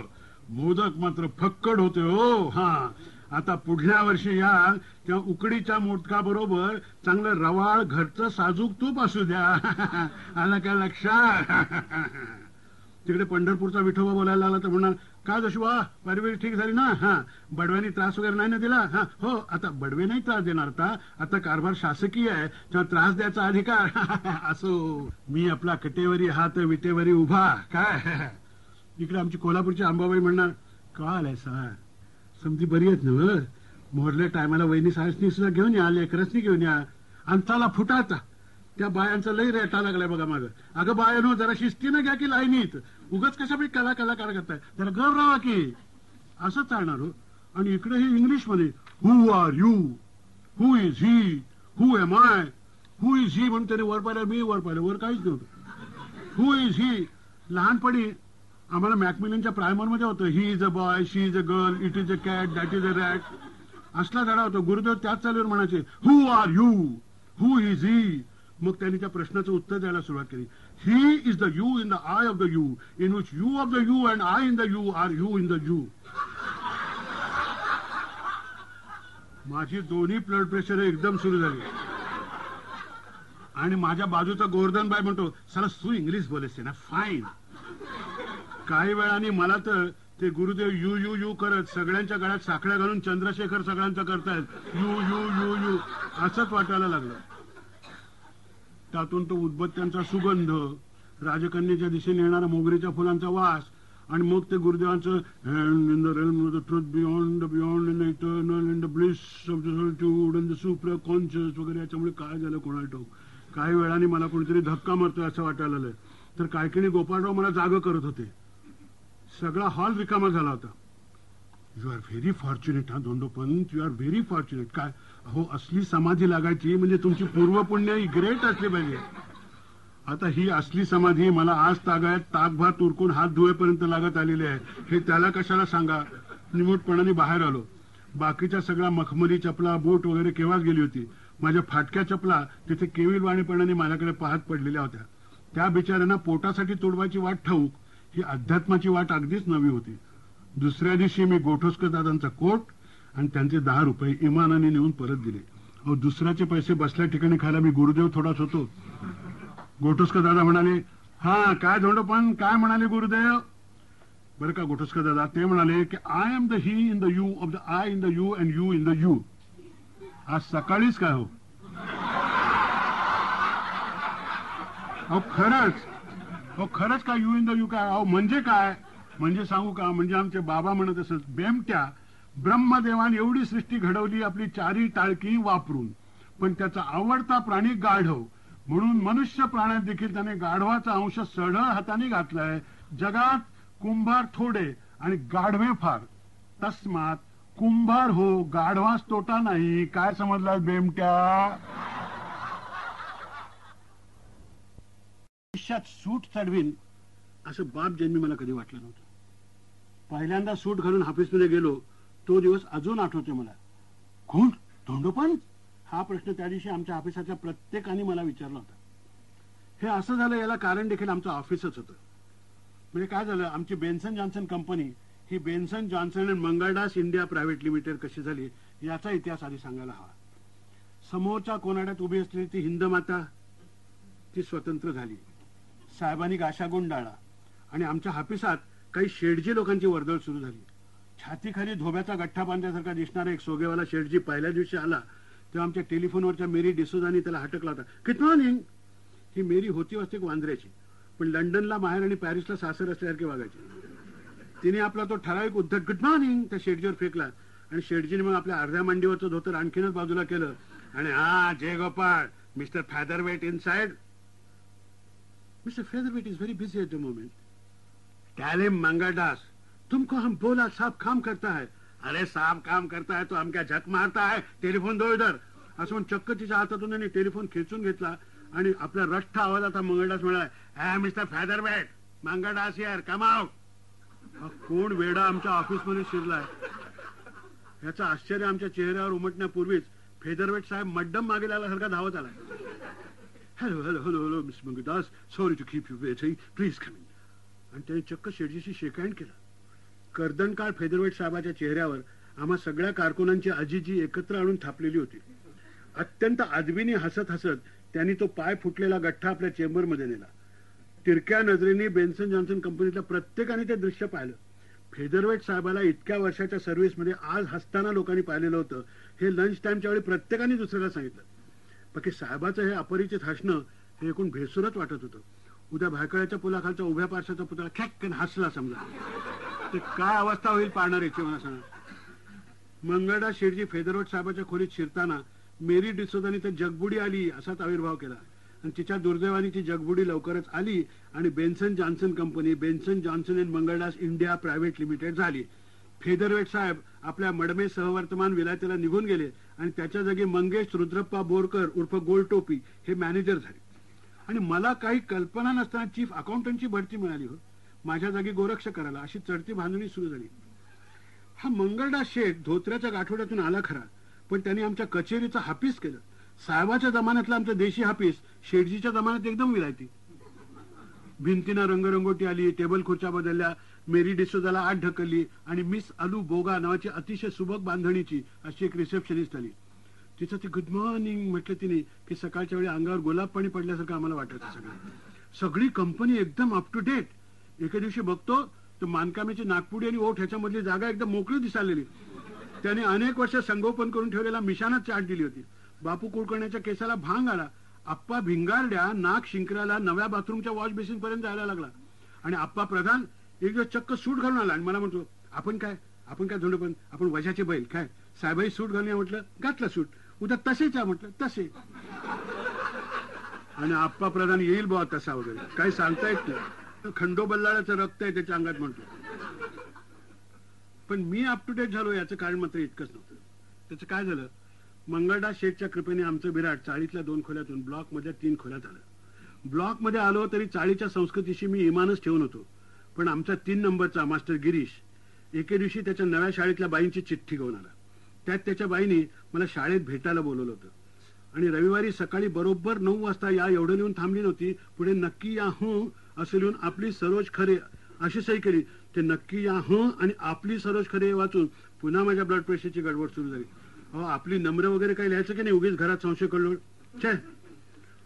मोदक मात्र फक्कड होते हो. हा. आता पुढल्या वर्षी या त्या उकडीच्या मोदका बरोबर चांगलं रवाळ घरचं साजूक तूप असू द्या. [LAUGHS] आला का लक्षात? [LAUGHS] तिकडे पंढरपूरचा विठोबा बोलायला लागला तर म्हणणार का वा परवेळी ठीक झाली ना? हा. बडव्यानी त्रास वगैरे नाही ना दिला? हा. हो आता बडवे नाही त्रास देणार आता. आता कारभार शासकीय आहे. तेव्हा त्रास द्यायचा अधिकार. [LAUGHS] असो. मी आपला कटेवरी हात विटेवरी उभा. काय? इकडे आमची कोल्हापूरची अंबाबाई म्हणणार का आलाय सा समजी बरी आहेत ना मोरल्या टायमाला वहिनी सायसनी सुद्धा घेऊन या लेकरसनी घेऊन या. आणि चला फुटाचा त्या बायांचा लई रेटा लागलाय बघा मागं. अगं बायानो जरा शिस्तीनं घ्या की लाईनीत. उगाच कशा बी कला कलाकार करताय. जरा गौर राहा की. असं चालणार हो. आणि इकडे हे इंग्लिशमध्ये who are you who is he who am I who is he म्हणून त्याने वर पाहिलं मी वर पाहिलं. वर काहीच नव्हतं. हु इज ही लहानपणी आम्हाला मॅकमिलनच्या प्रायमरमध्ये होतं. He is a boy she is a girl it is a cat that is a rat असला धडा होता. गुरुदेव त्याच चालीवर म्हणायचे who are you who is he मग त्यांनी त्या प्रश्नाचं उत्तर द्यायला सुरुवात केली. He is the you in the I of the you in which you of the you and I in the you are you in the you माझी दोन्ही ब्लड प्रेशर एकदम सुरू झाली. आणि माझ्या बाजूचा गोवर्धन बाय म्हणतो सर तू इंग्लिश बोलेस ना? फाईन काही वेळाने मला तर ते गुरुदेव यू यू यू करत सगळ्यांच्या गळ्यात साखळ्या घालून चंद्रशेखर सगळ्यांचा करतायत. You you you you. असंच वाटायला लागलं. त्यातून तो उदबत्त्यांचा सुगंध राजकन्याच्या दिशेने येणारा मोगरीच्या फुलांचा वास आणि मग ते गुरुदेवांचं in the realm of the truth beyond the beyond in the eternal in the bliss of the solitude and वगैरे याच्यामुळे काय झालं कोणाला ठाऊक? काही वेळाने मला कोणीतरी धक्का मारतोय असं वाटायला लागलं तर कायकिणी गोपाळराव मला जाग करत होते. सगळा हॉल रिकामा झाला होता. यू आर व्हेरी फॉर्च्युनेट हा Dhondopant you are very fortunate काय? हो असली समाधी लागायची म्हणजे तुमची पूर्वपुण्य ही ग्रेट असली पाहिजे. आता ही असली समाधी मला आज तागायत ताकभात उरकून हात धुवेपर्यंत लागत आलेली आहे. हे त्याला कशाला सांगा? निमूटपणाने बाहेर आलो. बाकीच्या सगळ्या मखमली चपला बोट वगैरे केव्हाच गेली होती? माझ्या फाटक्या चपला तिथे केविलवाणीपणाने माझ्याकडे पाहत पडलेल्या होत्या. त्या बिचाऱ्यांना पोटासाठी तोडवायची वाट ठाऊक ही अध्यात्माची वाट अगदीच नवी होती. दुसऱ्या दिवशी मी गोठोसकर दादांचा कोट आणि त्यांचे दहा रुपये इमानाने नेऊन परत दिले. अहो दुसऱ्याचे पैसे बसल्या ठिकाणी खायला मी गुरुदेव थोडाच होतो. गोठोसकर दादा म्हणाले हा काय धोंडोपण? काय म्हणाले गुरुदेव? बरं का गोठोसकर दादा ते म्हणाले की I am the he in the you of the I in the you and you in the you आज सकाळीच काय हो? अहो खरंच. हो खरंच काय यू इन द यू काय? अहो म्हणजे काय? म्हणजे सांगू का? म्हणजे आमचे बाबा म्हणत असत बेमट्या ब्रह्मदेवान एवढी सृष्टी घडवली आपली चारी टाळकी वापरून. पण त्याचा आवडता प्राणी गाढव. म्हणून मनुष्य प्राण्यात देखील त्याने गाढवाचा अंश सढळ हाताने घातलाय. जगात कुंभार थोडे आणि गाढवे फार. तस्मात कुंभार हो गाढवास तोटा नाही. काय समजला बेमट्या? आयुष्यात सूट चढवीन असं बाप जन्मी मला कधी वाटलं नव्हतं. पहिल्यांदा सूट घालून ऑफिसमध्ये गेलो तो दिवस अजून आठवतो मला. कोण? धोंडोपण हा प्रश्न त्या दिवशी आमच्या ऑफिसाच्या प्रत्येकाने मला विचारला होता. हे असं झालं याला कारण देखील आमचं ऑफिसच होतं. म्हणजे काय झालं आमची Benson Johnson company he Benson Johnson and Mangaldas India private limited कशी झाली याचा इतिहास आधी सांगायला हवा. समोरच्या कोनाड्यात उभी असलेली ती हिंद माता ती स्वतंत्र झाली. साहेबांनी गाशा गुंडाळा आणि आमच्या हापिसात काही शेडजी लोकांची वर्दळ सुरू झाली. छातीखाली धोब्याचा गठ्ठा बांधल्यासारखा दिसणारा एक सोगेवाला शेडजी पहिल्या दिवशी आला तेव्हा आमच्या टेलिफोनवरच्या मेरी डिसोजानी त्याला हटकला होता. कित मॉर्निंग ही मेरी होती वाजते वांद्र्याची पण लंडनला माहेर आणि पॅरिसला सासर असल्यासारखे वागायची. तिने आपला तो ठराविक उद्धट गुड मॉर्निंग त्या शेडजीवर फेकला. आणि शेडजीने मग आपल्या अर्ध्या मांडीवरचं धोतर आणखीनच बाजूला केलं. आणि हा जय Gopal mister Featherweight inside Mr. Featherweight is very busy at the moment. Tell him, Mangadas, तुमको हम बोला साहब काम करता है अरे साहब काम करता है तो हम क्या झक मारता है टेलिफोन दो इधर असं म्हणून चक्क तिच्या हातातून त्यांनी टेलिफोन खेचून घेतला आणि आपल्या रठ्ठ आवाजात हा मंगळदास म्हणाला हा मिस्टर फॅदरवेट मंगळदास यार कमाव हा कोण वेडा आमच्या ऑफिसमध्ये शिरलाय याचं आश्चर्य आमच्या चेहऱ्यावर उमटण्यापूर्वीच फेदरवेट साहेब मड्डम मागे लागल्यासारखा धावत आला hello hello hello hello Mangadas. Sorry sorry keep you you Please please in. आणि त्याने चक्क शेडजीशी शेक हँड केला कर्दनकाळ फेदरवेट साहेबाच्या चेहऱ्यावर आम्हा सगळ्या कारकुनांची आजीजी एकत्र आणून थापलेली होती. अत्यंत आदवीने हसत हसत त्यांनी तो पाय फुटलेला गठ्ठा आपल्या चेंबरमध्ये नेला. तिरक्या नजरेने बेन्सन जॉन्सन कंपनीतल्या प्रत्येकाने ते दृश्य पाहिलं. फेदरवेट साहेबाला इतक्या वर्षाच्या सर्व्हिसमध्ये आज हसताना लोकांनी पाहिलेलं होतं. हे लंच टाइमच्या वेळी प्रत्येकाने दुसऱ्याला सांगितलं. बाकी साहेबाचं हे अपरिचित हसणं हे एकूण भेसूरच वाटत होतं. उद्या भायकळ्याच्या पुलाखालचा उभ्या पार्श्वाचा पुतळा खॅक्कन हसला समजा. ते काय अवस्था होईल पाहणार याची मला सांगा. मंगळदा शिरजी फेदरवट साहेबाच्या खोलीत शिरताना मेरी डिसोदानी तर जगबुडी आली असाच आविर्भाव केला. आणि तिच्या दुर्दैवानी ती जगबुडी लवकरच आली आणि Benson Johnson company Benson Johnson and Mangaldas India private limited झाली. फेदरवेट साहेब आपल्या मडमे सहवर्तमान विलायतेला निघून गेले आणि त्याच्या जागी मंगेश रुद्रप्पा बोरकर उर्फ गोलटोपी हे मॅनेजर झाले. आणि मला काही कल्पना नसताना चीफ अकाउंटंटची भरती मिळाली हो. माझ्या जागी गोरक्ष करायला अशी चढती बांधणी सुरू झाली. हा मंगळदास शेठ धोत्र्याच्या गाठोड्यातून आला खरा पण त्यांनी आमच्या कचेरीचं हापीस केलं. साहेबाच्या जमान्यातलं आमचं देशी हापीस शेठजीच्या जमान्यात एकदम विलायती. भिंतींना रंगरंगोटी आली टेबल खुर्च्या बदलल्या मेरी डिसोजाला आत ढकलली आणि मिस अलू बोगा नावाची अतिशय सुबक बांधणीची अशी एक रिसेप्शनिस्ट आली. तिचं ती गुड मॉर्निंग म्हटलं तिने की सकाळच्या वेळी अंगावर गुलाब पाणी पडल्यासारखं आम्हाला वाटायचं सगळं. सगळी कंपनी एकदम अप टू डेट एके दिवशी बघतो तर मानकामेची नागपुडी आणि ओठ ह्याच्यामधली जागा एकदम मोकळी दिसालेली त्याने अनेक वर्ष संगोपन करून ठेवलेला मिशानात चाट दिली होती. बापू कुलकर्ण्याच्या केसाला भांग आला. आप्पा भिंगारड्या नाक शिंकऱ्याला नव्या बाथरूमच्या वॉश बेसिन पर्यंत जायला लागला. आणि आप्पा प्रधान एक दिवस चक्क सूट घालून आला आणि मला म्हणतो आपण काय? आपण काय धोंडपण आपण वशाचे बैल काय? साहेबाई सूट घालून या म्हटलं घातलं सूट. उद्या तसेच आहे म्हटलं तसे. आणि आप्पा प्रधान येईल बुवा तसा वगैरे. काही सांगता येत नाही. खंडो बल्लाळाचं रक्त आहे त्याच्या अंगात म्हणतो. पण मी अप टू डेट झालो याचं कारण मात्र इतकंच नव्हतं. त्याचं काय झालं? मंगळदास शेठच्या कृपेने आमचं विराट चाळीतल्या दोन खोल्यातून ब्लॉकमध्ये तीन खोल्यात आलं ब्लॉकमध्ये आलो तरी चाळीच्या संस्कृतीशी मी इमानच ठेवून होतो. पण आमचा तीन नंबरचा मास्टर गिरीश एके दिवशी त्याच्या नव्या शाळेतल्या बाईंची चिठ्ठी घेऊन आला. त्यात त्याच्या बाईने मला शाळेत भेटायला बोलवलं होतं. आणि रविवारी सकाळी बरोबर नऊ वाजता या एवढं लिहून थांबली नव्हती पुढे नक्की या हं असं लिहून आपली सरोज खरे अशी सही केली. ते नक्की या हं आणि आपली सरोज खरे वाचून पुन्हा माझ्या ब्लड प्रेशरची गडबड सुरू झाली. अहो आपली नम्र वगैरे काही लिहायचं की नाही उगीच घरात संशय कळलो. छे.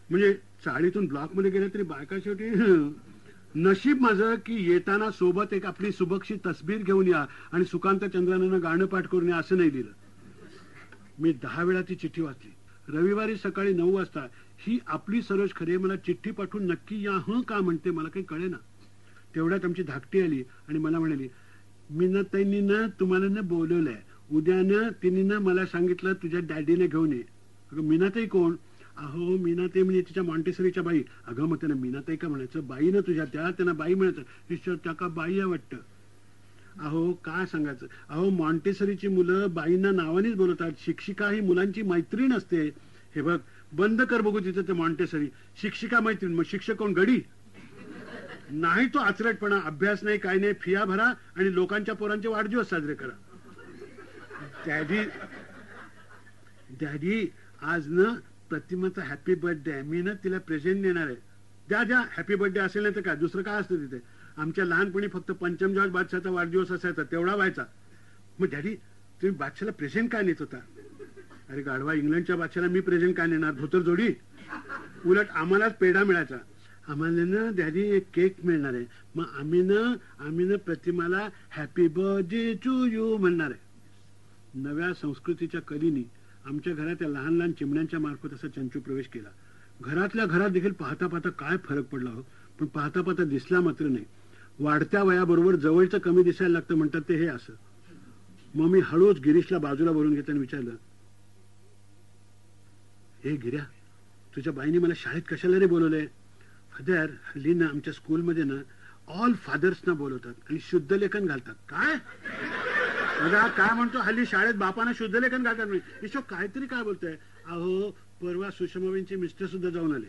म्हणजे चाळीतून ब्लॉकमध्ये गेले तरी बायका शेवटी नशीब माझं की येताना सोबत एक आपली सुबक्षी तसबीर घेऊन या आणि सुकांत चंद्रानं गाणं पाठ करून या असं नाही दिलं मी दहा वेळा ती चिठ्ठी वाचली. रविवारी सकाळी नऊ वाजता ही आपली सरोज खरे मला चिठ्ठी पाठवून नक्की या हं का म्हणते मला काही कळेना. तेवढ्यात आमची धाकटी आली आणि मला म्हणाली मी ना तुम्हाला ना बोलवलंय. उद्या ना तिने ना मला सांगितलं तुझ्या डॅडीने घेऊन ये. अगं मीनाताई कोण? अहो मीनाताई म्हणजे तिच्या मॉन्टेसरीच्या बाई. अगं मग त्यांना मीनाताई का म्हणायचं? बाई ना तुझ्या त्या त्यांना बाई म्हणायचं. ईश्वर त्या बाई आहे वाटतं. अहो काय सांगायचं? अहो मॉन्टेसरीची मुलं बाईंना नावानेच बोलवतात. शिक्षिका ही मुलांची मैत्रीण असते हे बघ बंद कर बघू तिथं ते मॉन्टेसरी शिक्षिका मैत्रीण मग शिक्षक कोण? गडी? नाही तो आचरटपणा. अभ्यास नाही काय नाही. फिया भरा आणि लोकांच्या पोरांचे वाढदिवस साजरे करा. डॅडी डॅडी आज ना प्रतिमाचा हॅपी बर्थडे मी ना तिला प्रेझेंट देणार आहे. द्या द्या हॅपी बर्थडे असेल ना तर काय? दुसरं काय असतं तिथे? आमच्या लहानपणी फक्त पंचम जॉर्ज बादशाचा वाढदिवस असायचा तेवढा व्हायचा. मग डॅडी तुम्ही बादशाला प्रेझेंट काय नेत होता? अरे गाढवा इंग्लंडच्या बादशाला मी प्रेझेंट काय नेणार? धोतर जोडी? उलट आम्हालाच पेढा मिळायचा. आम्हाला ना डॅडी एक केक मिळणार आहे. मग आम्ही ना आम्ही ना प्रतिमाला हॅपी बर्थडे टू यू म्हणणार आहे. नव्या संस्कृतीच्या कलीनी आमच्या घरात त्या लहान लहान चिमण्यांच्या मार्फत असा चंचू प्रवेश केला. घरातल्या घरात देखील पाहता पाहता काय फरक पडला हो? पण पाहता पाहता दिसला मात्र नाही. वाढत्या वयाबरोबर जवळचं कमी दिसायला लागतं म्हणतात ते हे असं. मग मी हळूच गिरीशला बाजूला बोलून घेताना विचारलं हे गिर्या तुझ्या बाईने मला शाळेत कशाला रे बोलवलंय? फादर हल्ली ना आमच्या स्कूलमध्ये ना ऑल फादर्सना बोलवतात आणि शुद्ध लेखन घालतात. काय? बघा काय म्हणतो? हल्ली शाळेत बापाना शुद्ध लेखन घालतात नाही ईश्वर काहीतरी काय बोलतोय? अहो परवा सुषमाबाईंचे मिस्टर सुद्धा जाऊन आले.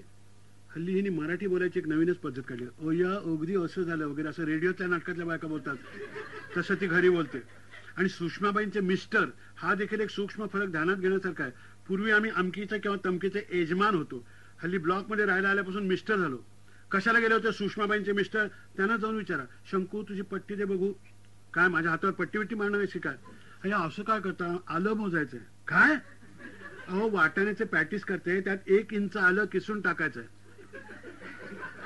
हल्ली हिने मराठी बोलायची एक नवीनच पद्धत काढली. ओया ओगदी असं झालं वगैरे असं रेडिओतल्या नाटकातल्या बायका बोलतात. तसं ती घरी बोलते. आणि सुषमाबाईंचे मिस्टर हा देखील एक सूक्ष्म फरक ध्यानात घेण्यासारखा आहे. पूर्वी आम्ही अमकीचे किंवा तमकीचे यजमान होतो. हल्ली ब्लॉकमध्ये राहायला आल्यापासून मिस्टर झालो. कशाला गेले होते सुषमाबाईंचे मिस्टर त्यांना जाऊन विचारा. शंकू तुझी पट्टी दे बघू. काय माझ्या हातावर पट्टी बिट्टी मारणार काय? अरे असं काय करता? आलं मोजायचंय. काय? अहो वाटाण्याचे प्रॅक्टिस करते त्यात एक इंच आलं किसून टाकायचं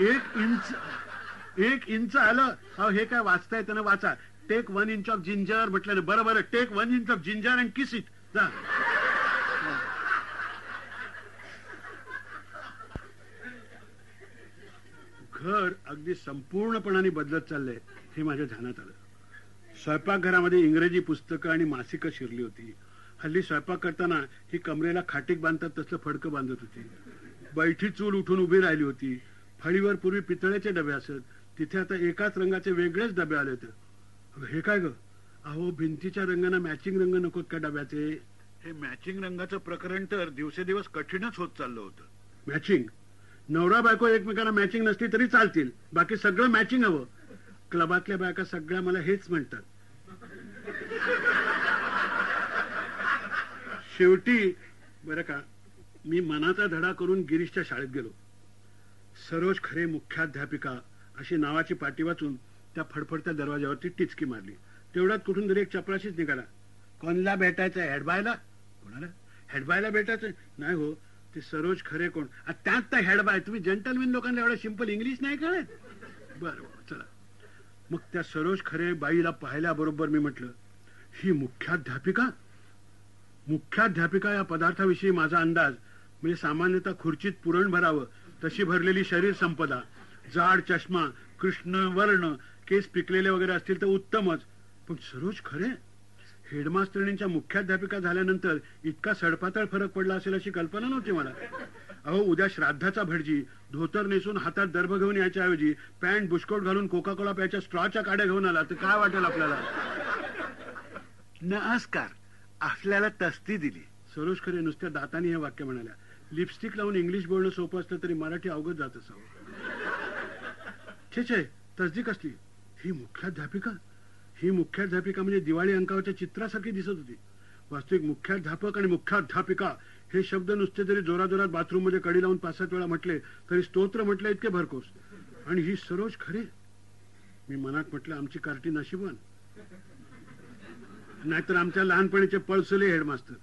एक इंच एक इंच आलं. अहो हे काय वाचताय त्यानं? वाचा. Take one inch of ginger म्हटलं ना बरं बरं. Take one inch of ginger and kiss it जा. घर अगदी संपूर्णपणाने बदलत चाललंय. हे माझ्या ध्यानात आलं. स्वयंपाकघरामध्ये इंग्रजी पुस्तकं आणि मासिकं शिरली होती. हल्ली स्वयंपाक करताना ही कमरेला खाटीक बांधतात तसलं फडकं बांधत होती. बैठी चूल उठून उभी राहिली होती. फळीवर पूर्वी पितळेचे डबे असत. तिथे आता एकाच रंगाचे वेगळेच डबे आले होते. हे काय ग? अहो भिंतीच्या रंगाना मॅचिंग रंग नकोत का डब्याचे? हे मॅचिंग रंगाचं प्रकरण तर दिवसेदिवस कठीणच होत चाललं होतं. मॅचिंग नवरा बायको एकमेकांना मॅचिंग नसली तरी चालतील. बाकी सगळं मॅचिंग हवं. क्लबातल्या बायका सगळ्या मला हेच म्हणतात. शेवटी बरं का मी मनाचा धडा करून गिरीशच्या शाळेत गेलो. सरोज खरे मुख्याध्यापिका अशी नावाची पाटी वाचून त्या फडफडत्या दरवाजावरती टिचकी मारली. तेवढ्यात कुठून तरी एक चपराशीच निघाला. कोणला भेटायचं हेडबायला? कोणाला? हेडबायला भेटायचं नाही हो ते सरोज खरे कोण? त्यात तर हेडबाय. तुम्ही जंटलमेन लोकांना एवढं सिंपल इंग्लिश नाही कळत? बर बरं, चला. मग त्या सरोज खरे बाईला पाहिल्याबरोबर मी म्हटलं ही मुख्याध्यापिका? मुख्याध्यापिका या पदार्थाविषयी माझा अंदाज. म्हणजे सामान्यतः खुर्चीत पुरण भरावं तशी भरलेली शरीर संपदा. जाड चष्मा कृष्ण वर्ण केस पिकलेले वगैरे असतील तर उत्तमच. पण सरोज खरे? हेडमास्टरींच्या मुख्याध्यापिका झाल्यानंतर इतका सडपातळ फरक पडला असेल अशी कल्पना नव्हती मला. अहो उद्या श्राद्धाचा भटजी धोतर नेसून हातात दर्भ घेऊन यायच्या ऐवजी पॅन्ट बुशकोट घालून कोका कोला प्यायच्या स्ट्रॉच्या काड्या घेऊन आला. तर काय वाटेल आपल्याला? नमस्कार. आपल्याला तस्ती दिली. सरोज खरे नुसत्या दाताने हे वाक्य म्हणाल्या. लिपस्टिक लावून इंग्लिश बोलणं सोपं असलं तरी मराठी अवगत जात असावं. छे छे तसदी कसली ही मुख्याध्यापिका? ही मुख्याध्यापिका म्हणजे दिवाळी अंकावरच्या चित्रासारखी दिसत होती. वास्तविक मुख्याध्यापक आणि मुख्याध्यापिका हे शब्द नुसते जरी जोराजोरात बाथरूममध्ये कडी लावून पाच सात वेळा म्हटले तरी स्तोत्र म्हटले इतके भरकोस. आणि ही सरोज खरे? मी मनात म्हटलं आमची कार्टी नशिबन नाहीतर आमच्या लहानपणीचे पळसले हेडमास्तर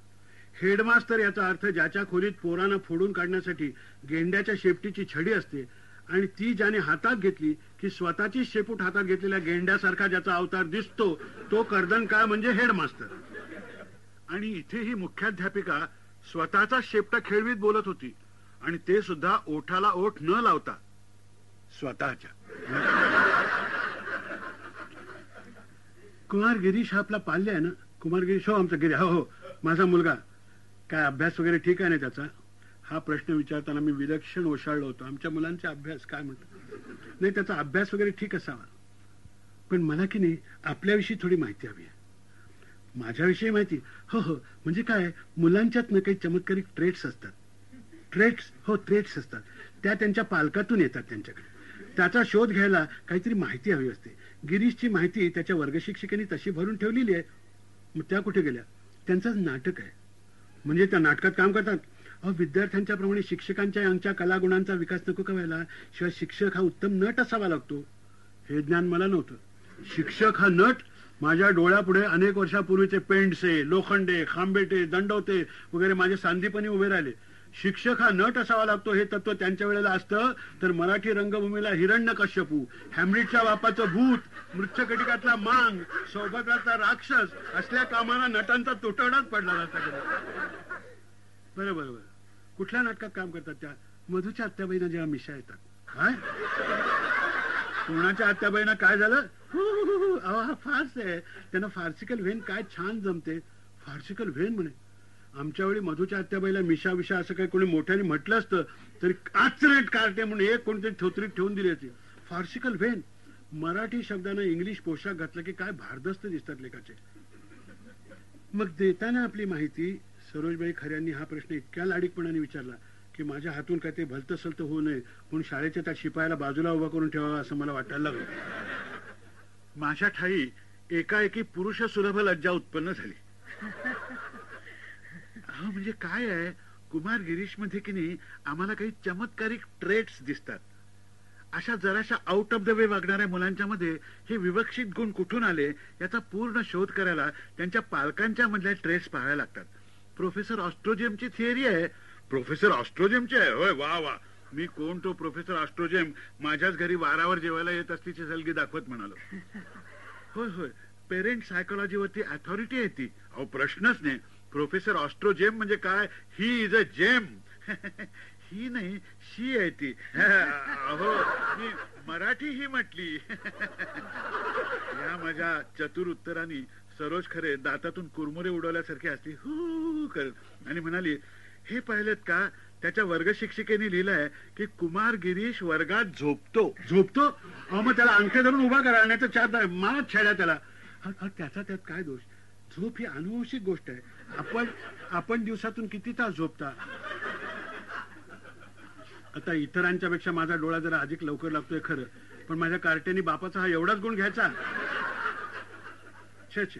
हेडमास्टर याचा अर्थ ज्याच्या खोलीत पोरांना फोडून काढण्यासाठी गेंड्याच्या शेपटीची छडी असते आणि ती ज्याने हातात घेतली की स्वतःची शेपूट हातात घेतलेल्या गेंड्यासारखा ज्याचा अवतार दिसतो तो कर्दन काळ म्हणजे हेडमास्तर आणि इथे ही मुख्याध्यापिका स्वतःचा शेपटा खेळवीत बोलत होती आणि ते सुद्धा ओठाला ओठ न लावता स्वतःच्या. कुमार गिरीश हा आपला पाल्य आहे ना? कुमार गिरीश हो आमचा गिरी हो हो. माझा मुलगा. काय अभ्यास वगैरे ठीक आहे ना त्याचा? हा प्रश्न विचारताना मी विलक्षण ओशाळलो होतो. आमच्या मुलांचा अभ्यास काय म्हणतो नाही त्याचा अभ्यास वगैरे ठीक असावा. पण मला की नाही आपल्याविषयी थोडी माहिती हवी आहे. माझ्याविषयी माहिती? हो हो. म्हणजे काय? मुलांच्यात ना काही चमत्कारिक ट्रेट्स असतात. ट्रेट्स हो ट्रेट्स असतात. त्या त्यांच्या पालकातून येतात त्यांच्याकडे. त्याचा शोध घ्यायला काहीतरी माहिती हवी असते. गिरीशची माहिती त्याच्या वर्गशिक्षिकेने तशी भरून ठेवलेली आहे. मग त्या कुठे गेल्या? त्यांचं नाटक आहे. म्हणजे त्या नाटकात काम करतात. अहो विद्यार्थ्यांच्या प्रमाणे शिक्षकांच्या यांच्या कलागुणांचा विकास नको का व्हायला शिवाय शिक्षक हा उत्तम नट असावा लागतो. हे ज्ञान मला नव्हतं. शिक्षक हा नट माझ्या डोळ्यापुढे अनेक वर्षापूर्वीचे पेंडसे लोखंडे खांबेटे दंडवते वगैरे माझे सांदीपणी उभे राहिले. शिक्षक हा नट असावा लागतो हे तत्व त्यांच्या वेळेला असतं. तर मराठी रंगभूमीला हिरण्य कश्यपू हॅमलिटच्या बापाचं भूत मृच्छकटिकातला मांग सौभाग्याचा राक्षस असल्या कामाला नटांचा तुटवडाच पडला जाता बरं बरं कुठल्या नाटकात काम करतात त्या? मधूच्या आत्याबाईंना जेव्हा मिशा येतात. काय? कोणाच्या आत्याबाईंना काय झालं? अहो, हा आहे. त्यांना फार्सिकल व्हेन काय छान जमते. फार्सिकल व्हेन म्हणे. आमच्या वेळी मधूच्या आत्याबाईला मिशा विशा असं काही कोणी मोठ्याने म्हटलं असतं तरी आचरेट कार्टे म्हणून एक कोणतरी थोतरीत ठेवून दिली होती. Farcical vein. मराठी शब्दानं इंग्लिश पोशाख घातला की काय भारदस्त दिसतात लेखाचे. मग देताना आपली माहिती सरोजबाई खऱ्यांनी हा प्रश्न इतक्या लाडीकपणाने विचारला की माझ्या हातून काय ते भलतं सलतं होऊ नये म्हणून शाळेच्या त्या शिपायाला बाजूला उभा करून ठेवावा असं मला वाटायला लागलं. माझ्या ठाई एकाएकी पुरुष सुलभ लज्जा उत्पन्न झाली. हा म्हणजे काय आहे? कुमार गिरीशमध्ये की नाही आम्हाला काही चमत्कारिक ट्रेट्स दिसतात. अशा जराशा आउट ऑफ द वे वागणाऱ्या मुलांच्या मध्ये हे विवक्षित गुण कुठून आले याचा पूर्ण शोध करायला त्यांच्या पालकांच्या मधल्या ट्रेस पाहायला लागतात. प्रोफेसर ऑस्ट्रोजेमची थिअरी आहे. प्रोफेसर ऑस्ट्रोजेमची आहे? होय वा वा. मी कोण तो प्रोफेसर ऑस्ट्रोजेम माझ्याच घरी वारावर जेवायला येत असल्याची सलगी दाखवत म्हणालो. [LAUGHS] होय होय. पेरेंट सायकोलॉजीवरती अथॉरिटी आहे ती. अहो प्रश्नच नाही. प्रोफेसर ऑस्ट्रोजेम म्हणजे काय? ही इज अ जेम ही नाही शी आहे ती. [LAUGHS] अहो मी मराठी ही म्हटली. [LAUGHS] या माझ्या चतुर उत्तरांनी सरोज खरे दातातून कुरमुरे उडवल्यासारखी असली हु करत. आणि म्हणाली हे पाहिलेत का? त्याच्या वर्ग शिक्षिकेने लिहिलंय की कुमार गिरीश वर्गात झोपतो. झोपतो? अहो मग त्याला अंगठे धरून उभा करा नाही तर चार मात छेड्या त्याला. त्याचा त्यात काय दोष? झोप ही अनुवंशिक गोष्ट आहे. आपण आपण दिवसातून किती तास झोपता? आता इतरांच्या पेक्षा माझा डोळा जरा अधिक लवकर लागतोय खरं. पण माझ्या कार्ट्याने बापाचा हा एवढाच गुण घ्यायचा. छे छे.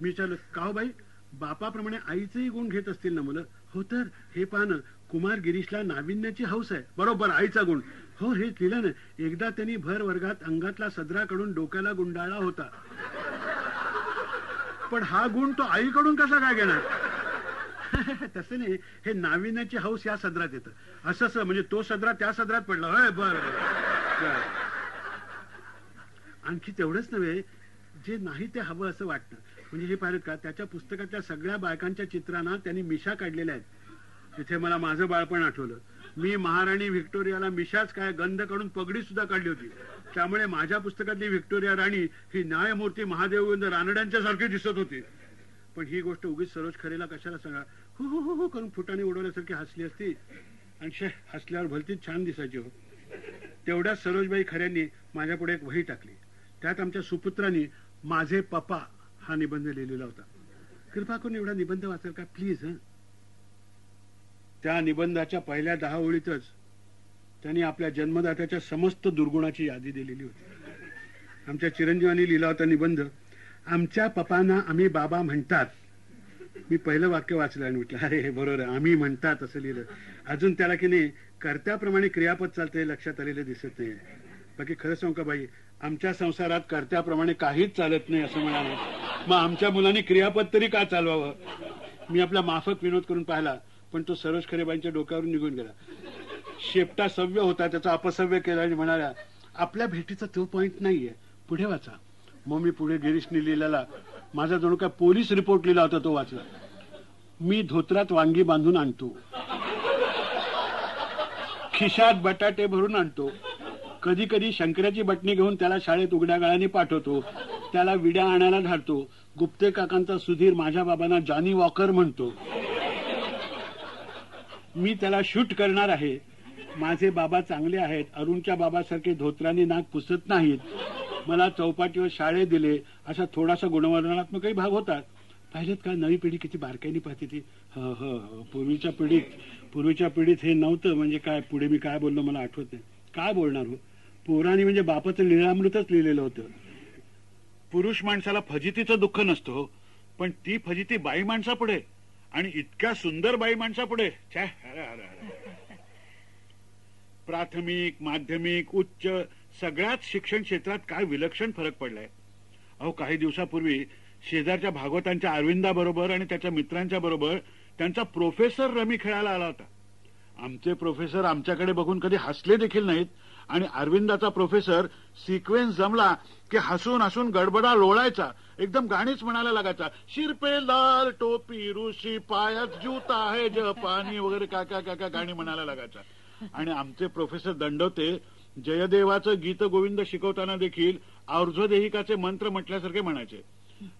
मी विचारलं का हो बाई? बापाप्रमाणे आईचेही गुण घेत असतील ना मुलं? हो तर हे पाहणं कुमार गिरीशला नाविन्याची हौस आहे. बरोबर आईचा गुण. हो हे लिहिलं ना एकदा त्यांनी भर वर्गात अंगातला सदरा कडून डोक्याला गुंडाळला होता. पण हा गुण तो आईकडून कसा काय घेणार? [LAUGHS] तसं नाही. हे नाविन्याची हौस या सदरात येतं. असं असं म्हणजे तो सदरा त्या सदरात पडला. होय बर आणखी तेवढंच नव्हे जे नाही ते हवं असं वाटतं. म्हणजे हे पाहिलं का त्याच्या पुस्तकातल्या सगळ्या बायकांच्या चित्रांना त्यांनी मिशा काढलेल्या आहेत. तिथे मला माझं बाळपण आठवलं. मी महाराणी व्हिक्टोरियाला मिशाच काय गंध काढून पगडी सुद्धा काढली होती. त्यामुळे माझ्या पुस्तकातली व्हिक्टोरिया राणी ही न्यायमूर्ती महादेव रानड्यांच्या सारखी दिसत होती. पण ही गोष्ट उगीच सरोज खरेला कशाला सांगा? हो हो हो हो करून फुटाने उडवल्यासारखी हसली असती. आणि शे हसल्यावर भलतीच छान दिसायची हो. तेवढ्याच सरोजबाई खऱ्यांनी माझ्या पुढे एक वही टाकली. त्यात आमच्या सुपुत्रांनी माझे पप्पा हा निबंध लिहिलेला होता. कृपा करून एवढा निबंध वाचाल का? प्लीज ह. त्या निबंधाच्या पहिल्या दहा ओळीतच त्यांनी आपल्या जन्मदात्याच्या समस्त दुर्गुणाची यादी दिलेली होती. आमच्या चिरंजीवानी लिहिला होता निबंध आमच्या पप्पांना आम्ही बाबा म्हणतात. मी पहिलं वाक्य वाचलं आणि म्हटलं अरे हे बरोबर आम्ही म्हणतात असं लिहिलं. अजून त्याला की नाही कर्त्याप्रमाणे क्रियापद चालते लक्षात आलेलं दिसत नाही बाकी खरं सांगू का बाई आमच्या संसारात कर्त्याप्रमाणे काहीच चालत नाही असं म्हणाले. मग आमच्या मुलांनी क्रियापद तरी का चालवावं? मी आपला माफक विनोद करून पाहिला पण तो सरोज खरेबाईंच्या डोक्यावरून निघून गेला. शेपटा सव्य होता त्याचा अपसव्य केला आणि म्हणाल्या आपल्या भेटीचा तो पॉइंट नाहीये. पुढे वाचा. मग मी पुढे गिरीशने लिहिलेला माझा जणू काय पोलीस रिपोर्ट लिहिला होता तो वाचला. मी धोत्रात वांगी बांधून आणतो. खिशात बटाटे भरून आणतो. कधी कधी शंकराची बटणी घेऊन त्याला शाळेत उघड्या गाळाने पाठवतो. त्याला विड्या आणायला धाडतो. गुप्ते काकांचा सुधीर माझ्या बाबांना जानी वॉकर म्हणतो. मी त्याला शूट करणार आहे. माझे बाबा चांगले आहेत अरुणच्या बाबासारखे धोत्राने नाक पुसत नाहीत. मला चौपाटीवर शाळे दिले असा थोडासा गुणवर्णनात्मकही भाग होतात. पाहिजेत का नवी पिढी किती बारकाईने पाहते ती? ह ह पूर्वीच्या पिढीत पूर्वीच्या पिढीत हे नव्हतं म्हणजे काय पुढे मी काय बोललो मला आठवत नाही. काय बोलणार हो? पोरांनी म्हणजे बापाचं लिळामृतच लिहिलेलं होतं. पुरुष माणसाला फजितीचं दुःख नसतं हो पण ती फजिती बाई माणसापुढे आणि इतक्या सुंदर बाई माणसापुढे. छे, अरे, अरे. प्राथमिक माध्यमिक उच्च सगळ्याच शिक्षण क्षेत्रात काय विलक्षण फरक पडलाय? अहो काही दिवसापूर्वी शेजारच्या भागवतांच्या अरविंदा बरोबर आणि त्याच्या मित्रांच्या बरोबर त्यांचा प्रोफेसर रमी खेळायला आला होता. आमचे प्रोफेसर आमच्याकडे बघून कधी हसले देखील नाहीत आणि अरविंदाचा प्रोफेसर सिक्वेन्स जमला की हसून हसून गडबडा लोळायचा एकदम गाणीच म्हणायला लागायचा शिरपे लाल टोपी ऋषी पायात जूता आहे जपानी वगैरे काय काय काय काय गाणी म्हणायला लागायचा. आणि आमचे प्रोफेसर दंडवते जयदेवाचं गीत गोविंद शिकवताना देखील और्ध्वदेहिकाचे मंत्र म्हटल्यासारखे म्हणायचे.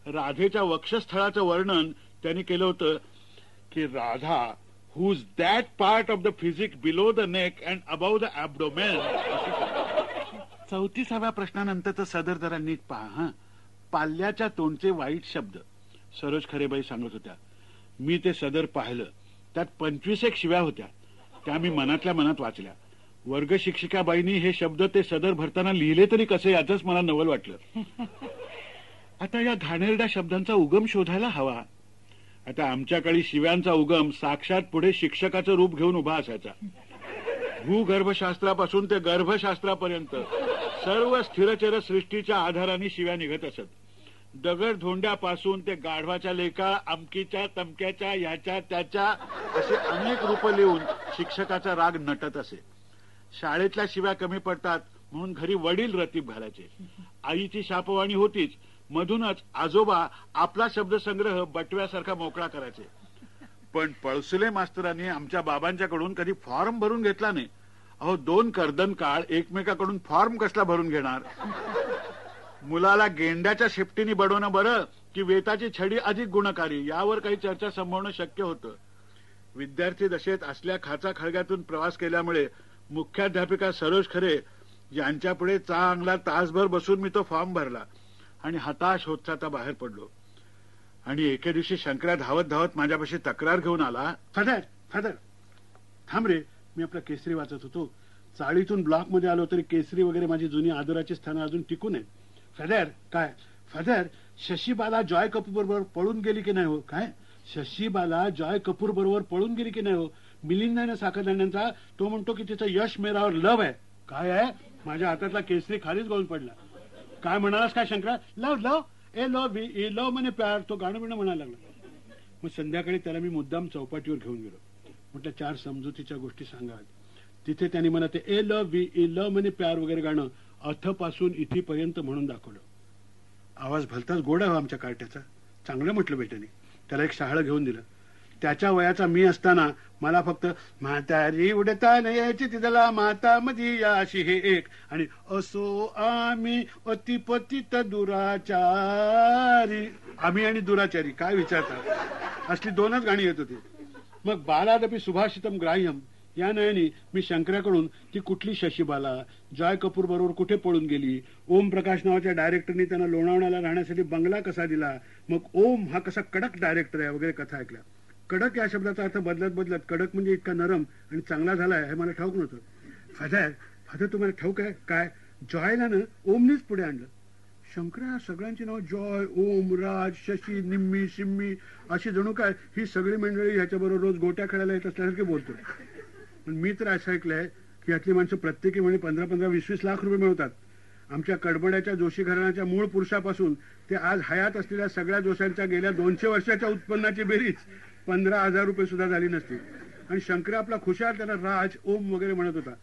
राधेच्या वक्षस्थळाचं वर्णन त्यांनी केलं होतं की Radha whose that part of the physique below the neck and above the abdomen चौतीसाव्या प्रश्नानंतरचं सदर जरा नीट पहा हा. पाल्याच्या तोंडचे वाईट शब्द. सरोज खरेबाई सांगत होत्या. मी ते सदर पाहिलं. त्यात पंचवीस एक शिव्या होत्या. त्या मी मनातल्या मनात वाचल्या. वर्ग शिक्षिकाबाईंनी हे शब्द ते सदर भरताना लिहिले तरी कसे याचंच मला नवल वाटलं. [LAUGHS] आता या घाणेरड्या शब्दांचा उगम शोधायला हवा. आता आमच्या काळी शिव्यांचा उगम साक्षात पुढे शिक्षकाचं रूप घेऊन उभा असायचा. भूगर्भशास्त्रापासून ते गर्भशास्त्रापर्यंत सर्व स्थिरचर सृष्टीच्या आधाराने शिव्या निघत असत. दगड धोंड्यापासून ते गाढवाच्या लेखा अमकीच्या तमक्याच्या याच्या त्याच्या असे अनेक रूप लिहून शिक्षकाचा राग नटत असे. शाळेतल्या शिव्या कमी पडतात म्हणून घरी वडील रतीब घालायचे. आईची शापवाणी होतीच मधूनच आजोबा आपला शब्दसंग्रह बटव्यासारखा मोकळा करायचे. पण पळसुले मास्तरांनी आमच्या बाबांच्याकडून कधी फॉर्म भरून घेतला नाही. अहो दोन कर्दन काळ एकमेकाकडून फॉर्म कसला भरून घेणार? मुलाला गेंड्याच्या शेपटीने बडवणं बरं की वेताची छडी अधिक गुणकारी यावर काही चर्चा संभवणं शक्य होतं. विद्यार्थी दशेत असल्या खाचा खळग्यातून प्रवास केल्यामुळे मुख्याध्यापिका सरोज खरे यांच्यापुढे चांगला तासभर बसून मी तो फॉर्म भरला आणि हताश होत बाहेर पडलो. आणि एके दिवशी शंकरा धावत धावत माझ्यापाशी तक्रार घेऊन आला फादर फादर थांब रे मी आपला केसरी वाचत होतो. चाळीतून ब्लॉकमध्ये आलो तरी केसरी वगैरे माझी जुनी आदराची स्थानं अजून टिकून आहे फादर काय? फदर शशीबाला जॉय कपूर बरोबर पळून गेली की नाही हो? काय? शशीबाला जॉय कपूर बरोबर पळून गेली की नाही हो? मिलिंदाने साखरदाण्यांचा तो म्हणतो की तिचं यश मेरावर लव आहे. काय आहे? माझ्या हातातला केसरी खालीच गळून पडला. काय म्हणालास काय Shankara? Love love. A love B a love म्हणे प्यार. तो गाणं बिणं म्हणायला लागला. मग संध्याकाळी त्याला मी मुद्दाम चौपाटीवर घेऊन गेलो. म्हटलं चार समजुतीच्या गोष्टी सांगाव्यात तिथे त्यांनी मला ते ए लव बी ए लव म्हणे प्यार वगैरे गाणं अथपासून इथेपर्यंत म्हणून दाखवलं. आवाज भलताच गोड आहे हो आमच्या कार्ट्याचा. चांगलं म्हटलं बेटाने. त्याला एक शहाळं घेऊन दिलं. त्याच्या वयाचा मी असताना मला फक्त म्हातारी उडता यायची तिथला माता मधी याशी हे एक. आणि असो आम्ही अतिपतित दुराचारी आम्ही आणि दुराचारी काय विचारता? असली दोनच गाणी येत होती. मग बालादपी सुभाषितम ग्राह्यम या नयनी मी शंकराकडून ती कुठली शशीबाला? जॉय कपूर बरोबर कुठे पळून गेली? ओम प्रकाश नावाच्या डायरेक्टरनी त्यांना लोणावण्याला राहण्यासाठी बंगला कसा दिला? मग ओम हा कसा कडक डायरेक्टर आहे वगैरे कथा ऐकल्या. कडक या शब्दाचा अर्थ बदलत बदलत कडक म्हणजे इतका नरम आणि चांगला झालाय हे मला ठाऊक नव्हतं. फादर फादर तुम्हाला ठाऊक आहे? काय? जॉयला ना ओमनीच पुढे आणलं. शंकरा सगळ्यांची नाव जॉय ओम राज शशी निम्मी शिम्मी अशी जणू काय? ही सगळी मंडळी ह्याच्याबरोबर रोज गोट्या खेळायला येत असल्यासारखे बोलतो. पण मी तर असं ऐकलंय की यातली माणसं प्रत्येकी म्हणे पंधरा पंधरा वीस वीस लाख रुपये मिळवतात. आमच्या कडबड्याच्या जोशी घराण्याच्या मूळ पुरुषापासून ते आज हयात असलेल्या सगळ्या जोशांच्या गेल्या दोनशे वर्षाच्या उत्पन्नाची बेरीज पंधरा हजार रुपये सुद्धा झाली नसती. आणि शंकर आपला खुशाल त्याला राज ओम वगैरे म्हणत होता.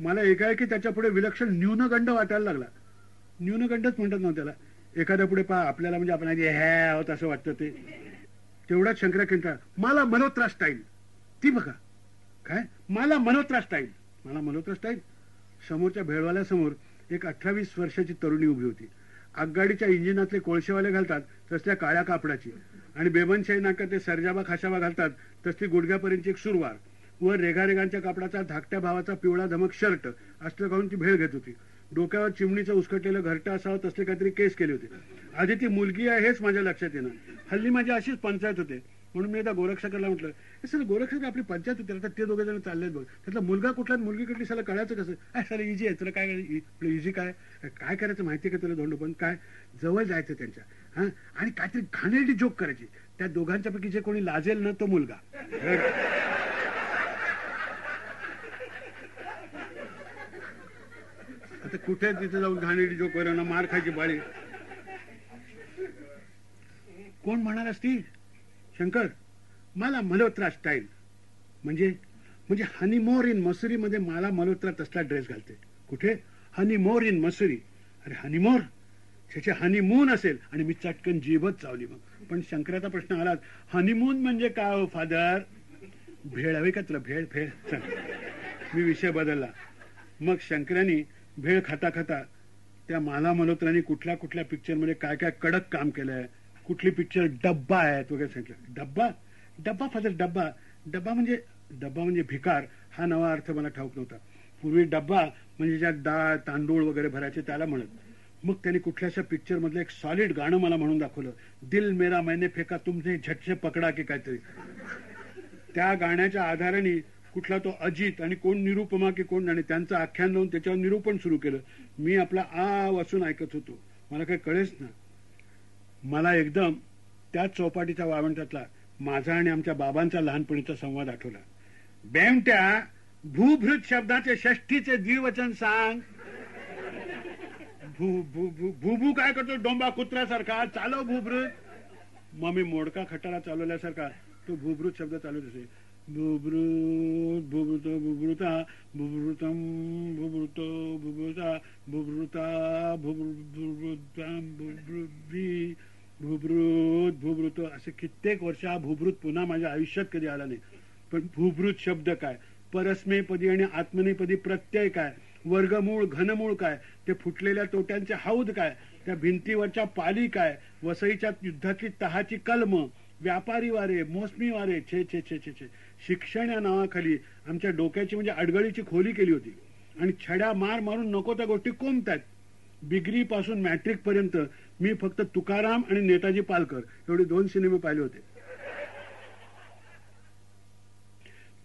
मला एकाएकी त्याच्या पुढे विलक्षण न्यूनगंड वाटायला लागला. न्यूनगंडच म्हणतात ना त्याला. एखाद्या पुढे पहा आपल्याला म्हणजे आपण आधी हे आहोत असं वाटतं ते. तेवढाच शंकरा किंता मला मनोत्रास टाईल ती बघा. काय? मला मल्होत्रा स्टाईल मला मल्होत्रा टाईल समोरच्या भेळवाल्यासमोर एक अठ्ठावीस वर्षाची तरुणी उभी होती. आगगाडीच्या इंजिनातले कोळशेवाले घालतात तसल्या काळ्या कापडाची. आणि बेबनशाही नाका ते सरजाबा खाशाबा घालतात तसली गुडघ्यापर्यंतची एक सुरवार. व रेघारेघांच्या कापडाचा धाकट्या भावाचा पिवळा धमक शर्ट असलं घालून ती भेळ घेत होती. डोक्यावर चिमणीचं उसकटलेलं घरटं असावं तसले काहीतरी केस केले होते. आधी ती मुलगी आहे हेच माझ्या लक्षात येणार. हल्ली माझी अशीच पंचायत होते. म्हणून मी एकदा गोरक्षकाला म्हटलं "हे सर गोरक्षक आपली पंचायत होती आता ते दोघे जण चाललेत बघ. त्यातला मुलगा कुठला मुलगी कुठली सला कळायचं कसं? अरे सर इझी आहे. तुला काय इझी e, काय? काय करायचं माहिती आहे का तुला धोंड? पण काय? जवळ जायचं त्यांच्या. हा? आणि काहीतरी घाणेरडी जोक करायची. त्या दोघांच्या पैकी जे कोणी लाजेल ना तो मुलगा. [LAUGHS] आता कुठे तिथे जाऊन घाणेरडी जोक करायला मार खायची बाळी? कोण म्हणाल असती? शंकर मला मल्होत्रा स्टाईल म्हणजे म्हणजे हनीमोर इन मसुरीमध्ये मला मल्होत्रा तसला ड्रेस घालते. कुठे? हनीमोर इन मसुरी अरे हनीमोर त्याचे हनीमून असेल. आणि मी चटकन जीवच चावली मग. पण शंकराचा प्रश्न आला. हनीमून म्हणजे काय हो फादर भेळ हवी का तुला? भेळ भेळ. चल मी विषय बदलला. मग शंकरांनी भेळ खाता खाता त्या माला मल्होत्राने कुठल्या कुठल्या पिक्चरमध्ये काय काय कडक काम केलंय? कुठली पिक्चर डब्बा आहेत वगैरे सांगितलं? डब्बा? डब्बा फादर डब्बा. डब्बा म्हणजे डब्बा म्हणजे भिकार. हा नवा अर्थ मला ठाऊक नव्हता. पूर्वी डब्बा म्हणजे ज्यात डाळ तांदूळ वगैरे भरायचे त्याला म्हणत. मग त्यांनी कुठल्याशा पिक्चर मधलं एक सॉलिड गाणं मला म्हणून दाखवलं. दिल मेरा मैने फेका तुमचे झटसे पकडा की काहीतरी. त्या गाण्याच्या आधाराने कुठला तो अजित आणि कोण निरुपमा की कोण आणि त्यांचं आख्यान लावून त्याच्यावर निरूपण सुरू केलं. मी आपला आ वाचून ऐकत होतो. मला काही कळेच ना. मला एकदम त्याच चौपाटीच्या वावंटातला माझा आणि आमच्या बाबांचा लहानपणीचा संवाद आठवला. बेमट्या भूभृत शब्दाचे षष्ठीचे द्विवचन सांग. भू भू भू भूभू काय करतो? डोंबा कुत्र्यासारखा. चालव भूभृत. मग मी मोडका खटारा चालवल्यासारखा. तो भूभृत शब्द चालवत असे. भूभृत भूभृत भूभृता भूभृतम भूभृत भूभृता भूभृता भूभृताम भूभृ भूभृत भूभृत असे कित्येक वर्ष हा भूभृत पुन्हा माझ्या आयुष्यात कधी आला नाही. पण भूभृत शब्द काय? परस्मेपदी आणि आत्मनेपदी प्रत्यय काय? वर्गमूळ घनमूळ काय? ते फुटलेल्या तोट्यांचे हौद काय? त्या भिंतीवरच्या पाली काय? वसईच्या युद्धातली तहाची कलम? व्यापारी वारे मोसमी वारे छे छे छे छे छे. शिक्षण या नावाखाली आमच्या डोक्याची म्हणजे अडगळीची खोली केली होती. आणि छड्या मार मारून नको त्या गोष्टी कोंबतात डिग्री पासून मॅट्रिक पर्यंत मी फक्त तुकाराम आणि नेताजी पालकर एवढे दोन सिनेमे पाहिले होते.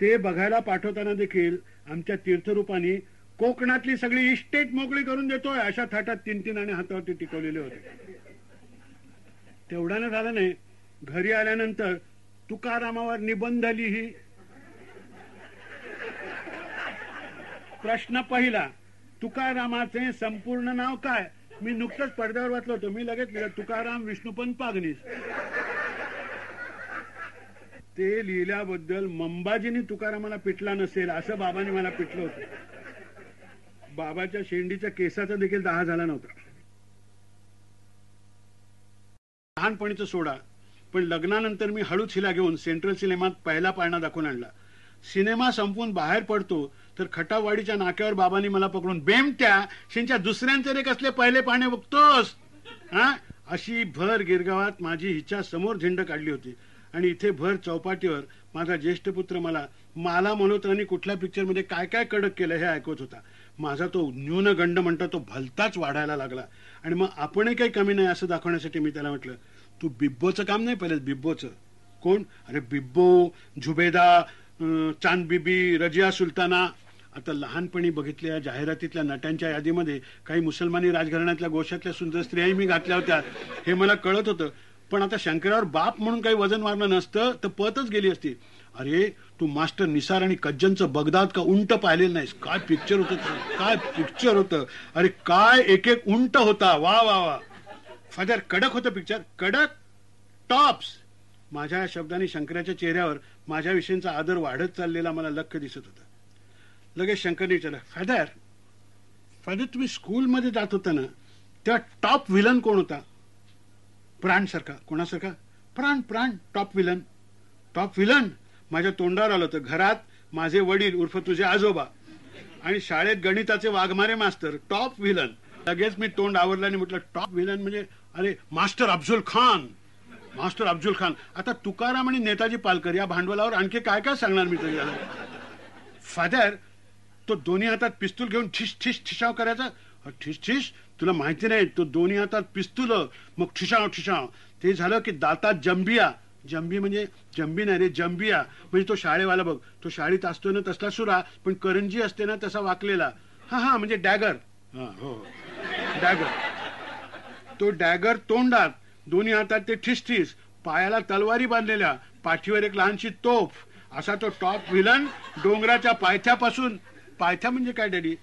ते बघायला पाठवताना देखील आमच्या तीर्थरूपाने कोकणातली सगळी इस्टेट मोकळी करून देतोय अशा थाटात तीन तीन आणि हातावरती टिकवलेले होते. तेवढ्यानं झालं नाही. घरी आल्यानंतर तुकारामावर निबंध लिही. प्रश्न पहिला तुकारामाचे संपूर्ण नाव काय? मी नुकतंच पडद्यावर वाचलं होतं. मी लगेच लिहिलं तुकाराम विष्णुपंत पागणीस ते लिहिल्याबद्दल मंबाजीनी तुकारामाला पिटला नसेल असं बाबांनी मला पिटलं होतं. बाबाच्या शेंडीच्या केसाचा देखील दहा झाला नव्हता. लहानपणीचं सोडा पण लग्नानंतर मी हळूच हिला घेऊन सेंट्रल सिनेमात पहिला पाळणा दाखवून आणला. सिनेमा संपून बाहेर पडतो तर खटावाडीच्या नाक्यावर बाबांनी मला पकडून बेमट्या शिंच्या दुसऱ्यांचे रे कसले पहिले पाणे बघतोस हा? अशी भर गिरगावात माझी हिच्या समोर झेंड काढली होती. आणि इथे भर चौपाटीवर माझा ज्येष्ठ पुत्र मला माला मल्होत्रांनी कुठल्या पिक्चरमध्ये काय काय कडक केलं हे ऐकत होता. माझा तो न्यूनगंड म्हणता तो भलताच वाढायला लागला. आणि मग आपणही काही कमी नाही असं दाखवण्यासाठी मी त्याला म्हटलं तू बिब्बोचं काम नाही पहिलेच बिब्बोचं. कोण? अरे बिब्बो झुबेदा चांदबिबी रजिया सुलताना. आता लहानपणी बघितलेल्या जाहिरातीतल्या नट्यांच्या यादीमध्ये काही मुसलमानी राजघराण्यातल्या गोशातल्या सुंदर स्त्रियाही मी घातल्या होत्या. हे मला कळत होतं. पण आता शंकरावर बाप म्हणून काही वजन मारणं नसतं तर पतच गेली असती. अरे तू मास्टर निसार आणि कज्जनचं बगदाद का उंट पाहिलेलं नाहीस? काय पिक्चर होतं काय पिक्चर होतं? अरे काय एक एक उंट होता? वा वा वा. फादर कडक होतं पिक्चर कडक टॉप्स माझ्या या शब्दांनी शंकराच्या चेहऱ्यावर माझ्याविषयीचा आदर वाढत चाललेला मला लक्ष दिसत होता. लगेच शंकरने विचारलं फादर फादर तुम्ही स्कूलमध्ये जात होता ना तेव्हा टॉप विलन कोण होता? प्राण सारखा. कोणासारखा? प्राण प्राण टॉप विलन टॉप विलन माझ्या तोंडावर आलं होतं. घरात माझे वडील उर्फ तुझे आजोबा आणि शाळेत गणिताचे वाघमारे मास्तर. टॉप विलन लगेच मी तोंड आवरलं आणि म्हटलं टॉप विलन म्हणजे अरे मास्टर अफजुल खान. मास्टर अफजुल खान. आता तुकाराम आणि नेताजी पालकर या भांडवलावर आणखी काय काय सांगणार मी तरी फादर तो दोन्ही हातात पिस्तूल घेऊन ठिश ठिश ठिशाव करायचा. ठिस ठिश ठिश तुला माहिती नाही तो दोन्ही हातात पिस्तूल मग ठिशाव ठिशाव ते झालं की दातात जंबिया. जंबी म्हणजे जंबी नाही रे जंबिया. म्हणजे तो शाळेवाला बघ. तो शाळेत असतो ना तसला सुरा पण करंजी असते ना तसा वाकलेला. हा हा म्हणजे डॅगर. हा हो, हो. डॅगर. तो डॅगर तोंडात दोन्ही हातात ते ठिस ठिस. पायाला तलवारी बांधलेल्या पाठीवर एक लहानशी तोफ. असा तो टॉप विलन डोंगराच्या पायथ्यापासून पायथ्या म्हणजे काय डॅडी?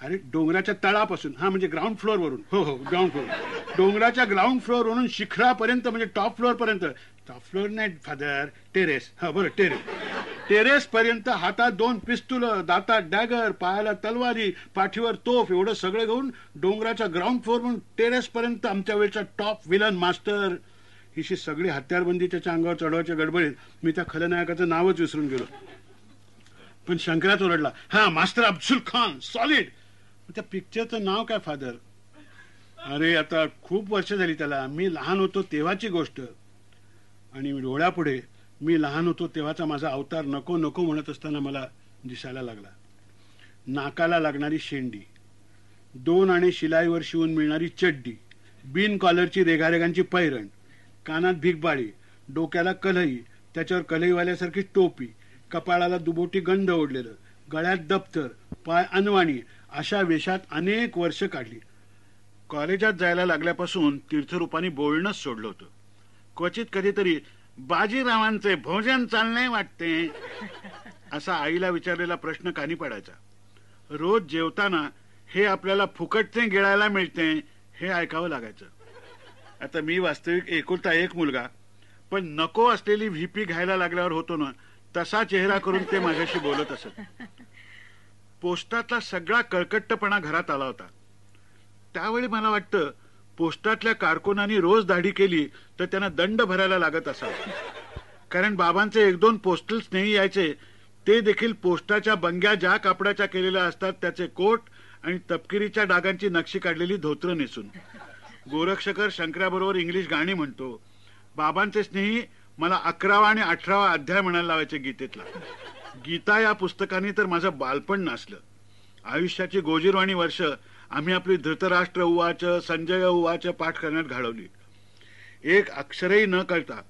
अरे डोंगराच्या तळापासून हा म्हणजे ग्राउंड फ्लोअर वरून. हो हो ग्राउंड फ्लोअर डोंगराच्या ग्राउंड फ्लोअर वरून शिखरापर्यंत म्हणजे टॉप फ्लोअर पर्यंत. टॉप फ्लोअर नाही फादर टेरेस हा बरं टेरेस टेरेस पर्यंत हातात दोन पिस्तुल दातात डॅगर पायाला तलवारी पाठीवर तोफ एवढं सगळं घेऊन डोंगराच्या ग्राउंड फ्लोअर म्हणून टेरेस पर्यंत आमच्या वेळचा टॉप विलन मास्टर हिशी सगळी हत्यारबंदी त्याच्या अंगावर चढवायच्या गडबडीत मी त्या खलनायकाचं नावच विसरून गेलो. पण शंकरात ओरडला हा मास्टर अब्दुल खान सॉलिड त्या पिक्चरचं नाव काय फादर अरे आता खूप वर्ष झाली त्याला. मी लहान होतो तेव्हाची गोष्ट. आणि डोळ्यापुढे मी लहान होतो तेव्हाचा माझा अवतार नको नको म्हणत असताना मला दिसायला लागला. नाकाला लागणारी शेंडी. दोन आणि शिलाईवर शिवून मिळणारी चड्डी. बिन कॉलरची रेगारेगांची पैरण. कानात भिगबाळी डोक्याला कलई त्याच्यावर कलईवाल्यासारखी टोपी. कपाळाला दुबोटी गंध ओढलेलं गळ्यात दप्तर पाय अनवाणी अशा वेशात अनेक वर्ष काढली. कॉलेजात जायला लागल्यापासून तीर्थरूपानी बोलणंच सोडलं होतं. क्वचित कधीतरी बाजीरावांचे भोजन चालणे वाटते असा आईला विचारलेला प्रश्न कानी पडायचा. रोज जेवताना हे आपल्याला फुकटचे गिळायला मिळते हे ऐकावं लागायचं. आता मी वास्तविक एकुलता एक मुलगा पण नको असलेली व्हीपी घ्यायला लागल्यावर होतो ना तसा चेहरा करून ते माझ्याशी बोलत असत. पोस्टातला सगळा कळकट्टपणा घरात आला होता. त्यावेळी मला वाटतं पोस्टातल्या कारकुनांनी रोज दाढी केली तर त्यांना दंड भरायला लागत असावा. कारण बाबांचे एक दोन पोस्टल स्नेही यायचे ते देखील पोस्टाच्या बंग्या ज्या कापडाच्या केलेल्या असतात त्याचे कोट आणि तपकिरीच्या डागांची नक्षी काढलेली धोत्र नेसून. गोरक्षकर शंकराबरोबर इंग्लिश गाणी म्हणतो. बाबांचे स्नेही मला अकरावा आणि अठरावा अध्याय म्हणायला लावायचे गीतेतला. गीता या पुस्तकाने तर माझं बालपण नासलं. आयुष्याची गोजीरवाणी वर्ष आम्ही आपली धृतराष्ट्र उवाच संजय उवाच पाठ करण्यात घालवली. एक अक्षरही न कळता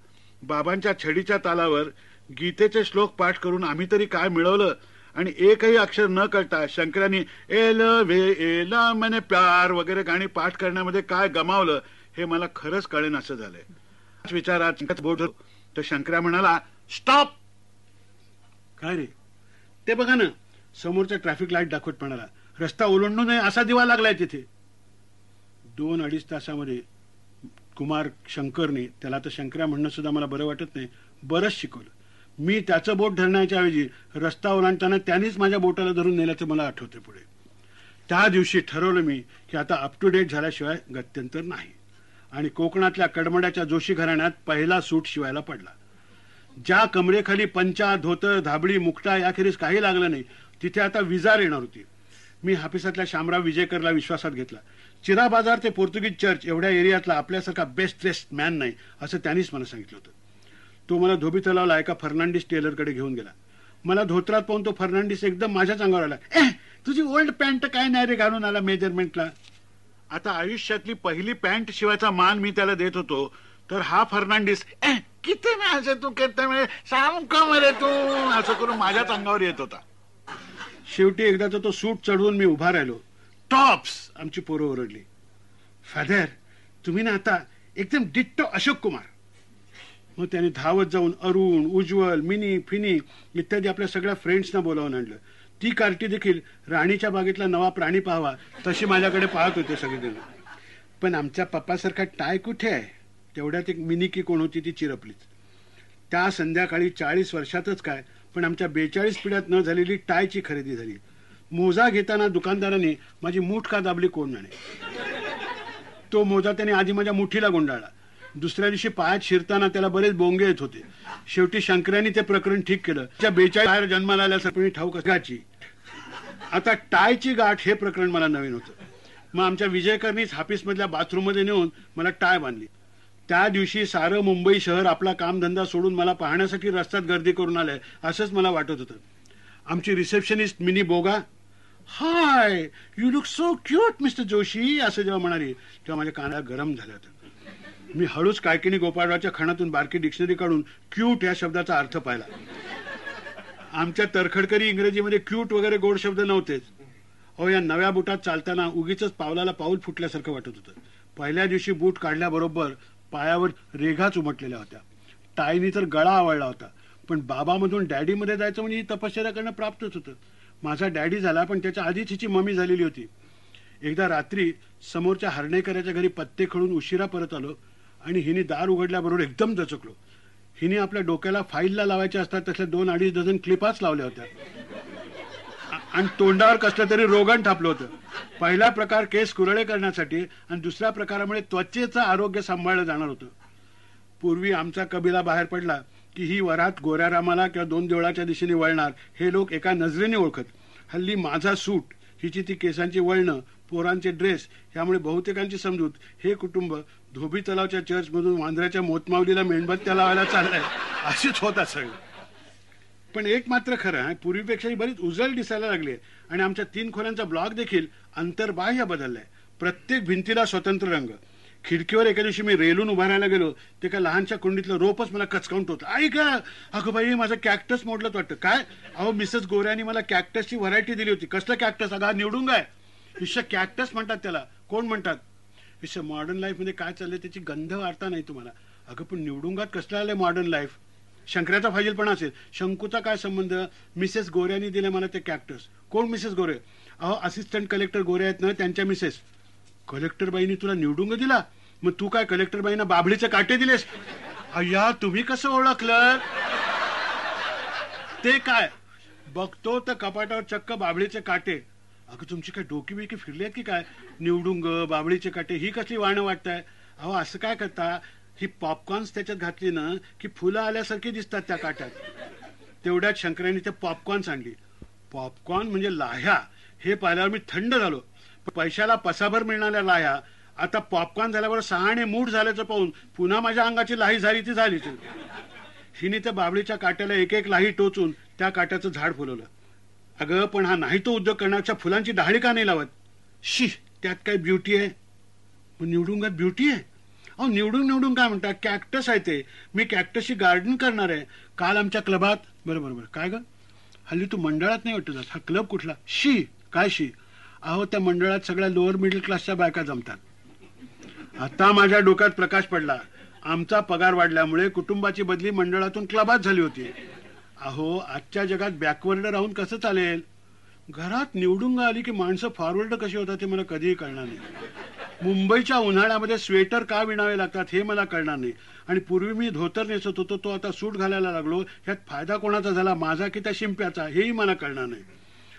बाबांच्या छडीच्या तालावर गीतेचे श्लोक पाठ करून आम्ही तरी काय मिळवलं आणि एकही अक्षर न कळता शंकरांनी एल वे एल मने प्यार वगैरे गाणी पाठ करण्यामध्ये काय गमावलं हे मला खरंच कळेन असं झालंय. विचारात बोट होतो. तर शंकरा म्हणाला स्टॉप काय रे? ते बघा ना समोरचा ट्रॅफिक लाइट दाखवत म्हणाला रस्ता ओलांडू नये असा दिवा लागलाय तिथे. दोन अडीच तासामध्ये कुमार शंकरने त्याला तर शंकरा म्हणणं सुद्धा मला बरं वाटत नाही बरंच शिकवलं. मी त्याचं बोट धरण्याच्या ऐवजी रस्ता ओलांडताना त्यांनीच माझ्या बोटाला धरून नेल्याचं मला आठवते पुढे. त्या दिवशी ठरवलं मी की आता अप टू डेट झाल्याशिवाय गत्यंतर नाही. आणि कोकणातल्या कडमड्याच्या जोशी घराण्यात पहिला सूट शिवायला पडला. ज्या कमरेखाली पंचा धोतर धाबडी मुकटा याखेरीज काही लागलं नाही तिथे आता विजार येणार होती. मी हापिसातल्या शामराव विजयकरला विश्वासात घेतला. चिरा बाजार ते पोर्तुगीज चर्च एवढ्या एरियातला आपल्यासारखा बेस्ट ड्रेस्ड मॅन नाही असं त्यांनीच मला सांगितलं होतं. तो मला धोबी तलावला एका फर्नांडिस टेलरकडे घेऊन गेला. मला धोत्रात पाहून तो फर्नांडिस एकदम माझ्याच अंगावर आला. ए तुझी ओल्ड पॅन्ट काय नाही रे घालून आला मेजरमेंटला आता आयुष्यातली पहिली पॅन्ट शिवायचा मान मी त्याला देत होतो तर हा फर्नांडिस ए किती नाही असं तू किती मिळे सांग का मरे तू? असं करून माझ्याच अंगावर येत होता. शेवटी एकदाचा तो सूट चढवून मी उभा राहिलो. टॉप्स आमची पोरं ओरडली. फादर तुम्ही ना आता एकदम डिट्टो अशोक कुमार. मग त्याने धावत जाऊन अरुण उज्ज्वल मिनी फिनी इत्यादी आपल्या सगळ्या फ्रेंड्सना बोलावून आणलं. ती कार्टी देखील राणीच्या बागेतला नवा प्राणी पाहावा तशी माझ्याकडे पाहत होते सगळेजण. पण आमच्या पप्पासारखा टाय कुठे आहे? तेवढ्यात एक मिनी की कोण होती ती चिरपलीच. त्या संध्याकाळी चाळीस वर्षातच काय पण आमच्या बेचाळीस पिढ्यात न झालेली टायची खरेदी झाली. मोजा घेताना दुकानदाराने माझी मूठ का दाबली कोण नाही तो मोजा त्याने आधी माझ्या मुठीला गुंडाळला. दुसऱ्या दिवशी पायात शिरताना त्याला बरेच बोंगे येत होते. शेवटी शंकरांनी ते प्रकरण ठीक केलं. त्या बेचाळीस बाहेर जन्माला आल्यासारखी ठाऊक गाची आता टायची गाठ हे प्रकरण मला नवीन होतं. मग आमच्या विजयकरनीच हाफिसमधल्या बाथरूममध्ये नेऊन मला टाय बांधली. त्या दिवशी सारं मुंबई शहर आपला कामधंदा सोडून मला पाहण्यासाठी रस्त्यात गर्दी करून आलंय असंच मला वाटत होतं. आमची receptionist Mini Boga hi you look so cute mister Joshi असं जेव्हा म्हणाली तेव्हा माझ्या कानाला गरम झालं होतं. मी हळूच कायकिनी गोपाळरावच्या खाणातून बारकी डिक्शनरी काढून क्यूट या शब्दाचा अर्थ पाहिला. आमच्या तरखडकरी इंग्रजीमध्ये क्यूट वगैरे गोड शब्द नव्हतेच. अहो या नव्या बुटात चालताना उगीच पावलाला पाऊल फुटल्यासारखं वाटत होतं. पहिल्या दिवशी बूट काढल्याबरोबर पायावर रेघाच उमटलेल्या होत्या. टायनी तर गळा आवडला होता. पण बाबामधून डॅडीमध्ये जायचं म्हणजे ही तपश्चर्या करणं प्राप्तच होतं. माझा डॅडी झाला पण त्याच्या आधीच हिची मम्मी झालेली होती. एकदा रात्री समोरच्या हरणेकराच्या घरी पत्ते खळून उशिरा परत आलो. आणि हिने दार उघडल्याबरोबर एकदम दचकलो. हिने आपल्या डोक्याला फाईलला लावायच्या असतात तसल्या दोन अडीच डझन क्लिपाच लावल्या होत्या. आणि तोंडावर कसलं तरी रोगण थापलं होतं. पहिला प्रकार केस कुरळे करण्यासाठी आणि दुसऱ्या प्रकारामुळे त्वचेचं आरोग्य सांभाळलं जाणार होतं. पूर्वी आमचा कबिला बाहेर पडला की ही वरात गोऱ्या रामाला किंवा दोन देवळाच्या दिशेने वळणार हे लोक एका नजरेने ओळखत. हल्ली माझा सूट हिची ती केसांची वळणं पोरांचे ड्रेस यामुळे बहुतेकांची समजूत हे कुटुंब धोबी तलावच्या चर्चमधून वांद्र्याच्या मोतमावलीला मेणबत्त्या लावायला चाललाय. अशीच होत सगळं पण एक मात्र खरं आहे पूर्वीपेक्षाही बरीच उजळ दिसायला लागली आहे. आणि आमच्या तीन खोल्यांचा ब्लॉक देखील अंतर्बाह्य बदललाय. प्रत्येक भिंतीला स्वतंत्र रंग. खिडकीवर एका दिवशी मी रेलून उभा राहायला गेलो. ते एका लहानच्या कुंडीतलं रोपच मला कचकावून ठेवतं. आई का अगं बाई माझं कॅक्टस मोडलं वाटतं. काय? अहो मिसेस गोऱ्यानी मला कॅक्टसची व्हरायटी दिली होती. कसलं कॅक्टस अगं हा निवडून काय निश्चय कॅक्टस म्हणतात त्याला. कोण म्हणतात? विश्व मॉडर्न लाईफमध्ये काय चाललंय त्याची गंध वाढता नाही तुम्हाला. अगं पण निवडुंगात कसलं आलंय मॉडर्न लाईफ शंकराचा फाजीलपणा असेल. शंकूचा काय संबंध? मिसेस गोऱ्यानी दिले मला ते कॅक्टस कोण मिसेस गोरे? अहो असिस्टंट कलेक्टर गोरे आहेत ना त्यांच्या मिसेस कलेक्टर बाईनी तुला निवडुंग दिला? मग तू काय कलेक्टर बाईंना बाभळीचे काटे दिलेस? अय्या तुम्ही कसं ओळखलं? ते काय? बघतो तर कपाटावर चक्क बाबळीचे काटे. अगं तुमची काय डोकी बिकी फिरली आहेत की काय? निवडुंग बाबळीचे काटे ही कसली वाणं वाटताय? अहो असं काय करता? ही पॉपकॉर्न्स त्याच्यात घातली ना की फुलं आल्यासारखी दिसतात त्या काट्यात. तेवढ्यात शंकरांनी ते पॉपकॉर्न्स आणली. पॉपकॉर्न म्हणजे लाह्या. हे पाहिल्यावर मी थंड झालो. पैशाला पसाभर मिळणाऱ्या लाह्या. आता पॉपकॉर्न झाल्यावर सहाणे मूठ झाल्याचं पाहून पुन्हा माझ्या अंगाची लाही झाली ती झालीच. हिने त्या बाबळीच्या काट्याला एक एक लाही टोचून त्या काट्याचं झाड फुलवलं. अगं पण हा नाही तो उद्योग करण्याच्या फुलांची डहाळी का नाही लावत? शी त्यात काय ब्युटी आहे? मग निवडुंगात ब्युटी आहे? अहो निवडून निवडून काय म्हणतात? कॅक्टस आहे ते. मी कॅक्टसची गार्डन करणार आहे. काल आमच्या क्लबात बरं बरं बरं. काय ग? हल्ली तू मंडळात नाही वाटत जात. हा क्लब कुठला? शी काय शी? अहो त्या मंडळात सगळ्या लोअर मिडल क्लासच्या बायका जमतात. आता माझ्या डोक्यात प्रकाश पडला. आमचा पगार वाढल्यामुळे कुटुंबाची बदली मंडळातून क्लबात झाली होती. अहो आजच्या जगात बॅकवर्ड राहून कसं चालेल? घरात निवडून आली की माणसं फॉरवर्ड कशी होतात ते मला कधीही कळणार नाही. मुंबईच्या उन्हाळ्यामध्ये स्वेटर का विणावे लागतात हे मला कळणार नाही. आणि पूर्वी मी धोतर नेसत होतो तो आता सूट घालायला लागलो. ह्यात फायदा कोणाचा झाला माझा की त्या शिंप्याचा हेही मला कळणार नाही.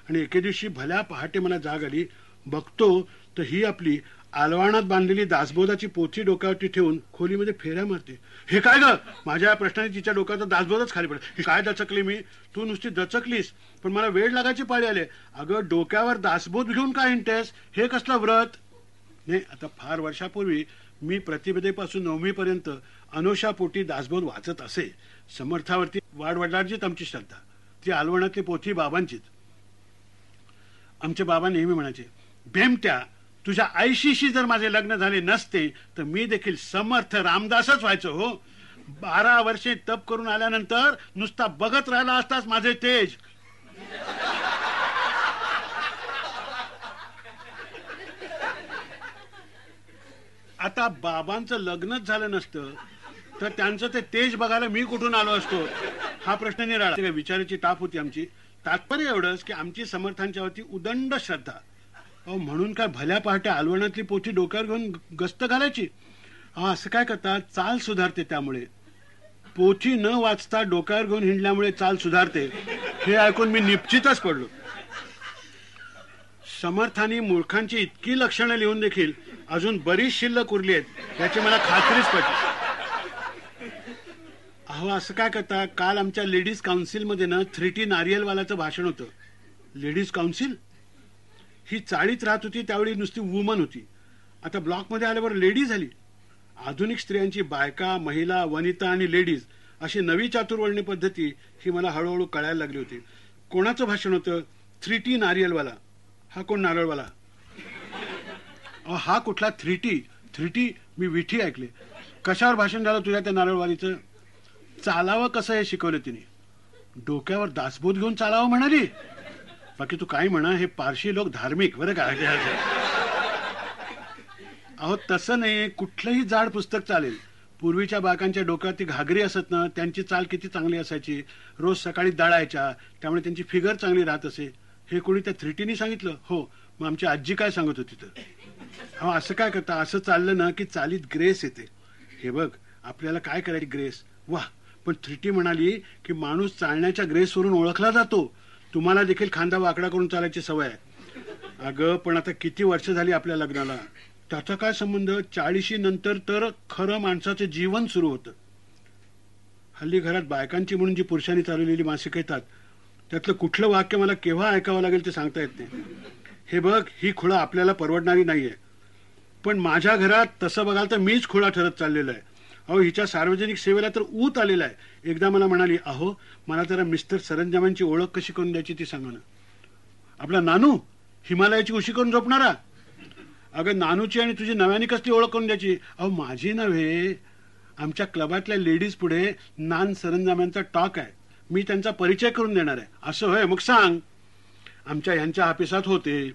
आणि एके दिवशी भल्या पहाटे मला जाग आली. बघतो तर ही आपली आलवाणात बांधलेली दासबोधाची पोथी डोक्यावरती ठेवून खोलीमध्ये फेऱ्या मारते. हे काय ग? माझ्या या प्रश्नाने तिच्या डोक्याचा दासबोधच खाली पडला. काय दचकली मी? तू नुसती दचकलीस. पण मला वेळ लागायची पाळी आले. अगं डोक्यावर दासबोध घेऊन काय इंटेस हे कसलं व्रत? नाही आता फार वर्षापूर्वी मी प्रतिभेपासून नवमीपर्यंत अनोशापोटी दासबोध वाचत असे. समर्थावरती वाडवडिलांचीच आमची श्रद्धा. ती आलवणातली पोथी बाबांचीच. आमचे बाबा नेहमी म्हणायचे भेमट्या तुझ्या आईशीशी जर माझे लग्न झाले नसते तर मी देखील समर्थ रामदासच व्हायचो हो. बारा वर्षे तप करून आल्यानंतर नुसता बघत राहिला असताच माझे तेज. आता बाबांचं लग्नच झालं नसतं तर त्यांचं ते तेज बघायला मी कुठून आलो असतो? हा प्रश्न निराळा. विचाराची टाप होती आमची. तात्पर्य एवढंच की आमची समर्थांच्या वरती उदंड श्रद्धा. अहो म्हणून काय भल्या पहाटे आलवणातली पोथी डोक्यावर घेऊन गस्त घालायची? अहो असं काय करतात चाल सुधारते त्यामुळे. पोथी न वाचता डोक्यावर घेऊन हिंडल्यामुळे चाल सुधारते. हे ऐकून मी निश्चितच पडलो. समर्थांनी मूर्खांची इतकी लक्षणं लिहून देखील अजून बरीच शिल्लक उरली आहेत याची मला खात्रीच पडली. अहो असं काय करता? काल आमच्या लेडीज काउन्सिलमध्ये ना थ्री टी नारियलवालाचं भाषण होतं. Ladies council? ही चाळीत राहत होती त्यावेळी नुसती वुमन होती. आता ब्लॉकमध्ये आल्यावर लेडी झाली आधुनिक स्त्रियांची बायका महिला वनिता आणि लेडीज अशी नवी चातुर्वर्णी पद्धती ही मला हळूहळू कळायला लागली होती. कोणाचं भाषण होतं? थ्री टी नारियलवाला. हा कोण नारळवाला? अहो, हा कुठला थ्री टी थ्री टी मी विठी ऐकले. कशावर भाषण झालं तुझ्या त्या नारळवालीचं? चालावं कसं हे शिकवलं तिने? डोक्यावर दासबोध घेऊन चालावं म्हणाली? बाकी तू काय म्हणा हे पारशी लोक धार्मिक बरं का? अहो तसं नाही कुठलंही जाड पुस्तक चालेल. पूर्वीच्या बाकांच्या डोक्यात ती घागरी असत ना त्यांची चाल किती चांगली असायची. रोज सकाळी दळायच्या त्यामुळे त्यांची फिगर चांगली राहत असे. हे कोणी त्या थ्रिटीने सांगितलं? हो मग आमची आजी काय सांगत होती तर? अहो असं काय करता? असं चाललं ना की चालीत ग्रेस येते. हे बघ आपल्याला काय करायची ग्रेस? वा पण थ्रिटी म्हणाली की माणूस चालण्याच्या ग्रेसवरून ओळखला जातो. तुम्हाला देखील खांदा वाकडा करून चालायची सवय आहे. अगं पण आता किती वर्ष झाली आपल्या लग्नाला. त्याचा काय संबंध? चाळीशी नंतर तर खरं माणसाचं जीवन सुरू होतं. हल्ली घरात बायकांची म्हणून जी पुरुषांनी चालवलेली मासिक येतात त्यातलं कुठलं वाक्य मला केव्हा ऐकावं लागेल ते सांगता येत नाही. हे बघ ही खुळा आपल्याला परवडणारी नाहीये. पण माझ्या घरात तसं बघाल तर मीच खुळा ठरत चाललेलो आहे. अहो हिच्या सार्वजनिक सेवेला तर ऊत आलेला आहे. एकदा मला म्हणाली अहो मला जरा मिस्टर सरंजामांची ओळख कशी करून द्यायची ती सांगा ना. आपला नानू हिमालयाची उशी करून झोपणारा. अगं नानूची आणि तुझी नव्याने कसली ओळख करून द्यायची? अहो माझी नव्हे. आमच्या क्लबातल्या लेडीज पुढे नान सरंजाम्यांचा टॉक आहे. मी त्यांचा परिचय करून देणार आहे. असं होय मग सांग. आमच्या ह्यांच्या ऑफिसात होते.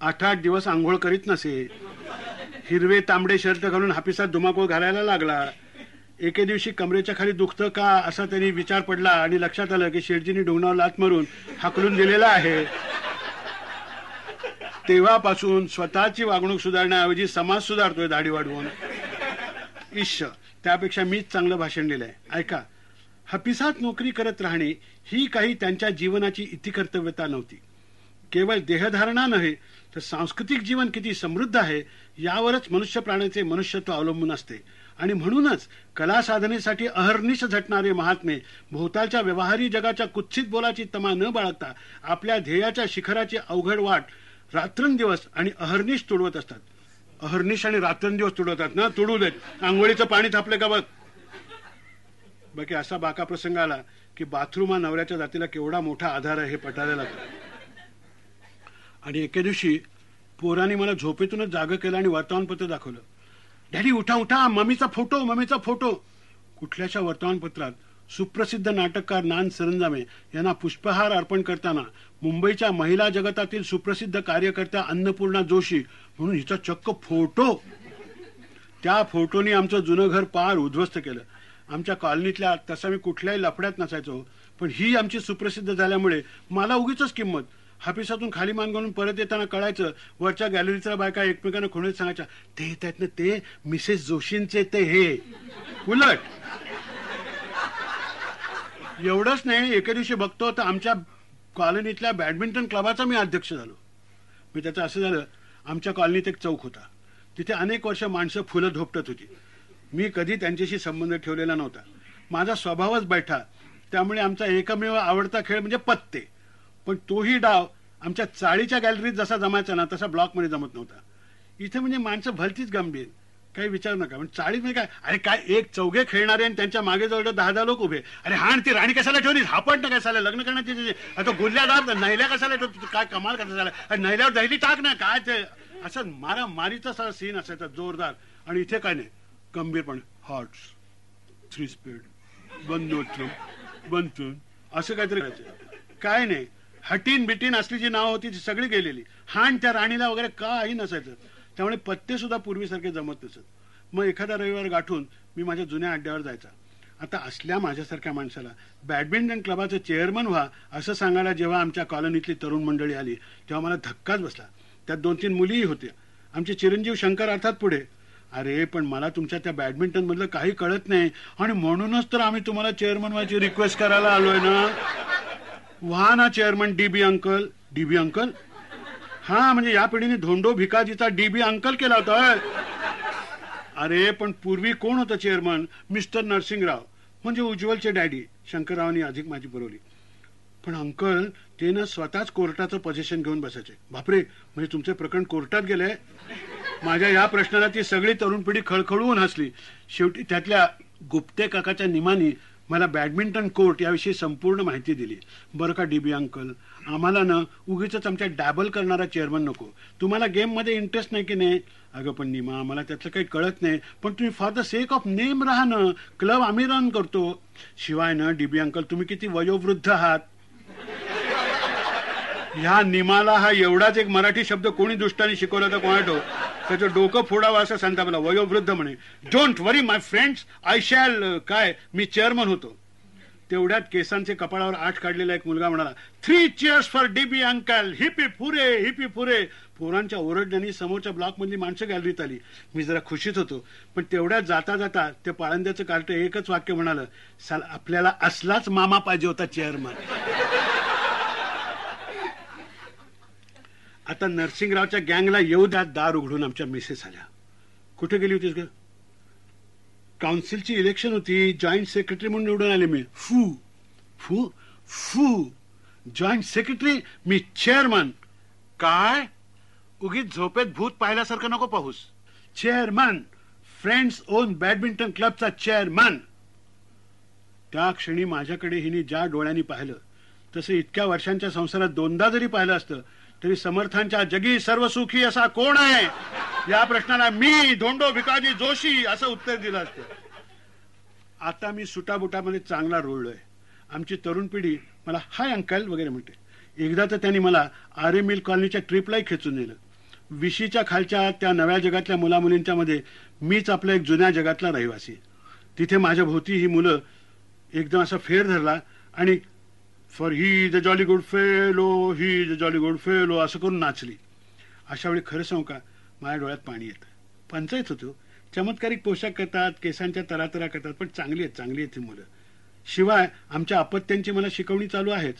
आठ आठ दिवस आंघोळ करीत नसे. हिरवे तांबडे शर्ट घालून हापिसात धुमाकूळ घालायला लागला. एके दिवशी कमरेच्या खाली दुखतं का असा त्यांनी विचार पडला आणि लक्षात आलं की शेटजीनी डोंगणावर लात मारून हाकलून दिलेला आहे. तेव्हापासून स्वतःची वागणूक सुधारण्याऐवजी समाज सुधारतोय दाढी वाढवून. ईश्य त्यापेक्षा मीच चांगलं भाषण दिलंय. ऐका हपिसात नोकरी करत राहणे ही काही त्यांच्या जीवनाची इतिकर्तव्यता नव्हती. केवळ देहधारणा नव्हे तर सांस्कृतिक जीवन किती समृद्ध आहे यावरच मनुष्य प्राण्याचे मनुष्यत्व अवलंबून असते. आणि म्हणूनच कला साधनेसाठी अहर्निश झटणारे महात्मे भोवतालच्या व्यवहारी जगाच्या कुत्सित बोलाची तमा न बाळगता आपल्या ध्येयाच्या शिखराची अवघड वाट रात्रंदिवस आणि अहर्निश तुडवत असतात. अहर्निश आणि रात्रंदिवस तुडवतात ना? तुडू देत. आंघोळीचं पाणी थापले का बघ? बाकी असा बाका प्रसंग आला की बाथरूम हा नवऱ्याच्या जातीला केवढा मोठा आधार आहे हे पटायला लागतं आणि एके दिवशी पोराने मला झोपेतूनच जाग केलं आणि वर्तमानपत्र दाखवलं. डॅडी उठा उठा मम्मीचा फोटो मम्मीचा फोटो. कुठल्याशा वर्तमानपत्रात सुप्रसिद्ध नाटककार नान सरंजामे यांना पुष्पहार अर्पण करताना मुंबईच्या महिला जगतातील सुप्रसिद्ध कार्यकर्त्या अन्नपूर्णा जोशी म्हणून हिचा चक्क फोटो. त्या फोटोनी आमचं जुनं घर पार उद्ध्वस्त केलं. आमच्या कॉलनीतल्या तसा मी कुठल्याही लफड्यात नसायचो पण ही आमची सुप्रसिद्ध झाल्यामुळे मला उगीच किंमत हापिसातून खाली मान घालून परत येताना कळायचं वरच्या गॅलरीचा बायका एकमेकांना खुणीत सांगायच्या ते येत आहेत ना ते मिसेस जोशींचे ते हे. उलट. एवढंच नाही एके दिवशी बघतो तर आमच्या कॉलनीतल्या बॅडमिंटन क्लबाचा मी अध्यक्ष झालो. मी त्याचं असं झालं आमच्या कॉलनीत एक चौक होता. तिथे अनेक वर्ष माणसं फुलं धोपटत होती. मी कधी त्यांच्याशी संबंध ठेवलेला नव्हता. माझा स्वभावच बैठा. त्यामुळे आमचा एकमेव आवडता खेळ म्हणजे पत्ते. पण तोही डाव आमच्या चाळीच्या गॅलरीत जसा जमायचा ना तसा ब्लॉकमध्ये जमत नव्हता. इथे म्हणजे माणसं भलतीच गंभीर. काही विचार नका. पण चाळीत म्हणजे काय? अरे काय एक चौघे खेळणारे आणि त्यांच्या मागे जवळ दहा दहा लोक उभे. अरे हा आणि ती राणी कशाला ठेवली हापट ना कशाला? लग्न करण्याची आता गुल्ल्या दाब नैल्या कशाला ठेवतो? काय कमाल कसा झाला? अरे नैल्यावर दहिली टाक ना काय ते? असं मारा मारीचा सारा सीन असायचा जोरदार. आणि इथे काय नाही. गंभीरपणे हॉट्स थ्री स्पीड बंद नोट्रम बंतून असं काहीतरी करायचं. काय नाही. हटीन बिटीन असली जी नाव होती ती सगळी गेलेली. हाण त्या राणीला वगैरे काही नसायचं. त्यामुळे पत्ते सुद्धा पूर्वीसारखे जमत नसत. मग एखादा रविवार गाठून मी माझ्या जुन्या अड्ड्यावर जायचा. आता असल्या माझ्यासारख्या माणसाला बॅडमिंटन क्लबाचं चेअरमन व्हा असं सांगायला जेव्हा आमच्या कॉलनीतली तरुण मंडळी आली तेव्हा मला धक्काच बसला. त्यात दोन तीन मुलीही होत्या. आमचे चिरंजीव शंकर अर्थात पुढे. अरे पण मला तुमच्या त्या बॅडमिंटन मधलं काही कळत नाही. आणि म्हणूनच तर आम्ही तुम्हाला चेअरमन व्हायची रिक्वेस्ट करायला आलोय ना? व्हा ना chairman DB uncle DB uncle? हा म्हणजे या पिढीने धोंडो भिकाजीचा डीबी अंकल केला होता अरे पण पूर्वी कोण होतं चेअरमन मिस्टर नरसिंगराव म्हणजे उज्ज्वलचे डॅडी. शंकररावांनी अधिक माझी पुरवली. पण अंकल ते ना स्वतःच कोर्टाचं पोझिशन घेऊन बसायचे. बापरे म्हणजे तुमचे प्रकरण कोर्टात गेले? माझ्या या प्रश्नाला ती सगळी तरुण पिढी खळखळून हसली. शेवटी त्यातल्या गुप्ते काकाच्या निमानी मला बॅडमिंटन कोर्ट याविषयी संपूर्ण माहिती दिली. बरं का डीबी अंकल? आम्हाला ना उगीच आमच्या डॅबल करणारा चेअरमन नको. तुम्हाला गेममध्ये इंटरेस्ट नाही की नाही? अगं पण निमा आम्हाला त्यातलं काही कळत नाही. पण तुम्ही for the sake of name राहा ना. क्लब आम्ही रन करतो. शिवाय ना डीबी अंकल तुम्ही किती वयोवृद्ध आहात. ह्या निमाला हा एवढाच एक मराठी शब्द कोणी दुष्टाने शिकवला तर कोणाटो? त्याचं डोकं फोडावं असं सांगता मला वयोवृद्ध म्हणे. Don't worry my friends I shall काय मी चेअरमन होतो. तेवढ्यात केसांचे कपाळावर आठ काढलेला एक मुलगा म्हणाला three cheers for DB uncle hip hip hurray hip hip hurray. पोरांच्या ओरडण्याने समोरच्या ब्लॉकमधली माणसं गॅलरीत आली. मी जरा खुशीत होतो. पण तेवढ्यात जाता जाता त्या पाळंद्याचं कार्ट एकच वाक्य म्हणालं साल आपल्याला असलाच मामा पाहिजे होता चेअरमन आता नरसिंगरावच्या गँगला येऊ द्या दार उघडून आमच्या मिसेस आल्या. कुठे गेली होतीस ग? काउन्सिलची इलेक्शन होती जॉईंट सेक्रेटरी म्हणून निवडून आले मी. फू फू फू. जॉईंट सेक्रेटरी मी चेअरमन. काय? उगीच झोपेत भूत पाहिल्यासारखं नको पाहूस. चेअरमन फ्रेंड्स ओन बॅडमिंटन क्लबचा चेअरमन. त्या क्षणी माझ्याकडे हिने ज्या डोळ्यांनी पाहिलं तसं इतक्या वर्षांच्या संसारात दोनदा जरी पाहिलं असतं तरी समर्थांच्या जगी सर्वसुखी असा कोण आहे? या प्रश्नाला मी धोंडो भिकाजी जोशी असं उत्तर दिलं असतं. आता मी सुटाबुटामध्ये चांगला रोळलोय. आमची तरुण पिढी मला हाय अंकल वगैरे म्हणते. एकदा तर त्यांनी मला आरे मिल कॉलनीच्या ट्रिपलाही खेचून नेलं. विशीच्या खालच्या त्या नव्या जगातल्या मुलामुलींच्या मध्ये मीच आपल्या एक जुन्या जगातला रहिवासी. तिथे माझ्या भोवती ही मुलं एकदम असा फेर धरला आणि for he is a jolly good fellow he is a jolly good fellow असं करून नाचली. अशा वेळी खरं सांगू का माझ्या डोळ्यात पाणी येतं. पंचायत होतो. चमत्कारिक पोशाख करतात केसांच्या तरातरा करतात पण चांगली आहेत चांगली आहेत ही मुलं. शिवाय आमच्या अपत्यांची मला शिकवणी चालू आहेच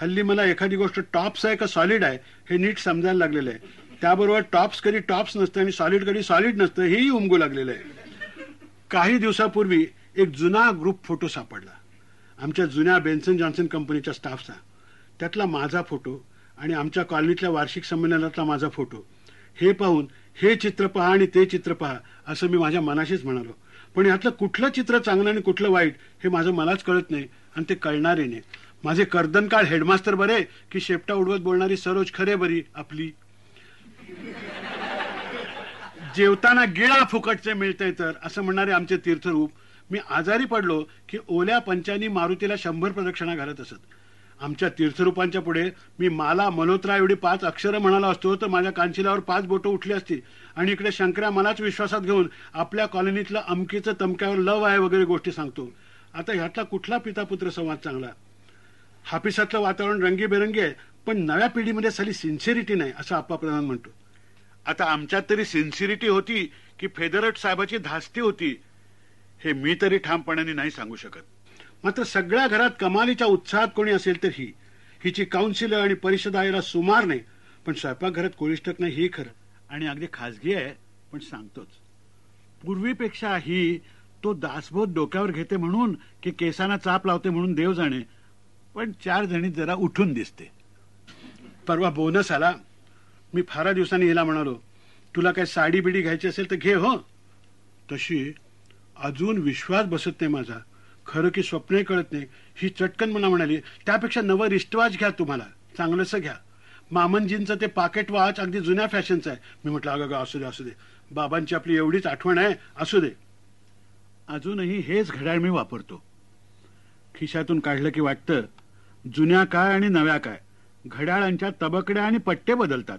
हल्ली मला एखादी गोष्ट टॉप्स आहे का सॉलिड आहे हे नीट समजायला लागलेलं आहे. त्याबरोबर टॉप्स कधी टॉप्स नसतं आणि सॉलिड कधी सॉलिड नसतं हेही उमगू लागलेलं आहे. काही दिवसापूर्वी एक जुना ग्रुप फोटो सापडला. आमच्या जुन्या बेन्सन जॉन्सन कंपनीच्या स्टाफचा. त्यातला माझा फोटो आणि आमच्या कॉलनीतल्या वार्षिक संमेलनातला माझा फोटो. हे पाहून हे चित्र पहा आणि ते चित्र पहा असं मी माझ्या मनाशीच म्हणालो. पण यातलं कुठलं चित्र चांगलं आणि कुठलं वाईट हे माझं मलाच कळत नाही आणि ते कळणारे नाही. माझे कर्दनकाळ हेडमास्टर बरे की शेपटा उडवत बोलणारी सरोज खरे बरी आपली. जेवताना गिळा फुकटचे मिळते तर असं म्हणणारे आमचे तीर्थरूप मी आजारी पडलो की ओल्या पंचांनी मारुतीला शंभर प्रदक्षिणा घालत असत. आमच्या तीर्थरूपांच्या पुढे मी माला मल्होत्रा एवढी पाच अक्षरं म्हणाला असतो तर माझ्या कांशिलावर पाच बोटं उठली असती आणि इकडे शंकरा मलाच विश्वासात घेऊन आपल्या कॉलनीतलं अमकीचं तमक्यावर लव आहे वगैरे गोष्टी सांगतो. आता ह्यातला कुठला पितापुत्र संवाद चांगला? हापिसातलं वातावरण रंगीबेरंगी आहे पण नव्या पिढीमध्ये साली सिन्सिरिटी नाही असं आप्पा प्रधान म्हणतो. आता आमच्यात तरी सिन्सिरिटी होती की फेदरट साहेबाची धास्ती होती हे मी तरी ठामपणाने नाही सांगू शकत. मात्र सगळ्या घरात कमालीच्या उत्साहात कोणी असेल तर ही. हिची काउन्सिलर आणि परिषद याला सुमार नाही. पण स्वयंपाकघरात कोळिष्टक नाही हे खरं. आणि अगदी खाजगी आहे पण सांगतोच. पूर्वीपेक्षा ही तो दासबोध डोक्यावर घेते म्हणून की केसांना चाप लावते म्हणून देव जाणे. पण चार जणी जरा उठून दिसते. परवा बोनस आला. मी फारा दिवसांनी हिला म्हणालो तुला काय साडी बिडी घ्यायची असेल तर घे हो. तशी अजून विश्वास बसत नाही माझा. खरं की स्वप्नही कळत नाही. ही चटकन मला म्हणाली त्यापेक्षा नवं रिस्टवाज घ्या तुम्हाला. चांगलंसं घ्या. मामनजींचं ते पाकेट वॉच अगदी जुन्या फॅशनचं आहे. मी म्हटलं अगं अगं असू दे असू दे. बाबांची आपली एवढीच आठवण आहे. असू दे. अजूनही हेच घड्याळ मी वापरतो. खिशातून काढलं की वाटतं जुन्या काय आणि नव्या काय. घड्याळांच्या तबकड्या आणि पट्टे बदलतात.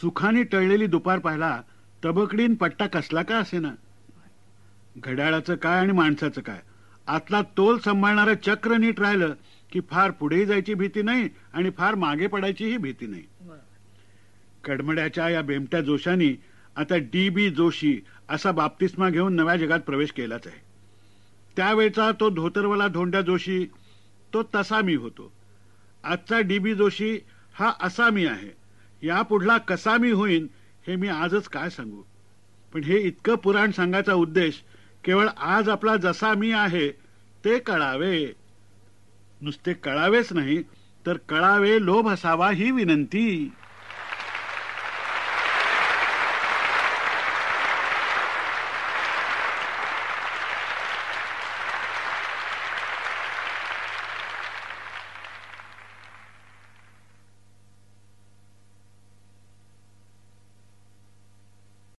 सुखाने टळलेली दुपार पाहिला तबकडीन पट्टा कसला का असेना? घड्याळाचं काय आणि माणसाचं काय? आतला तोल सांभाळणारं चक्र नीट राहिलं की फार पुढे जायची भीती नाही आणि फार मागे पडायचीही भीती नाही. कडमड्याच्या या बेमट्या जोशानी आता डी बी जोशी असा बाप्तिस्मा घेऊन नव्या जगात प्रवेश केलाच आहे. त्यावेळचा तो धोतरवाला धोंड्या जोशी तो तसा मी होतो. आजचा डी बी जोशी हा असा मी आहे. या पुढला कसा मी होईन हे मी आजच काय सांगू? पण हे इतकं पुराण सांगायचा उद्देश केवळ आज आपला जसा मी आहे ते कळावे. नुसते कळावेच नाही तर कळावे लोभ असावा ही विनंती.